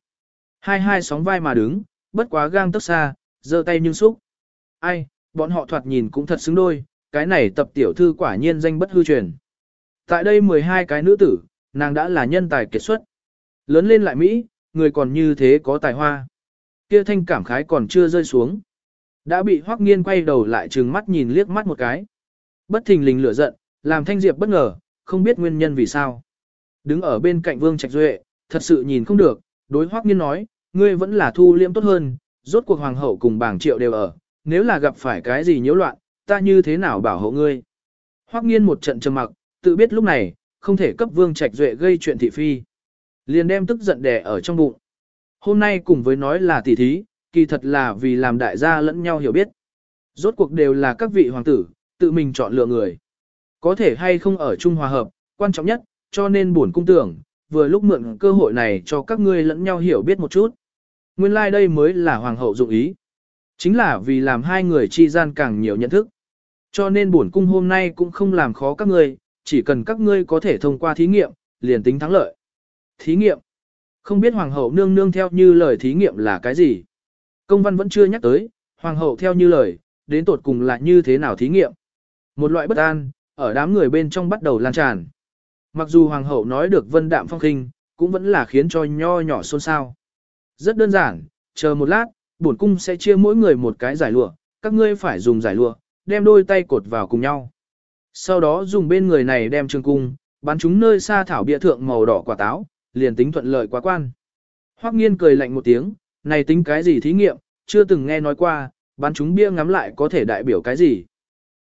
[SPEAKER 1] Hai hai sóng vai mà đứng, bất quá gang tức xa, giơ tay nhưng xúc. Ai, bọn họ thoạt nhìn cũng thật xứng đôi, cái này tập tiểu thư quả nhiên danh bất hư truyền. Tại đây 12 cái nữ tử, nàng đã là nhân tài kiệt xuất. Lớn lên lại Mỹ, người còn như thế có tài hoa. Kia thanh cảm khái còn chưa rơi xuống. Đã bị Hoắc Nghiên quay đầu lại trừng mắt nhìn liếc mắt một cái. Bất thình lình lửa giận, làm Thanh Diệp bất ngờ, không biết nguyên nhân vì sao. Đứng ở bên cạnh Vương Trạch Duệ, thật sự nhìn không được, đối Hoắc Nghiên nói, ngươi vẫn là thu liễm tốt hơn, rốt cuộc hoàng hậu cùng bảng triệu đều ở, nếu là gặp phải cái gì nhiễu loạn, ta như thế nào bảo hộ ngươi. Hoắc Nghiên một trận trầm mặc, tự biết lúc này, không thể cấp Vương Trạch Duệ gây chuyện thị phi. Liền đem tức giận đè ở trong bụng. Hôm nay cùng với nói là tỉ thí, kỳ thật là vì làm đại gia lẫn nhau hiểu biết. Rốt cuộc đều là các vị hoàng tử, tự mình chọn lựa người. Có thể hay không ở chung hòa hợp, quan trọng nhất, cho nên buồn cung tưởng, vừa lúc mượn cơ hội này cho các ngươi lẫn nhau hiểu biết một chút. Nguyên lai like đây mới là hoàng hậu dụng ý. Chính là vì làm hai người chi gian càng nhiều nhận thức. Cho nên buồn cung hôm nay cũng không làm khó các ngươi, chỉ cần các ngươi có thể thông qua thí nghiệm, liền tính thắng lợi. Thí nghiệm. Không biết hoàng hậu nương nương theo như lời thí nghiệm là cái gì? Công văn vẫn chưa nhắc tới, hoàng hậu theo như lời, đến tột cùng là như thế nào thí nghiệm. Một loại bất an, ở đám người bên trong bắt đầu lan tràn. Mặc dù hoàng hậu nói được vân đạm phong khinh, cũng vẫn là khiến cho nho nhỏ xôn xao. Rất đơn giản, chờ một lát, bổn cung sẽ chia mỗi người một cái giải lụa, các ngươi phải dùng giải lụa, đem đôi tay cột vào cùng nhau. Sau đó dùng bên người này đem trường cung, bắn chúng nơi xa thảo bia thượng màu đỏ quả táo, liền tính thuận lợi quá quan. Hoắc nghiên cười lạnh một tiếng, này tính cái gì thí nghiệm, chưa từng nghe nói qua, bắn chúng bia ngắm lại có thể đại biểu cái gì.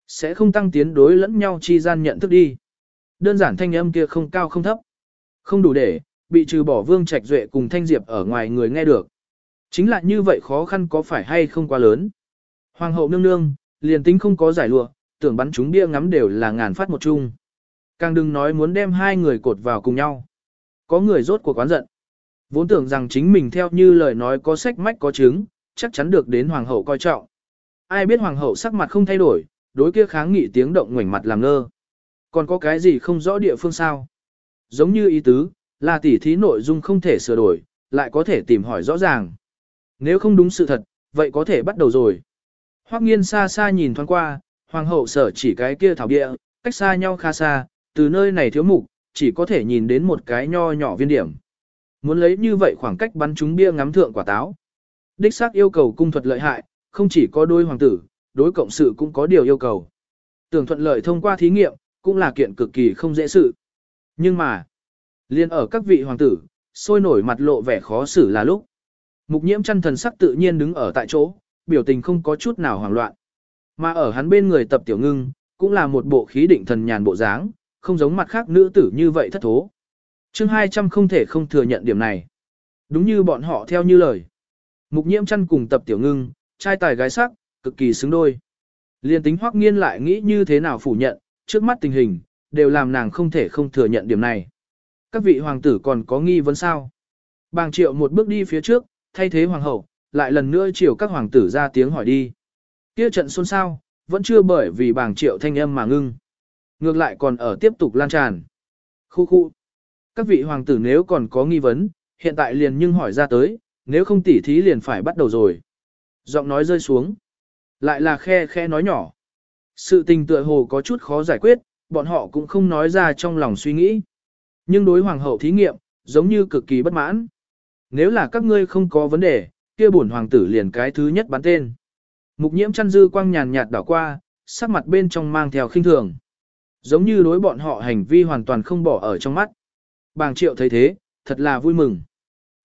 [SPEAKER 1] Sẽ không tăng tiến đối lẫn nhau chi gian nhận thức đi. Đơn giản thanh âm kia không cao không thấp. Không đủ để, bị trừ bỏ vương trạch duệ cùng thanh diệp ở ngoài người nghe được. Chính là như vậy khó khăn có phải hay không quá lớn. Hoàng hậu nương nương, liền tính không có giải lụa, tưởng bắn chúng bia ngắm đều là ngàn phát một chung. Càng đừng nói muốn đem hai người cột vào cùng nhau. Có người rốt cuộc quán giận. Vốn tưởng rằng chính mình theo như lời nói có sách mách có chứng, chắc chắn được đến hoàng hậu coi trọng. Ai biết hoàng hậu sắc mặt không thay đổi, đối kia kháng nghị tiếng động ngoảnh mặt làm ngơ. Còn có cái gì không rõ địa phương sao? Giống như ý tứ, là tỉ thí nội dung không thể sửa đổi, lại có thể tìm hỏi rõ ràng. Nếu không đúng sự thật, vậy có thể bắt đầu rồi. Hoắc nghiên xa xa nhìn thoáng qua, hoàng hậu sở chỉ cái kia thảo địa, cách xa nhau khá xa, từ nơi này thiếu mục, chỉ có thể nhìn đến một cái nho nhỏ viên điểm. Muốn lấy như vậy khoảng cách bắn chúng bia ngắm thượng quả táo. Đích xác yêu cầu cung thuật lợi hại, không chỉ có đôi hoàng tử, đối cộng sự cũng có điều yêu cầu. Tưởng thuận lợi thông qua thí nghiệm, cũng là kiện cực kỳ không dễ sự. Nhưng mà, liên ở các vị hoàng tử, sôi nổi mặt lộ vẻ khó xử là lúc. Mục nhiễm chăn thần sắc tự nhiên đứng ở tại chỗ, biểu tình không có chút nào hoảng loạn. Mà ở hắn bên người tập tiểu ngưng, cũng là một bộ khí định thần nhàn bộ dáng, không giống mặt khác nữ tử như vậy thất thố. chương 200 không thể không thừa nhận điểm này. Đúng như bọn họ theo như lời. Mục nhiễm chăn cùng tập tiểu ngưng, trai tài gái sắc, cực kỳ xứng đôi. Liên tính hoắc nghiên lại nghĩ như thế nào phủ nhận, trước mắt tình hình, đều làm nàng không thể không thừa nhận điểm này. Các vị hoàng tử còn có nghi vấn sao? Bàng triệu một bước đi phía trước, thay thế hoàng hậu, lại lần nữa chiều các hoàng tử ra tiếng hỏi đi. Kia trận xôn xao, vẫn chưa bởi vì bàng triệu thanh âm mà ngưng. Ngược lại còn ở tiếp tục lan tràn. Khu khu. Các vị hoàng tử nếu còn có nghi vấn, hiện tại liền nhưng hỏi ra tới, nếu không tỉ thí liền phải bắt đầu rồi. Giọng nói rơi xuống. Lại là khe khe nói nhỏ. Sự tình tựa hồ có chút khó giải quyết, bọn họ cũng không nói ra trong lòng suy nghĩ. Nhưng đối hoàng hậu thí nghiệm, giống như cực kỳ bất mãn. Nếu là các ngươi không có vấn đề, kia bổn hoàng tử liền cái thứ nhất bắn tên. Mục nhiễm chăn dư quang nhàn nhạt đảo qua, sắc mặt bên trong mang theo khinh thường. Giống như đối bọn họ hành vi hoàn toàn không bỏ ở trong mắt. Bàng triệu thấy thế, thật là vui mừng.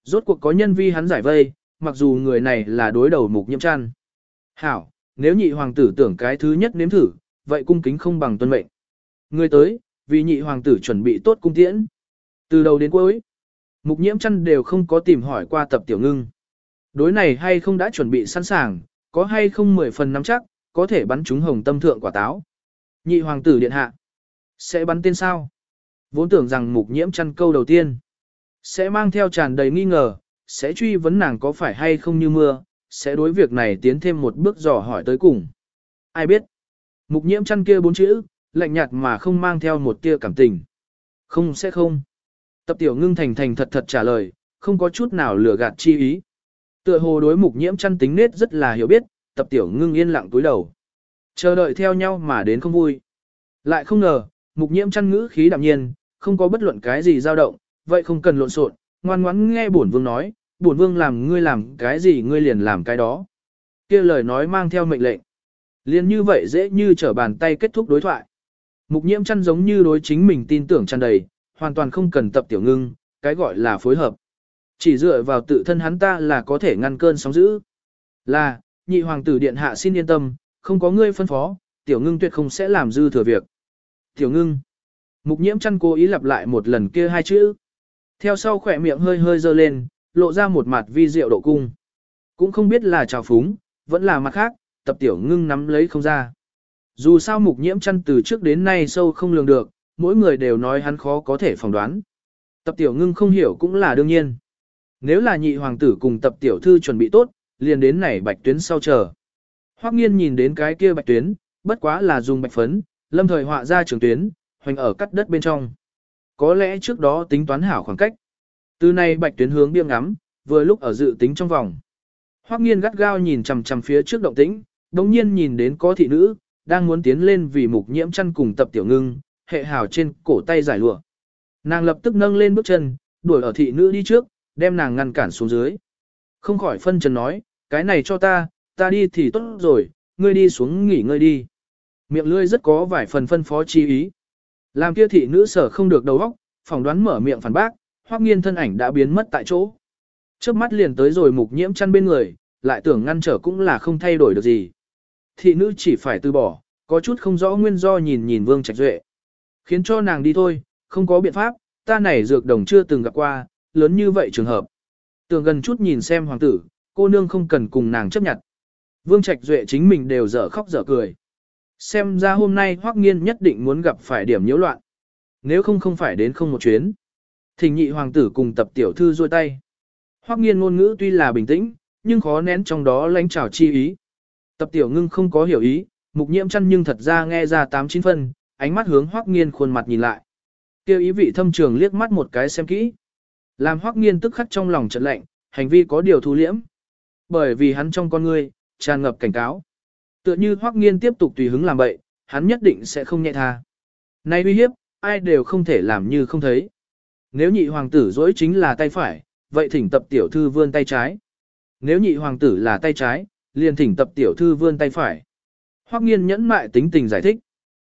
[SPEAKER 1] Rốt cuộc có nhân vi hắn giải vây, mặc dù người này là đối đầu mục nhiễm chăn. Hảo, nếu nhị hoàng tử tưởng cái thứ nhất nếm thử, vậy cung kính không bằng tuân mệnh. Người tới, vì nhị hoàng tử chuẩn bị tốt cung tiễn. Từ đầu đến cuối, mục nhiễm chăn đều không có tìm hỏi qua tập tiểu ngưng. Đối này hay không đã chuẩn bị sẵn sàng, có hay không mười phần nắm chắc, có thể bắn trúng hồng tâm thượng quả táo. Nhị hoàng tử điện hạ. Sẽ bắn tên sao? Vốn tưởng rằng mục nhiễm chăn câu đầu tiên, sẽ mang theo tràn đầy nghi ngờ, sẽ truy vấn nàng có phải hay không như mưa, sẽ đối việc này tiến thêm một bước dò hỏi tới cùng. Ai biết? Mục nhiễm chăn kia bốn chữ, lạnh nhạt mà không mang theo một tia cảm tình. Không sẽ không. Tập tiểu ngưng thành thành thật thật trả lời, không có chút nào lừa gạt chi ý. Tựa hồ đối mục nhiễm chăn tính nết rất là hiểu biết, tập tiểu ngưng yên lặng túi đầu. Chờ đợi theo nhau mà đến không vui. Lại không ngờ, mục nhiễm chăn ngữ khí đạm nhiên, không có bất luận cái gì dao động, vậy không cần lộn xộn, ngoan ngoãn nghe bổn vương nói, bổn vương làm ngươi làm cái gì ngươi liền làm cái đó. kia lời nói mang theo mệnh lệnh. Liền như vậy dễ như trở bàn tay kết thúc đối thoại. Mục nhiễm chăn giống như đối chính mình tin tưởng tràn đầy, hoàn toàn không cần tập tiểu ngưng, cái gọi là phối hợp. Chỉ dựa vào tự thân hắn ta là có thể ngăn cơn sóng dữ. Là, nhị hoàng tử điện hạ xin yên tâm, không có ngươi phân phó, tiểu ngưng tuyệt không sẽ làm dư thừa việc. Tiểu ngưng. Mục nhiễm chăn cố ý lặp lại một lần kia hai chữ. Theo sau khỏe miệng hơi hơi dơ lên, lộ ra một mặt vi diệu độ cung. Cũng không biết là trào phúng, vẫn là mặt khác, tập tiểu ngưng nắm lấy không ra. Dù sao mục nhiễm chăn từ trước đến nay sâu không lường được, mỗi người đều nói hắn khó có thể phỏng đoán. Tập tiểu ngưng không hiểu cũng là đương nhiên. Nếu là nhị hoàng tử cùng tập tiểu thư chuẩn bị tốt, liền đến này bạch tuyến sau chờ. Hoắc nghiên nhìn đến cái kia bạch tuyến, bất quá là dùng bạch phấn, lâm thời họa ra trường tuyến, hoành ở cắt đất bên trong. Có lẽ trước đó tính toán hảo khoảng cách. Từ nay bạch tuyến hướng bia ngắm, vừa lúc ở dự tính trong vòng. Hoắc nghiên gắt gao nhìn chằm chằm phía trước động tĩnh, đồng nhiên nhìn đến có thị nữ, đang muốn tiến lên vì mục nhiễm chăn cùng tập tiểu ngưng, hệ hào trên cổ tay giải lụa. Nàng lập tức nâng lên bước chân, đuổi ở thị nữ đi trước, đem nàng ngăn cản xuống dưới. Không khỏi phân trần nói, cái này cho ta, ta đi thì tốt rồi, ngươi đi xuống nghỉ ngơi đi. Miệng lưỡi rất có vài phần phân phó chi ý. Làm kia thị nữ sở không được đầu óc, phỏng đoán mở miệng phản bác, hoắc nghiên thân ảnh đã biến mất tại chỗ. Trước mắt liền tới rồi mục nhiễm chăn bên người, lại tưởng ngăn trở cũng là không thay đổi được gì. Thị nữ chỉ phải từ bỏ, có chút không rõ nguyên do nhìn nhìn vương trạch duệ. Khiến cho nàng đi thôi, không có biện pháp, ta này dược đồng chưa từng gặp qua, lớn như vậy trường hợp. Tưởng gần chút nhìn xem hoàng tử, cô nương không cần cùng nàng chấp nhận. Vương Trạch Duệ chính mình đều dở khóc dở cười. Xem ra hôm nay Hoắc Nghiên nhất định muốn gặp phải điểm nhiễu loạn. Nếu không không phải đến không một chuyến. Thỉnh nhị hoàng tử cùng tập tiểu thư duỗi tay. Hoắc Nghiên ngôn ngữ tuy là bình tĩnh, nhưng khó nén trong đó lãnh trào chi ý. Tập tiểu ngưng không có hiểu ý, mục nhiễm chăn nhưng thật ra nghe ra tám chín phân, ánh mắt hướng Hoắc Nghiên khuôn mặt nhìn lại. Kêu ý vị thâm trường liếc mắt một cái xem kỹ. Làm Hoắc Nghiên tức khắc trong lòng chợt lạnh, hành vi có điều thu liễm. Bởi vì hắn trong con ngươi tràn ngập cảnh cáo. Tựa như Hoắc Nghiên tiếp tục tùy hứng làm bậy, hắn nhất định sẽ không nhẹ tha. Nay uy hiếp, ai đều không thể làm như không thấy. Nếu nhị hoàng tử dỗi chính là tay phải, vậy thỉnh tập tiểu thư vươn tay trái. Nếu nhị hoàng tử là tay trái, liền thỉnh tập tiểu thư vươn tay phải. Hoắc nghiên nhẫn mại tính tình giải thích.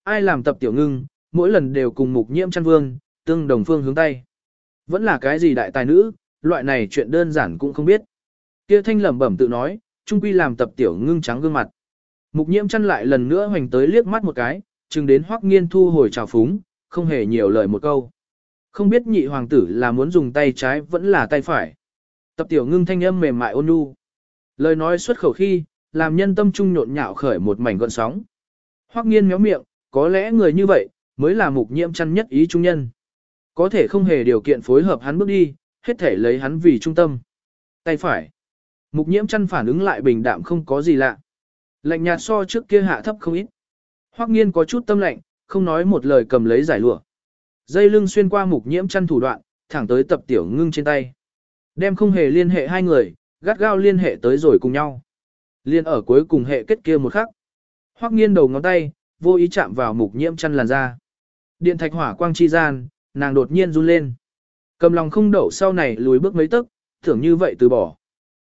[SPEAKER 1] Ai làm tập tiểu ngưng, mỗi lần đều cùng mục nhiễm chăn vương, tương đồng phương hướng tay. Vẫn là cái gì đại tài nữ, loại này chuyện đơn giản cũng không biết. Kia thanh lẩm bẩm tự nói, trung quy làm tập tiểu ngưng trắng gương mặt. Mục nhiễm chăn lại lần nữa hoành tới liếc mắt một cái, chừng đến hoắc nghiên thu hồi trào phúng, không hề nhiều lời một câu. Không biết nhị hoàng tử là muốn dùng tay trái vẫn là tay phải. Tập tiểu ngưng thanh âm mềm mại ôn nhu. Lời nói xuất khẩu khi, làm nhân tâm trung nhộn nhạo khởi một mảnh gọn sóng. Hoắc nghiên méo miệng, có lẽ người như vậy, mới là mục nhiễm chăn nhất ý trung nhân. Có thể không hề điều kiện phối hợp hắn bước đi, hết thể lấy hắn vì trung tâm. Tay phải. Mục nhiễm chăn phản ứng lại bình đạm không có gì lạ. Lạnh nhạt so trước kia hạ thấp không ít. Hoắc nghiên có chút tâm lạnh, không nói một lời cầm lấy giải lụa. Dây lưng xuyên qua mục nhiễm chăn thủ đoạn, thẳng tới tập tiểu ngưng trên tay. Đem không hề liên hệ hai người, gắt gao liên hệ tới rồi cùng nhau. Liên ở cuối cùng hệ kết kia một khắc. Hoắc nghiên đầu ngón tay, vô ý chạm vào mục nhiễm chăn làn da. Điện thạch hỏa quang chi gian, nàng đột nhiên run lên. Cầm lòng không đậu sau này lùi bước mấy tấc, tưởng như vậy từ bỏ.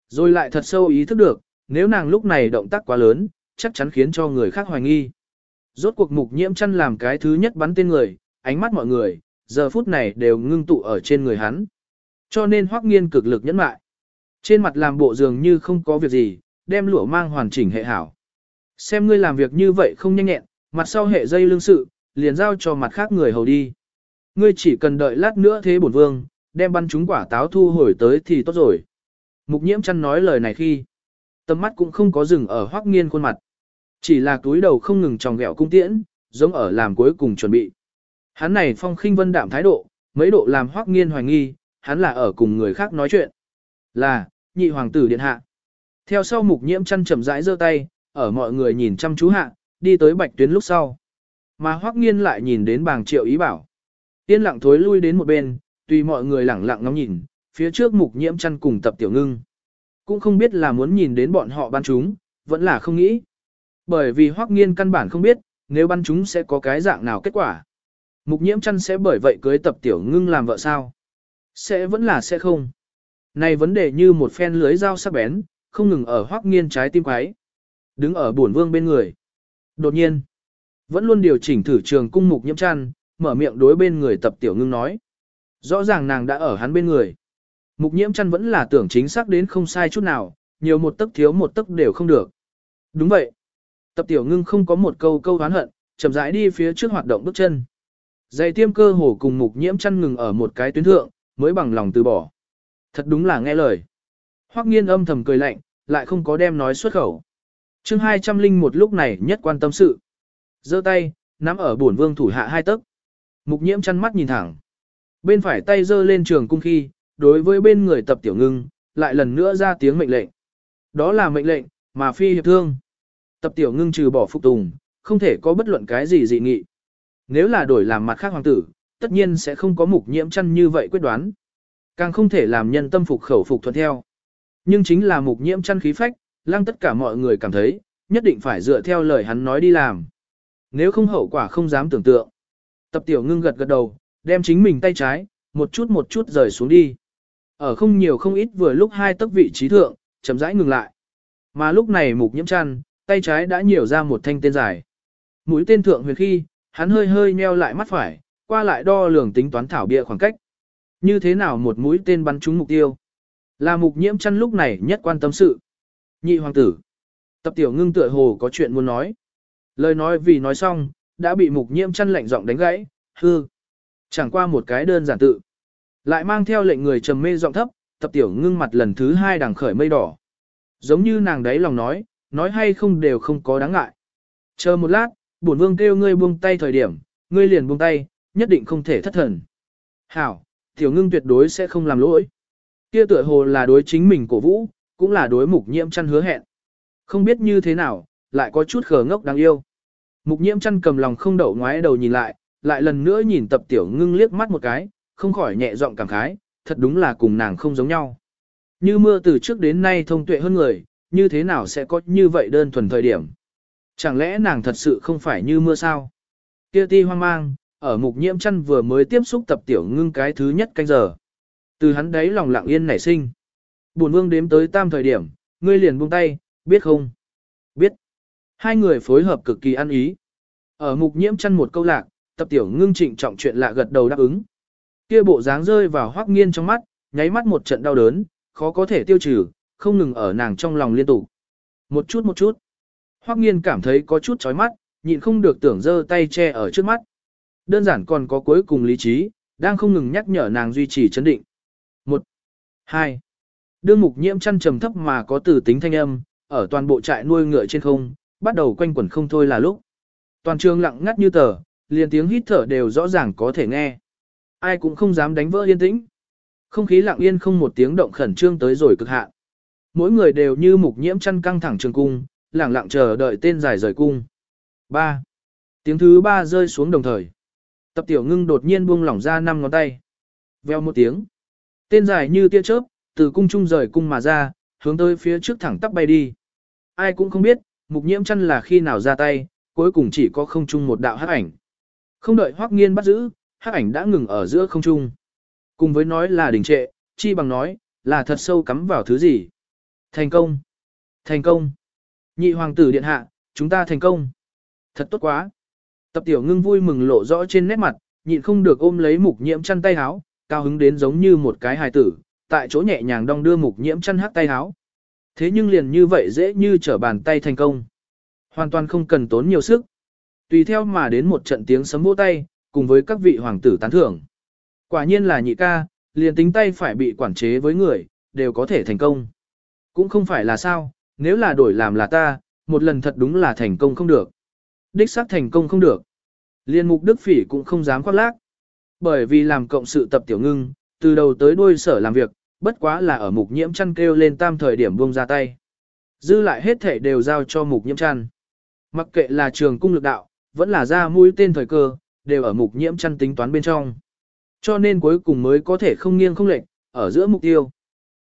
[SPEAKER 1] Rồi lại thật sâu ý thức được, nếu nàng lúc này động tác quá lớn, chắc chắn khiến cho người khác hoài nghi. Rốt cuộc mục nhiễm chăn làm cái thứ nhất bắn tên người, ánh mắt mọi người, giờ phút này đều ngưng tụ ở trên người hắn. Cho nên hoắc nghiên cực lực nhẫn mại. Trên mặt làm bộ dường như không có việc gì, đem lụa mang hoàn chỉnh hệ hảo. Xem ngươi làm việc như vậy không nhanh nhẹn, mặt sau hệ dây lương sự, liền giao cho mặt khác người hầu đi. Ngươi chỉ cần đợi lát nữa thế bổn vương, đem bắn chúng quả táo thu hồi tới thì tốt rồi. Mục nhiễm chăn nói lời này khi, tầm mắt cũng không có dừng ở hoắc nghiên khuôn mặt. Chỉ là túi đầu không ngừng tròng gẹo cung tiễn, giống ở làm cuối cùng chuẩn bị. Hắn này phong khinh vân đạm thái độ, mấy độ làm hoắc nghiên hoài nghi, hắn là ở cùng người khác nói chuyện. Là, nhị hoàng tử điện hạ. Theo sau mục nhiễm chăn chậm rãi giơ tay, ở mọi người nhìn chăm chú hạ, đi tới bạch tuyến lúc sau. Mà hoắc nghiên lại nhìn đến bàng triệu ý bảo. Yên lặng thối lui đến một bên, tùy mọi người lẳng lặng ngắm nhìn, phía trước mục nhiễm chăn cùng tập tiểu ngưng. Cũng không biết là muốn nhìn đến bọn họ ban chúng, vẫn là không nghĩ. Bởi vì hoắc nghiên căn bản không biết, nếu ban chúng sẽ có cái dạng nào kết quả. Mục nhiễm chăn sẽ bởi vậy cưới tập tiểu ngưng làm vợ sao? Sẽ vẫn là sẽ không. Này vấn đề như một phen lưới dao sắc bén, không ngừng ở hoắc nghiên trái tim quái. Đứng ở buồn vương bên người. Đột nhiên, vẫn luôn điều chỉnh thử trường cung mục nhiễm chăn, mở miệng đối bên người tập tiểu ngưng nói. Rõ ràng nàng đã ở hắn bên người. Mục nhiễm chăn vẫn là tưởng chính xác đến không sai chút nào, nhiều một tấc thiếu một tấc đều không được. Đúng vậy. Tập tiểu ngưng không có một câu câu oán hận, chậm rãi đi phía trước hoạt động bước chân. Dây tiêm cơ hồ cùng mục nhiễm chăn ngừng ở một cái tuyến thượng, mới bằng lòng từ bỏ. Thật đúng là nghe lời. Hoắc nghiên âm thầm cười lạnh, lại không có đem nói xuất khẩu. chương 200 linh một lúc này nhất quan tâm sự. giơ tay, nắm ở bổn vương thủ hạ hai tấc. Mục nhiễm chăn mắt nhìn thẳng. Bên phải tay giơ lên trường cung khi, đối với bên người tập tiểu ngưng, lại lần nữa ra tiếng mệnh lệnh. Đó là mệnh lệnh, mà phi hiệp thương. Tập tiểu ngưng trừ bỏ phục tùng, không thể có bất luận cái gì dị nghị. Nếu là đổi làm mặt khác hoàng tử, tất nhiên sẽ không có mục nhiễm chăn như vậy quyết đoán. Càng không thể làm nhân tâm phục khẩu phục thuận theo. Nhưng chính là mục nhiễm chăn khí phách, lăng tất cả mọi người cảm thấy, nhất định phải dựa theo lời hắn nói đi làm. Nếu không hậu quả không dám tưởng tượng. Tập tiểu ngưng gật gật đầu, đem chính mình tay trái, một chút một chút rời xuống đi. Ở không nhiều không ít vừa lúc hai tấc vị trí thượng, chậm rãi ngừng lại. Mà lúc này mục nhiễm chăn, tay trái đã nhiều ra một thanh tên dài. Mũi tên thượng huyền khi, hắn hơi hơi nheo lại mắt phải, qua lại đo lường tính toán thảo bịa khoảng cách. Như thế nào một mũi tên bắn trúng mục tiêu? Là mục nhiễm chăn lúc này nhất quan tâm sự. Nhị hoàng tử. Tập tiểu ngưng tựa hồ có chuyện muốn nói. Lời nói vì nói xong, đã bị mục nhiễm chăn lạnh giọng đánh gãy, hư. Chẳng qua một cái đơn giản tự. Lại mang theo lệnh người trầm mê giọng thấp, tập tiểu ngưng mặt lần thứ hai đằng khởi mây đỏ. Giống như nàng đấy lòng nói, nói hay không đều không có đáng ngại. Chờ một lát, bổn vương kêu ngươi buông tay thời điểm, ngươi liền buông tay, nhất định không thể thất thần. Hảo, tiểu ngưng tuyệt đối sẽ không làm lỗi. Kia tựa hồ là đối chính mình cổ vũ, cũng là đối mục nhiễm chăn hứa hẹn. Không biết như thế nào, lại có chút khờ ngốc đáng yêu. Mục nhiễm chăn cầm lòng không đậu ngoái đầu nhìn lại, lại lần nữa nhìn tập tiểu ngưng liếc mắt một cái, không khỏi nhẹ giọng cảm khái, thật đúng là cùng nàng không giống nhau. Như mưa từ trước đến nay thông tuệ hơn người, như thế nào sẽ có như vậy đơn thuần thời điểm. Chẳng lẽ nàng thật sự không phải như mưa sao? Kia ti hoang mang, ở mục nhiễm chăn vừa mới tiếp xúc tập tiểu ngưng cái thứ nhất canh giờ. Từ hắn đấy lòng lặng yên nảy sinh. Bổn vương đếm tới tam thời điểm, ngươi liền buông tay, biết không? Biết. Hai người phối hợp cực kỳ ăn ý. Ở mục nhiễm chăn một câu lạc, tập tiểu ngưng trịnh trọng chuyện lạ gật đầu đáp ứng. Kia bộ dáng rơi vào hoắc nghiên trong mắt, nháy mắt một trận đau đớn, khó có thể tiêu trừ, không ngừng ở nàng trong lòng liên tục. Một chút một chút. Hoắc nghiên cảm thấy có chút chói mắt, nhịn không được tưởng giơ tay che ở trước mắt. Đơn giản còn có cuối cùng lý trí, đang không ngừng nhắc nhở nàng duy trì chấn định. Một, hai. Đương mục nhiễm chăn trầm thấp mà có từ tính thanh âm, ở toàn bộ trại nuôi ngựa trên không, bắt đầu quanh quẩn không thôi là lúc. Toàn trường lặng ngắt như tờ, liền tiếng hít thở đều rõ ràng có thể nghe. Ai cũng không dám đánh vỡ yên tĩnh. Không khí lặng yên không một tiếng động khẩn trương tới rồi cực hạn. Mỗi người đều như mục nhiễm chăn căng thẳng trường cung, lặng lặng chờ đợi tên dài rời cung. 3. Tiếng thứ ba rơi xuống đồng thời. Tập tiểu ngưng đột nhiên buông lỏng ra năm ngón tay. Veo một tiếng. Tên dài như tia chớp, từ cung trung rời cung mà ra, hướng tới phía trước thẳng tắp bay đi. Ai cũng không biết, mục nhiễm chăn là khi nào ra tay, cuối cùng chỉ có không trung một đạo hắc ảnh. Không đợi Hoắc Nghiên bắt giữ, hắc ảnh đã ngừng ở giữa không trung. Cùng với nói là đình trệ, chi bằng nói, là thật sâu cắm vào thứ gì. Thành công! Thành công! Nhị hoàng tử điện hạ, chúng ta thành công! Thật tốt quá! Tập tiểu ngưng vui mừng lộ rõ trên nét mặt, nhịn không được ôm lấy mục nhiễm chăn tay háo, cao hứng đến giống như một cái hài tử, tại chỗ nhẹ nhàng đong đưa mục nhiễm chăn hắc tay háo. Thế nhưng liền như vậy dễ như trở bàn tay thành công. Hoàn toàn không cần tốn nhiều sức. Tùy theo mà đến một trận tiếng sấm vỗ tay, cùng với các vị hoàng tử tán thưởng. Quả nhiên là nhị ca, liền tính tay phải bị quản chế với người, đều có thể thành công. Cũng không phải là sao, nếu là đổi làm là ta, một lần thật đúng là thành công không được. Đích xác thành công không được. Liên mục đức phỉ cũng không dám khoác lác. Bởi vì làm cộng sự tập tiểu ngưng, từ đầu tới đuôi sở làm việc, bất quá là ở mục nhiễm chăn kêu lên tam thời điểm buông ra tay. Dư lại hết thể đều giao cho mục nhiễm chăn. Mặc kệ là trường cung lực đạo, vẫn là ra mũi tên thời cơ, đều ở mục nhiễm chăn tính toán bên trong. Cho nên cuối cùng mới có thể không nghiêng không lệch, ở giữa mục tiêu.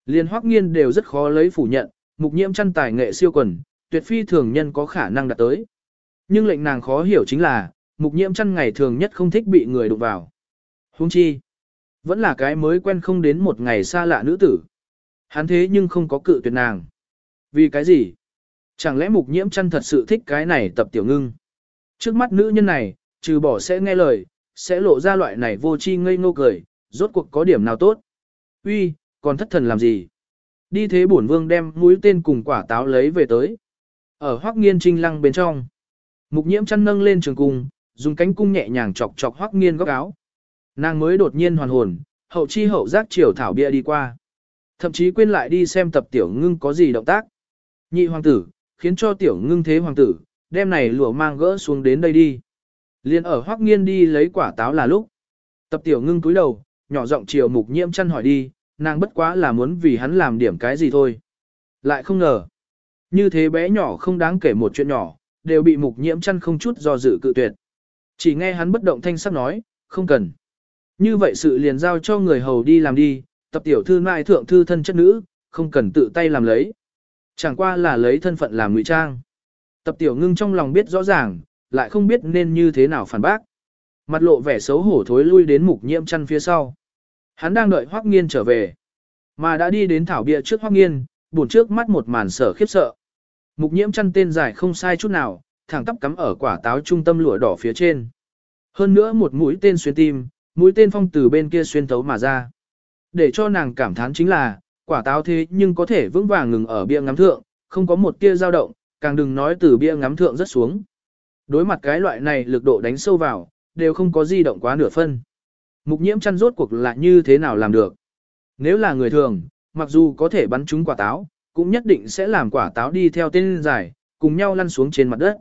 [SPEAKER 1] Liên hoắc nghiên đều rất khó lấy phủ nhận, mục nhiễm chăn tài nghệ siêu quần, tuyệt phi thường nhân có khả năng đạt tới. Nhưng lệnh nàng khó hiểu chính là, mục nhiễm chăn ngày thường nhất không thích bị người đụng vào. Huống chi, vẫn là cái mới quen không đến một ngày xa lạ nữ tử. Hắn thế nhưng không có cự tuyệt nàng. Vì cái gì? Chẳng lẽ mục nhiễm chăn thật sự thích cái này tập tiểu ngưng? Trước mắt nữ nhân này, trừ bỏ sẽ nghe lời, sẽ lộ ra loại này vô chi ngây ngô cười, rốt cuộc có điểm nào tốt. Uy, còn thất thần làm gì? Đi thế bổn vương đem mũi tên cùng quả táo lấy về tới. Ở hoắc nghiên trinh lăng bên trong. Mục nhiễm chăn nâng lên trường cung, dùng cánh cung nhẹ nhàng chọc chọc hoắc nghiên góc áo. Nàng mới đột nhiên hoàn hồn, hậu chi hậu giác chiều thảo bia đi qua. Thậm chí quên lại đi xem tập tiểu ngưng có gì động tác. Nhị hoàng tử, khiến cho tiểu ngưng thế hoàng tử, đem này lụa mang gỡ xuống đến đây đi. Liên ở hoắc nghiên đi lấy quả táo là lúc. Tập tiểu ngưng cúi đầu, nhỏ giọng chiều mục nhiễm chăn hỏi đi, nàng bất quá là muốn vì hắn làm điểm cái gì thôi. Lại không ngờ. Như thế bé nhỏ không đáng kể một chuyện nhỏ, đều bị mục nhiễm chăn không chút do dự cự tuyệt. Chỉ nghe hắn bất động thanh sắc nói, không cần. Như vậy sự liền giao cho người hầu đi làm đi, tập tiểu thư mai thượng thư thân chất nữ, không cần tự tay làm lấy. Chẳng qua là lấy thân phận làm ngụy trang. Tập tiểu ngưng trong lòng biết rõ ràng, lại không biết nên như thế nào phản bác. Mặt lộ vẻ xấu hổ thối lui đến mục nhiễm chăn phía sau. Hắn đang đợi Hoắc Nghiên trở về, mà đã đi đến thảo bia trước Hoắc Nghiên, buồn trước mắt một màn sở khiếp sợ. Mục nhiễm chăn tên dài không sai chút nào, thẳng tắp cắm ở quả táo trung tâm lụa đỏ phía trên. Hơn nữa một mũi tên xuyên tim, mũi tên phong từ bên kia xuyên thấu mà ra. Để cho nàng cảm thán chính là, quả táo thế nhưng có thể vững vàng ngừng ở bia ngắm thượng, không có một tia dao động, càng đừng nói từ bia ngắm thượng rất xuống. Đối mặt cái loại này lực độ đánh sâu vào, đều không có di động quá nửa phân. Mục nhiễm chăn rốt cuộc là như thế nào làm được. Nếu là người thường, mặc dù có thể bắn trúng quả táo, cũng nhất định sẽ làm quả táo đi theo tên dài, cùng nhau lăn xuống trên mặt đất.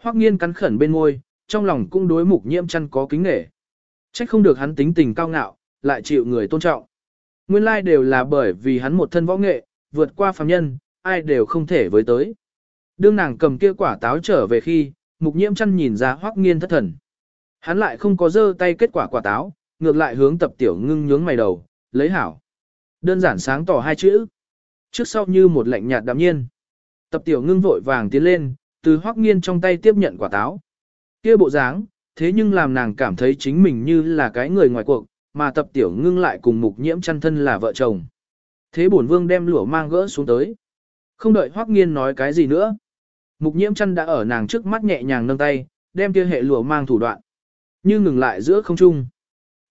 [SPEAKER 1] Hoắc nghiên cắn khẩn bên môi, trong lòng cũng đối mục nhiễm chăn có kính nể. Trách không được hắn tính tình cao ngạo, lại chịu người tôn trọng. Nguyên lai đều là bởi vì hắn một thân võ nghệ, vượt qua phàm nhân, ai đều không thể với tới. Đương nàng cầm kia quả táo trở về khi, mục nhiễm chăn nhìn ra hoắc nghiên thất thần. Hắn lại không có dơ tay kết quả quả táo, ngược lại hướng tập tiểu ngưng nhướng mày đầu, lấy hảo. Đơn giản sáng tỏ hai chữ. Trước sau như một lạnh nhạt đạm nhiên. Tập tiểu ngưng vội vàng tiến lên, từ hoắc nghiên trong tay tiếp nhận quả táo. Kia bộ dáng, thế nhưng làm nàng cảm thấy chính mình như là cái người ngoài cuộc, mà tập tiểu ngưng lại cùng mục nhiễm chăn thân là vợ chồng. Thế bổn vương đem lửa mang gỡ xuống tới. Không đợi hoắc nghiên nói cái gì nữa. Mục nhiễm chăn đã ở nàng trước mắt nhẹ nhàng nâng tay, đem kia hệ lửa mang thủ đoạn. Như ngừng lại giữa không trung.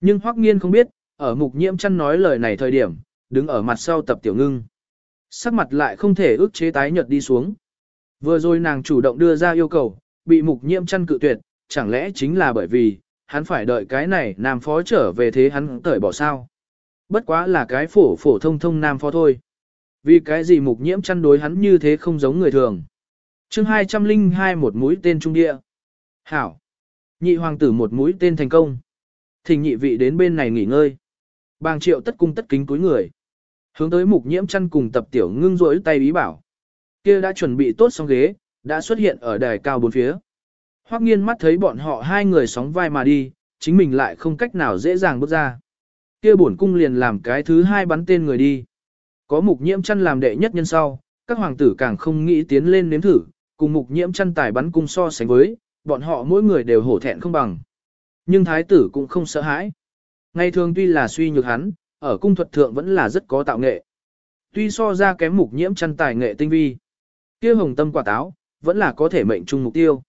[SPEAKER 1] Nhưng hoắc nghiên không biết, ở mục nhiễm chăn nói lời này thời điểm, đứng ở mặt sau tập tiểu ngưng. Sắc mặt lại không thể ức chế tái nhợt đi xuống. Vừa rồi nàng chủ động đưa ra yêu cầu, bị mục nhiễm chăn cự tuyệt, chẳng lẽ chính là bởi vì, hắn phải đợi cái này nam phó trở về thế hắn tởi bỏ sao. Bất quá là cái phổ phổ thông thông nam phó thôi. Vì cái gì mục nhiễm chăn đối hắn như thế không giống người thường. chương 202 một mũi tên trung địa. Hảo. Nhị hoàng tử một mũi tên thành công. Thỉnh nhị vị đến bên này nghỉ ngơi. Bàng triệu tất cung tất kính cúi người. Hướng tới mục nhiễm chăn cùng tập tiểu ngưng rỗi tay ý bảo. kia đã chuẩn bị tốt xong ghế, đã xuất hiện ở đài cao bốn phía. Hoắc nghiên mắt thấy bọn họ hai người sóng vai mà đi, chính mình lại không cách nào dễ dàng bước ra. Kia bổn cung liền làm cái thứ hai bắn tên người đi. Có mục nhiễm chăn làm đệ nhất nhân sau, các hoàng tử càng không nghĩ tiến lên nếm thử, cùng mục nhiễm chăn tài bắn cung so sánh với, bọn họ mỗi người đều hổ thẹn không bằng. Nhưng thái tử cũng không sợ hãi. Ngày thường tuy là suy nhược hắn, ở cung thuật thượng vẫn là rất có tạo nghệ. Tuy so ra kém mục nhiễm chăn tài nghệ tinh vi, kia hồng tâm quả táo, vẫn là có thể mệnh trung mục tiêu.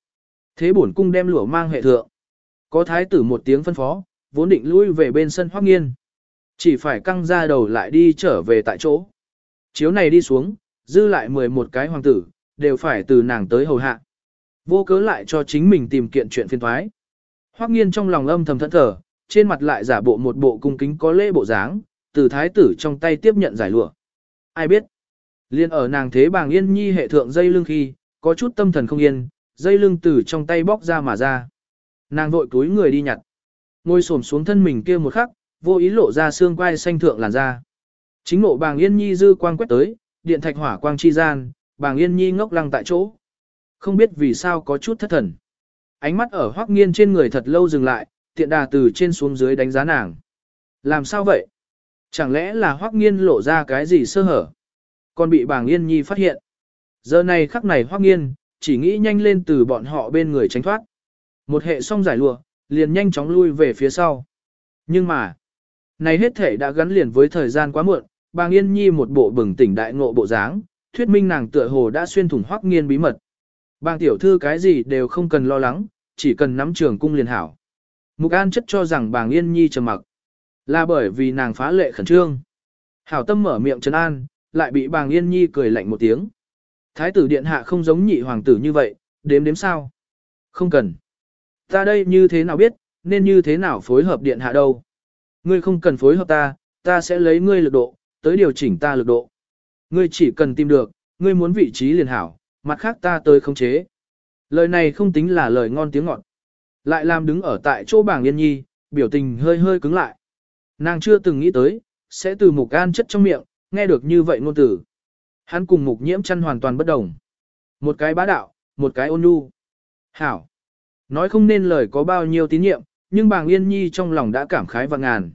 [SPEAKER 1] Thế bổn cung đem lửa mang hệ thượng. Có thái tử một tiếng phân phó, vốn định lui về bên sân hoác nghiên. Chỉ phải căng ra đầu lại đi trở về tại chỗ. Chiếu này đi xuống, dư lại 11 cái hoàng tử, đều phải từ nàng tới hầu hạ. Vô cớ lại cho chính mình tìm kiện chuyện phiên thoái. Hoắc nghiên trong lòng âm thầm thẫn thở, trên mặt lại giả bộ một bộ cung kính có lễ bộ dáng, từ thái tử trong tay tiếp nhận giải lụa. Ai biết? Liên ở nàng thế bàng yên nhi hệ thượng dây lưng khi, có chút tâm thần không yên, dây lưng từ trong tay bóc ra mà ra. Nàng vội túi người đi nhặt. Ngồi xổm xuống thân mình kia một khắc, vô ý lộ ra xương quai xanh thượng làn da. Chính ngộ bàng yên nhi dư quang quét tới, điện thạch hỏa quang chi gian, bàng yên nhi ngốc lăng tại chỗ. Không biết vì sao có chút thất thần. Ánh mắt ở hoắc nghiên trên người thật lâu dừng lại, tiện đà từ trên xuống dưới đánh giá nàng. Làm sao vậy? Chẳng lẽ là hoắc nghiên lộ ra cái gì sơ hở? Còn bị bàng yên nhi phát hiện. Giờ này khắc này hoắc nghiên, chỉ nghĩ nhanh lên từ bọn họ bên người tránh thoát. Một hệ xong giải lụa, liền nhanh chóng lui về phía sau. Nhưng mà, này hết thể đã gắn liền với thời gian quá muộn, bàng yên nhi một bộ bừng tỉnh đại ngộ bộ dáng, thuyết minh nàng tựa hồ đã xuyên thủng hoắc nghiên bí mật. Bàng tiểu thư cái gì đều không cần lo lắng, chỉ cần nắm trường cung liền hảo. Mục An chất cho rằng bàng yên nhi trầm mặc, là bởi vì nàng phá lệ khẩn trương. Hảo tâm mở miệng trấn an, lại bị bàng yên nhi cười lạnh một tiếng. Thái tử điện hạ không giống nhị hoàng tử như vậy, đếm đếm sao? Không cần. Ta đây như thế nào biết, nên như thế nào phối hợp điện hạ đâu? Ngươi không cần phối hợp ta, ta sẽ lấy ngươi lực độ, tới điều chỉnh ta lực độ. Ngươi chỉ cần tìm được, ngươi muốn vị trí liền hảo, mặt khác ta tới khống chế. Lời này không tính là lời ngon tiếng ngọt. Lại làm đứng ở tại chỗ bảng yên nhi, biểu tình hơi hơi cứng lại. Nàng chưa từng nghĩ tới, sẽ từ mục an chất trong miệng, nghe được như vậy ngôn từ. Hắn cùng mục nhiễm chăn hoàn toàn bất đồng. Một cái bá đạo, một cái ôn nhu. Hảo. Nói không nên lời có bao nhiêu tín nhiệm, nhưng bàng yên nhi trong lòng đã cảm khái và ngàn.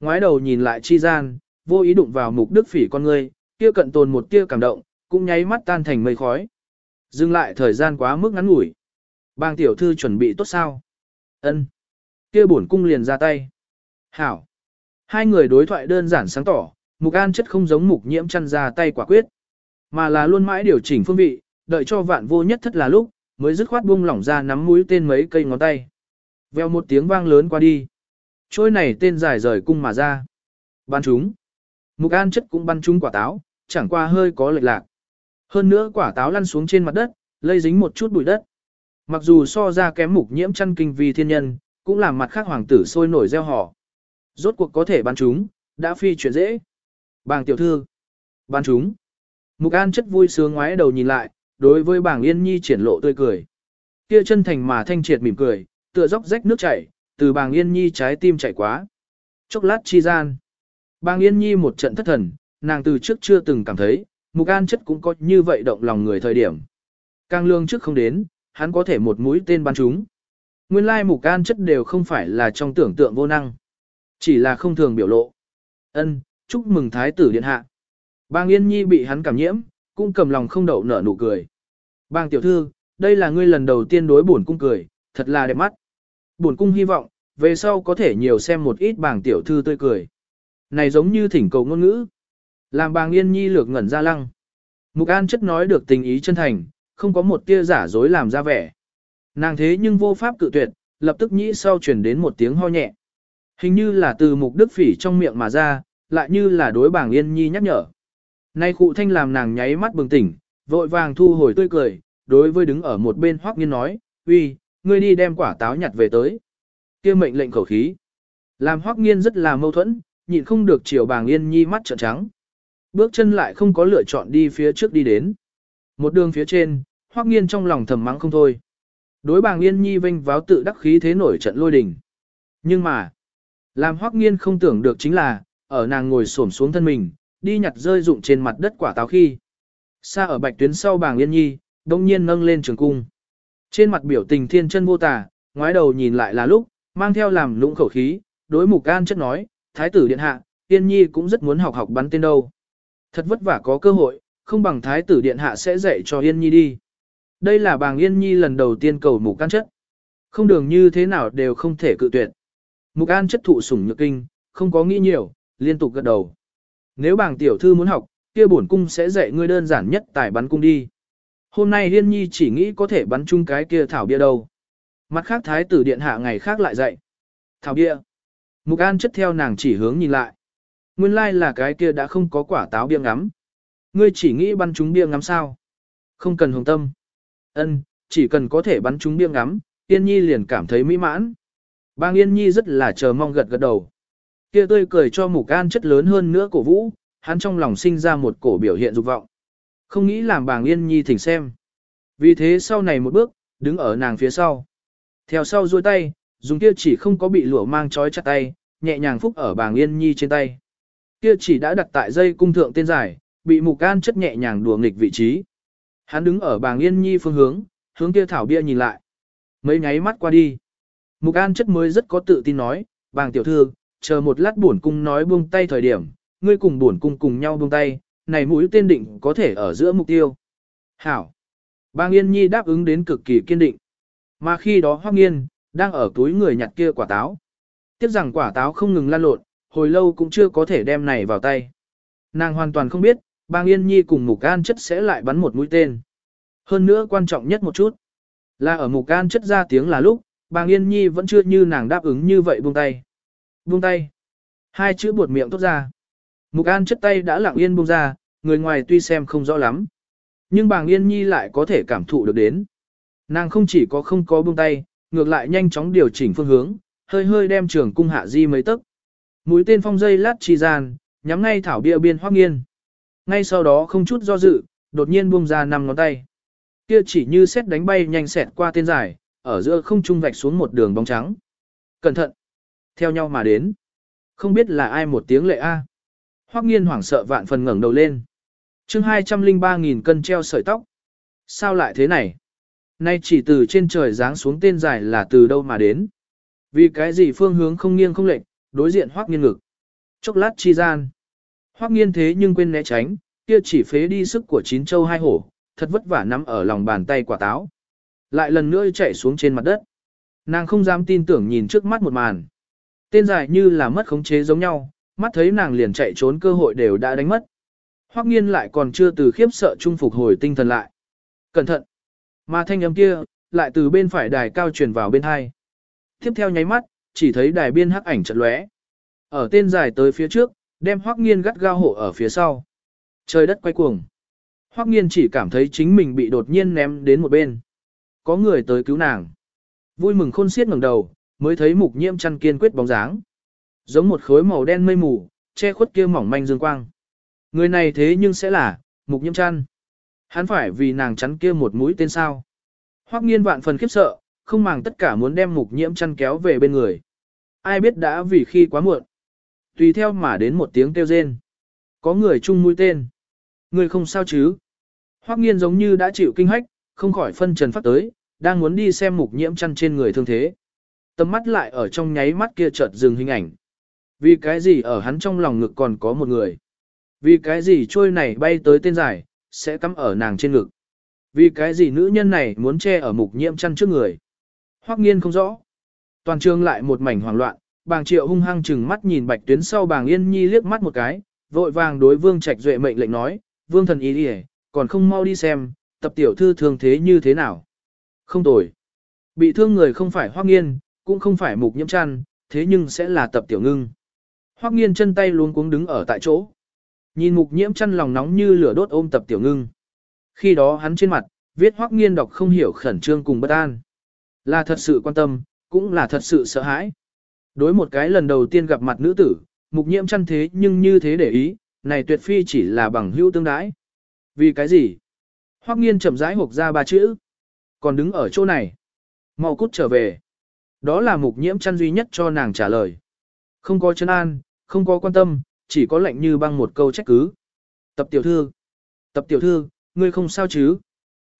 [SPEAKER 1] Ngoái đầu nhìn lại chi gian, vô ý đụng vào mục đức phỉ con người, kia cận tồn một tia cảm động, cũng nháy mắt tan thành mây khói. Dừng lại thời gian quá mức ngắn ngủi. Bang tiểu thư chuẩn bị tốt sao? Ân. Kia bổn cung liền ra tay. Hảo. Hai người đối thoại đơn giản sáng tỏ, mục an chất không giống mục nhiễm chăn ra tay quả quyết. Mà là luôn mãi điều chỉnh phương vị, đợi cho vạn vô nhất thất là lúc, mới dứt khoát buông lỏng ra nắm mũi tên mấy cây ngón tay. Veo một tiếng vang lớn qua đi. Trôi này tên dài rời cung mà ra. Bắn chúng. Mục an chất cũng bắn chúng quả táo, chẳng qua hơi có lệch lạc. Hơn nữa quả táo lăn xuống trên mặt đất, lây dính một chút bụi đất. Mặc dù so ra kém mục nhiễm chăn kinh vì thiên nhân, cũng làm mặt khác hoàng tử sôi nổi gieo họ. Rốt cuộc có thể bắn chúng, đã phi chuyện dễ. Bàng tiểu thư. Bắn chúng. Mục an chất vui sướng ngoái đầu nhìn lại, đối với bảng yên nhi triển lộ tươi cười. Kia chân thành mà thanh triệt mỉm cười, tựa dốc rách nước chảy, từ bàng yên nhi trái tim chảy quá. Chốc lát chi gian. Bàng yên nhi một trận thất thần, nàng từ trước chưa từng cảm thấy, mục an chất cũng có như vậy động lòng người thời điểm. Càng lương trước không đến, hắn có thể một mũi tên bắn chúng. Nguyên lai mục an chất đều không phải là trong tưởng tượng vô năng. Chỉ là không thường biểu lộ. Ân, chúc mừng thái tử điện hạ. Bang Yên Nhi bị hắn cảm nhiễm, cũng cầm lòng không đậu nở nụ cười. Bang tiểu thư, đây là ngươi lần đầu tiên đối bổn cung cười, thật là đẹp mắt. Bổn cung hy vọng, về sau có thể nhiều xem một ít bảng tiểu thư tươi cười. Này giống như thỉnh cầu ngôn ngữ. Làm bàng yên nhi lược ngẩn ra lăng. Mục An chất nói được tình ý chân thành, không có một tia giả dối làm ra vẻ. Nàng thế nhưng vô pháp cự tuyệt, lập tức nhĩ sau chuyển đến một tiếng ho nhẹ. Hình như là từ mục đức phỉ trong miệng mà ra, lại như là đối bảng yên nhi nhắc nhở. Nay cụ thanh làm nàng nháy mắt bừng tỉnh, vội vàng thu hồi tươi cười, đối với đứng ở một bên hoắc nghiên nói, uy, ngươi đi đem quả táo nhặt về tới. kia mệnh lệnh khẩu khí. Làm hoắc nghiên rất là mâu thuẫn, nhịn không được chiều bàng yên nhi mắt trợn trắng. Bước chân lại không có lựa chọn đi phía trước đi đến. Một đường phía trên, hoắc nghiên trong lòng thầm mắng không thôi. Đối bàng yên nhi vinh váo tự đắc khí thế nổi trận lôi đình. Nhưng mà, làm hoắc nghiên không tưởng được chính là, ở nàng ngồi xổm xuống thân mình, đi nhặt rơi dụng trên mặt đất quả táo khi. Xa ở bạch tuyến sau bàng yên nhi, đông nhiên nâng lên trường cung. Trên mặt biểu tình thiên chân vô tả, ngoái đầu nhìn lại là lúc, mang theo làm lũng khẩu khí, đối mục an chất nói, thái tử điện hạ, yên nhi cũng rất muốn học học bắn tên đâu. Thật vất vả có cơ hội, không bằng thái tử điện hạ sẽ dạy cho yên nhi đi. Đây là bàng yên nhi lần đầu tiên cầu mục an chất. Không đường như thế nào đều không thể cự tuyệt. Mục an chất thụ sủng nhược kinh, không có nghĩ nhiều, liên tục gật đầu. Nếu bàng tiểu thư muốn học, kia bổn cung sẽ dạy ngươi đơn giản nhất tài bắn cung đi. Hôm nay yên Nhi chỉ nghĩ có thể bắn chung cái kia thảo bia đâu. Mặt khác thái tử điện hạ ngày khác lại dạy. Thảo bia. Mục An chất theo nàng chỉ hướng nhìn lại. Nguyên lai like là cái kia đã không có quả táo bia ngắm. Ngươi chỉ nghĩ bắn chúng bia ngắm sao? Không cần hồng tâm. Ân, chỉ cần có thể bắn chúng bia ngắm, Yên Nhi liền cảm thấy mỹ mãn. Bang Yên Nhi rất là chờ mong gật gật đầu. Kia tươi cười cho Mục An chất lớn hơn nữa cổ vũ, hắn trong lòng sinh ra một cổ biểu hiện dục vọng. Không nghĩ làm bàng yên nhi thỉnh xem. Vì thế sau này một bước, đứng ở nàng phía sau. Theo sau duỗi tay, dùng kia chỉ không có bị lụa mang trói chặt tay, nhẹ nhàng phúc ở bàng yên nhi trên tay. Kia chỉ đã đặt tại dây cung thượng tên giải, bị mục an chất nhẹ nhàng đùa nghịch vị trí. Hắn đứng ở bàng yên nhi phương hướng, hướng kia thảo bia nhìn lại. Mấy nháy mắt qua đi. Mục an chất mới rất có tự tin nói, bàng tiểu thư, chờ một lát bổn cung nói buông tay thời điểm, ngươi cùng bổn cung cùng nhau buông tay, này mũi tên định có thể ở giữa mục tiêu. Hảo. Bàng yên nhi đáp ứng đến cực kỳ kiên định. Mà khi đó hoác nghiên, đang ở túi người nhặt kia quả táo. tiếp rằng quả táo không ngừng lan lộn, hồi lâu cũng chưa có thể đem này vào tay. Nàng hoàn toàn không biết, bang Yên Nhi cùng Mục An chất sẽ lại bắn một mũi tên. Hơn nữa quan trọng nhất một chút, là ở Mục An chất ra tiếng là lúc, bang Yên Nhi vẫn chưa như nàng đáp ứng như vậy buông tay. Buông tay. Hai chữ buột miệng tốt ra. Mục An chất tay đã lặng yên buông ra, người ngoài tuy xem không rõ lắm. Nhưng bàng Yên Nhi lại có thể cảm thụ được đến. Nàng không chỉ có không có buông tay, ngược lại nhanh chóng điều chỉnh phương hướng, hơi hơi đem trường cung hạ di mấy tấc. Mũi tên phong dây lát chi gian, nhắm ngay thảo bia biên hoác nghiên. Ngay sau đó không chút do dự, đột nhiên buông ra năm ngón tay. Kia chỉ như xét đánh bay nhanh xẹt qua tên dài, ở giữa không trung vạch xuống một đường bóng trắng. Cẩn thận! Theo nhau mà đến. Không biết là ai một tiếng lệ A. Hoắc nghiên hoảng sợ vạn phần ngẩng đầu lên. chương 203.000 cân treo sợi tóc. Sao lại thế này? Nay chỉ từ trên trời giáng xuống tên dài là từ đâu mà đến? Vì cái gì phương hướng không nghiêng không lệch, đối diện hoác nghiên ngực. Chốc lát chi gian. Hoác nghiên thế nhưng quên né tránh, kia chỉ phế đi sức của chín châu hai hổ, thật vất vả nắm ở lòng bàn tay quả táo. Lại lần nữa chạy xuống trên mặt đất. Nàng không dám tin tưởng nhìn trước mắt một màn. Tên dài như là mất khống chế giống nhau, mắt thấy nàng liền chạy trốn cơ hội đều đã đánh mất. Hoắc nghiên lại còn chưa từ khiếp sợ trung phục hồi tinh thần lại. Cẩn thận! Mà thanh âm kia, lại từ bên phải đài cao truyền vào bên hai. Tiếp theo nháy mắt, chỉ thấy đài biên hắc ảnh chợt lóe. Ở tên dài tới phía trước, đem Hoắc Nghiên gắt gao hộ ở phía sau. Trời đất quay cuồng. Hoắc Nghiên chỉ cảm thấy chính mình bị đột nhiên ném đến một bên. Có người tới cứu nàng. Vui mừng khôn xiết ngẩng đầu, mới thấy Mục Nhiễm chăn kiên quyết bóng dáng. Giống một khối màu đen mây mù, che khuất kia mỏng manh dương quang. Người này thế nhưng sẽ là Mục Nhiễm chăn. Hắn phải vì nàng chắn kia một mũi tên sao. Hoắc Nghiên vạn phần khiếp sợ, không màng tất cả muốn đem Mục Nhiễm chăn kéo về bên người. Ai biết đã vì khi quá muộn tùy theo mà đến một tiếng kêu rên. Có người chung mũi tên. Người không sao chứ? Hoắc nghiên giống như đã chịu kinh hách, không khỏi phân trần phát tới, đang muốn đi xem mục nhiễm chăn trên người thương thế. Tầm mắt lại ở trong nháy mắt kia chợt dừng hình ảnh. Vì cái gì ở hắn trong lòng ngực còn có một người? Vì cái gì trôi này bay tới tên giải, sẽ cắm ở nàng trên ngực? Vì cái gì nữ nhân này muốn che ở mục nhiễm chăn trước người? Hoắc nghiên không rõ. Toàn trường lại một mảnh hoảng loạn, bàng triệu hung hăng chừng mắt nhìn bạch tuyến sau bàng yên nhi liếc mắt một cái, vội vàng đối vương trạch duệ mệnh lệnh nói, vương thần ý đi còn không mau đi xem, tập tiểu thư thường thế như thế nào. Không tồi. Bị thương người không phải hoác nghiên, cũng không phải mục nhiễm chăn, thế nhưng sẽ là tập tiểu ngưng. Hoác nghiên chân tay luôn cuống đứng ở tại chỗ. Nhìn mục nhiễm chăn lòng nóng như lửa đốt ôm tập tiểu ngưng. Khi đó hắn trên mặt, viết hoác nghiên đọc không hiểu khẩn trương cùng bất an. Là thật sự quan tâm, cũng là thật sự sợ hãi. Đối một cái lần đầu tiên gặp mặt nữ tử, mục nhiễm chăn thế nhưng như thế để ý, này tuyệt phi chỉ là bằng hữu tương đái. Vì cái gì? Hoắc nghiên chậm rãi hộp ra ba chữ. Còn đứng ở chỗ này. mau cút trở về. Đó là mục nhiễm chăn duy nhất cho nàng trả lời. Không có chân an, không có quan tâm, chỉ có lệnh như băng một câu trách cứ. Tập tiểu thư. Tập tiểu thư, ngươi không sao chứ?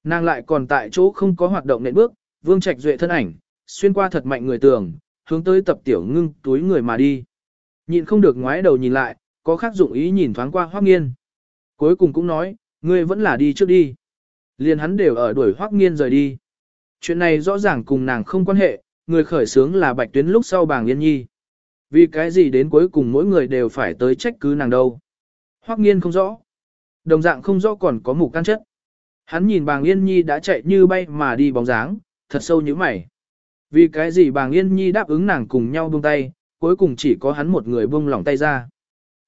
[SPEAKER 1] Nàng lại còn tại chỗ không có hoạt động nện bước, vương trạch duệ thân ảnh, xuyên qua thật mạnh người tường, hướng tới tập tiểu ngưng túi người mà đi. Nhịn không được ngoái đầu nhìn lại, có khác dụng ý nhìn thoáng qua Hoắc Nghiên. Cuối cùng cũng nói, ngươi vẫn là đi trước đi. Liền hắn đều ở đuổi Hoắc Nghiên rời đi. Chuyện này rõ ràng cùng nàng không quan hệ, người khởi sướng là Bạch Tuyến lúc sau bàng Yên Nhi. Vì cái gì đến cuối cùng mỗi người đều phải tới trách cứ nàng đâu. Hoắc Nghiên không rõ. Đồng dạng không rõ còn có mục can chất. Hắn nhìn bàng Yên Nhi đã chạy như bay mà đi bóng dáng, thật sâu như mày. Vì cái gì bàng Yên Nhi đáp ứng nàng cùng nhau buông tay, cuối cùng chỉ có hắn một người buông lỏng tay ra.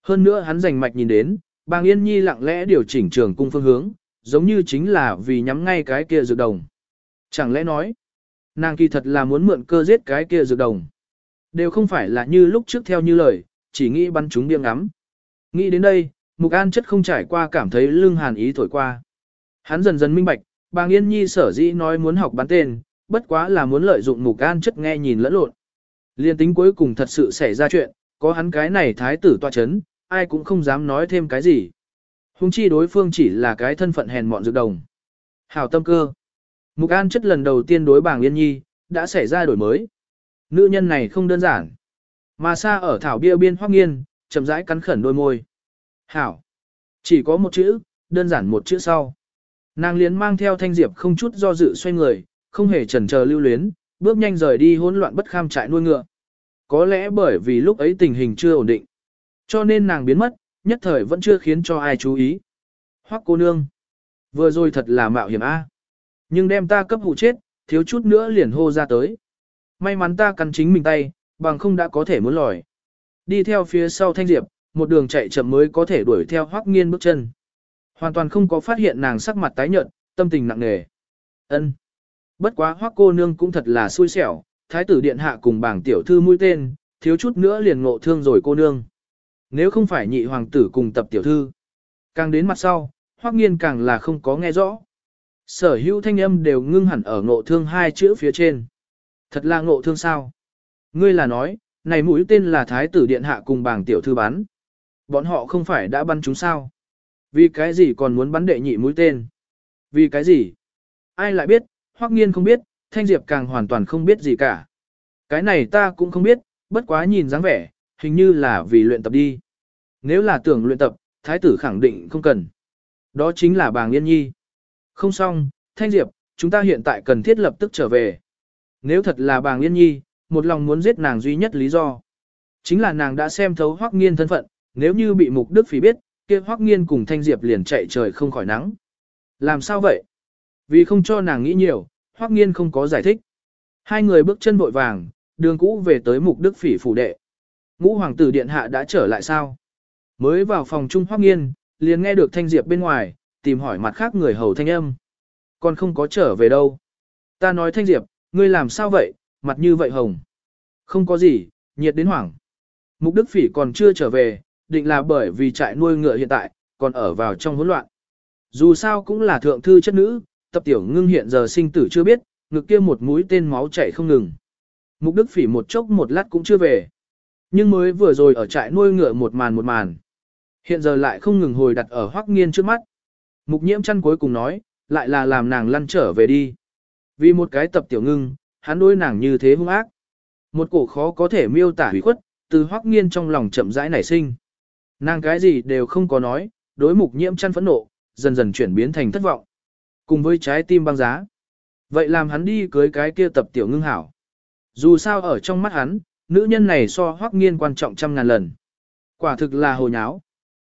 [SPEAKER 1] Hơn nữa hắn rành mạch nhìn đến, bàng Yên Nhi lặng lẽ điều chỉnh trường cung phương hướng, giống như chính là vì nhắm ngay cái kia dược đồng. Chẳng lẽ nói, nàng kỳ thật là muốn mượn cơ giết cái kia dược đồng. Đều không phải là như lúc trước theo như lời, chỉ nghĩ bắn chúng biếng ngắm. Nghĩ đến đây, Mục An chất không trải qua cảm thấy lưng hàn ý thổi qua. Hắn dần dần minh bạch, bàng Yên Nhi sở dĩ nói muốn học bắn tên, bất quá là muốn lợi dụng mục an chất nghe nhìn lẫn lộn. Liên tính cuối cùng thật sự xảy ra chuyện, có hắn cái này thái tử tọa chấn, ai cũng không dám nói thêm cái gì. Hùng chi đối phương chỉ là cái thân phận hèn mọn dược đồng. Hảo tâm cơ. Mục An chất lần đầu tiên đối bảng Yên Nhi, đã xảy ra đổi mới. Nữ nhân này không đơn giản. Mà xa ở thảo bia biên hoác nghiên, chậm rãi cắn khẩn đôi môi. Hảo. Chỉ có một chữ, đơn giản một chữ sau. Nàng liền mang theo thanh diệp không chút do dự xoay người, không hề chần chờ lưu luyến, bước nhanh rời đi hỗn loạn bất kham trại nuôi ngựa. Có lẽ bởi vì lúc ấy tình hình chưa ổn định. Cho nên nàng biến mất, nhất thời vẫn chưa khiến cho ai chú ý. Hoắc cô nương. Vừa rồi thật là mạo hiểm a. Nhưng đem ta cấp hụ chết, thiếu chút nữa liền hô ra tới. May mắn ta cắn chính mình tay, bằng không đã có thể muốn lòi. Đi theo phía sau thanh diệp, một đường chạy chậm mới có thể đuổi theo hoắc nghiên bước chân. Hoàn toàn không có phát hiện nàng sắc mặt tái nhợt, tâm tình nặng nề. Ân. Bất quá hoắc cô nương cũng thật là xui xẻo, thái tử điện hạ cùng bảng tiểu thư mũi tên, thiếu chút nữa liền ngộ thương rồi cô nương. Nếu không phải nhị hoàng tử cùng tập tiểu thư, càng đến mặt sau, hoắc nghiên càng là không có nghe rõ. Sở hữu thanh âm đều ngưng hẳn ở ngộ thương hai chữ phía trên. Thật là ngộ thương sao? Ngươi là nói, này mũi tên là thái tử điện hạ cùng bảng tiểu thư bắn. Bọn họ không phải đã bắn chúng sao? Vì cái gì còn muốn bắn đệ nhị mũi tên? Vì cái gì? Ai lại biết, hoắc nghiên không biết, thanh diệp càng hoàn toàn không biết gì cả. Cái này ta cũng không biết, bất quá nhìn dáng vẻ, hình như là vì luyện tập đi. Nếu là tưởng luyện tập, thái tử khẳng định không cần. Đó chính là bàng yên nhi. Không xong, thanh diệp, chúng ta hiện tại cần thiết lập tức trở về. Nếu thật là bàng yên nhi, một lòng muốn giết nàng duy nhất lý do. Chính là nàng đã xem thấu hoắc nghiên thân phận, nếu như bị mục đức phỉ biết, kia hoắc nghiên cùng thanh diệp liền chạy trời không khỏi nắng. Làm sao vậy? Vì không cho nàng nghĩ nhiều, hoắc nghiên không có giải thích. Hai người bước chân vội vàng, đường cũ về tới mục đức phỉ phủ đệ. Ngũ hoàng tử điện hạ đã trở lại sao? Mới vào phòng trung hoắc nghiên, liền nghe được thanh diệp bên ngoài, tìm hỏi mặt khác người hầu thanh âm. Còn không có trở về đâu. Ta nói thanh diệp, ngươi làm sao vậy, mặt như vậy hồng. Không có gì, nhiệt đến hoảng. Mục đức phỉ còn chưa trở về, định là bởi vì trại nuôi ngựa hiện tại, còn ở vào trong hỗn loạn. Dù sao cũng là thượng thư chất nữ, tập tiểu ngưng hiện giờ sinh tử chưa biết, ngực kia một mũi tên máu chảy không ngừng. Mục đức phỉ một chốc một lát cũng chưa về. Nhưng mới vừa rồi ở trại nuôi ngựa một màn một màn. Hiện giờ lại không ngừng hồi đặt ở hoắc nghiên trước mắt. Mục nhiễm chăn cuối cùng nói, lại là làm nàng lăn trở về đi. Vì một cái tập tiểu ngưng, hắn đối nàng như thế hung ác. Một cổ khó có thể miêu tả hủy khuất, từ hoắc nghiên trong lòng chậm rãi nảy sinh. Nàng cái gì đều không có nói, đối mục nhiễm chăn phẫn nộ, dần dần chuyển biến thành thất vọng. Cùng với trái tim băng giá. Vậy làm hắn đi cưới cái kia tập tiểu ngưng hảo. Dù sao ở trong mắt hắn, nữ nhân này so hoắc nghiên quan trọng trăm ngàn lần. Quả thực là hồ nháo.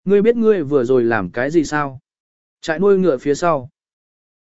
[SPEAKER 1] Ngươi biết ngươi vừa rồi làm cái gì sao? Trại nuôi ngựa phía sau.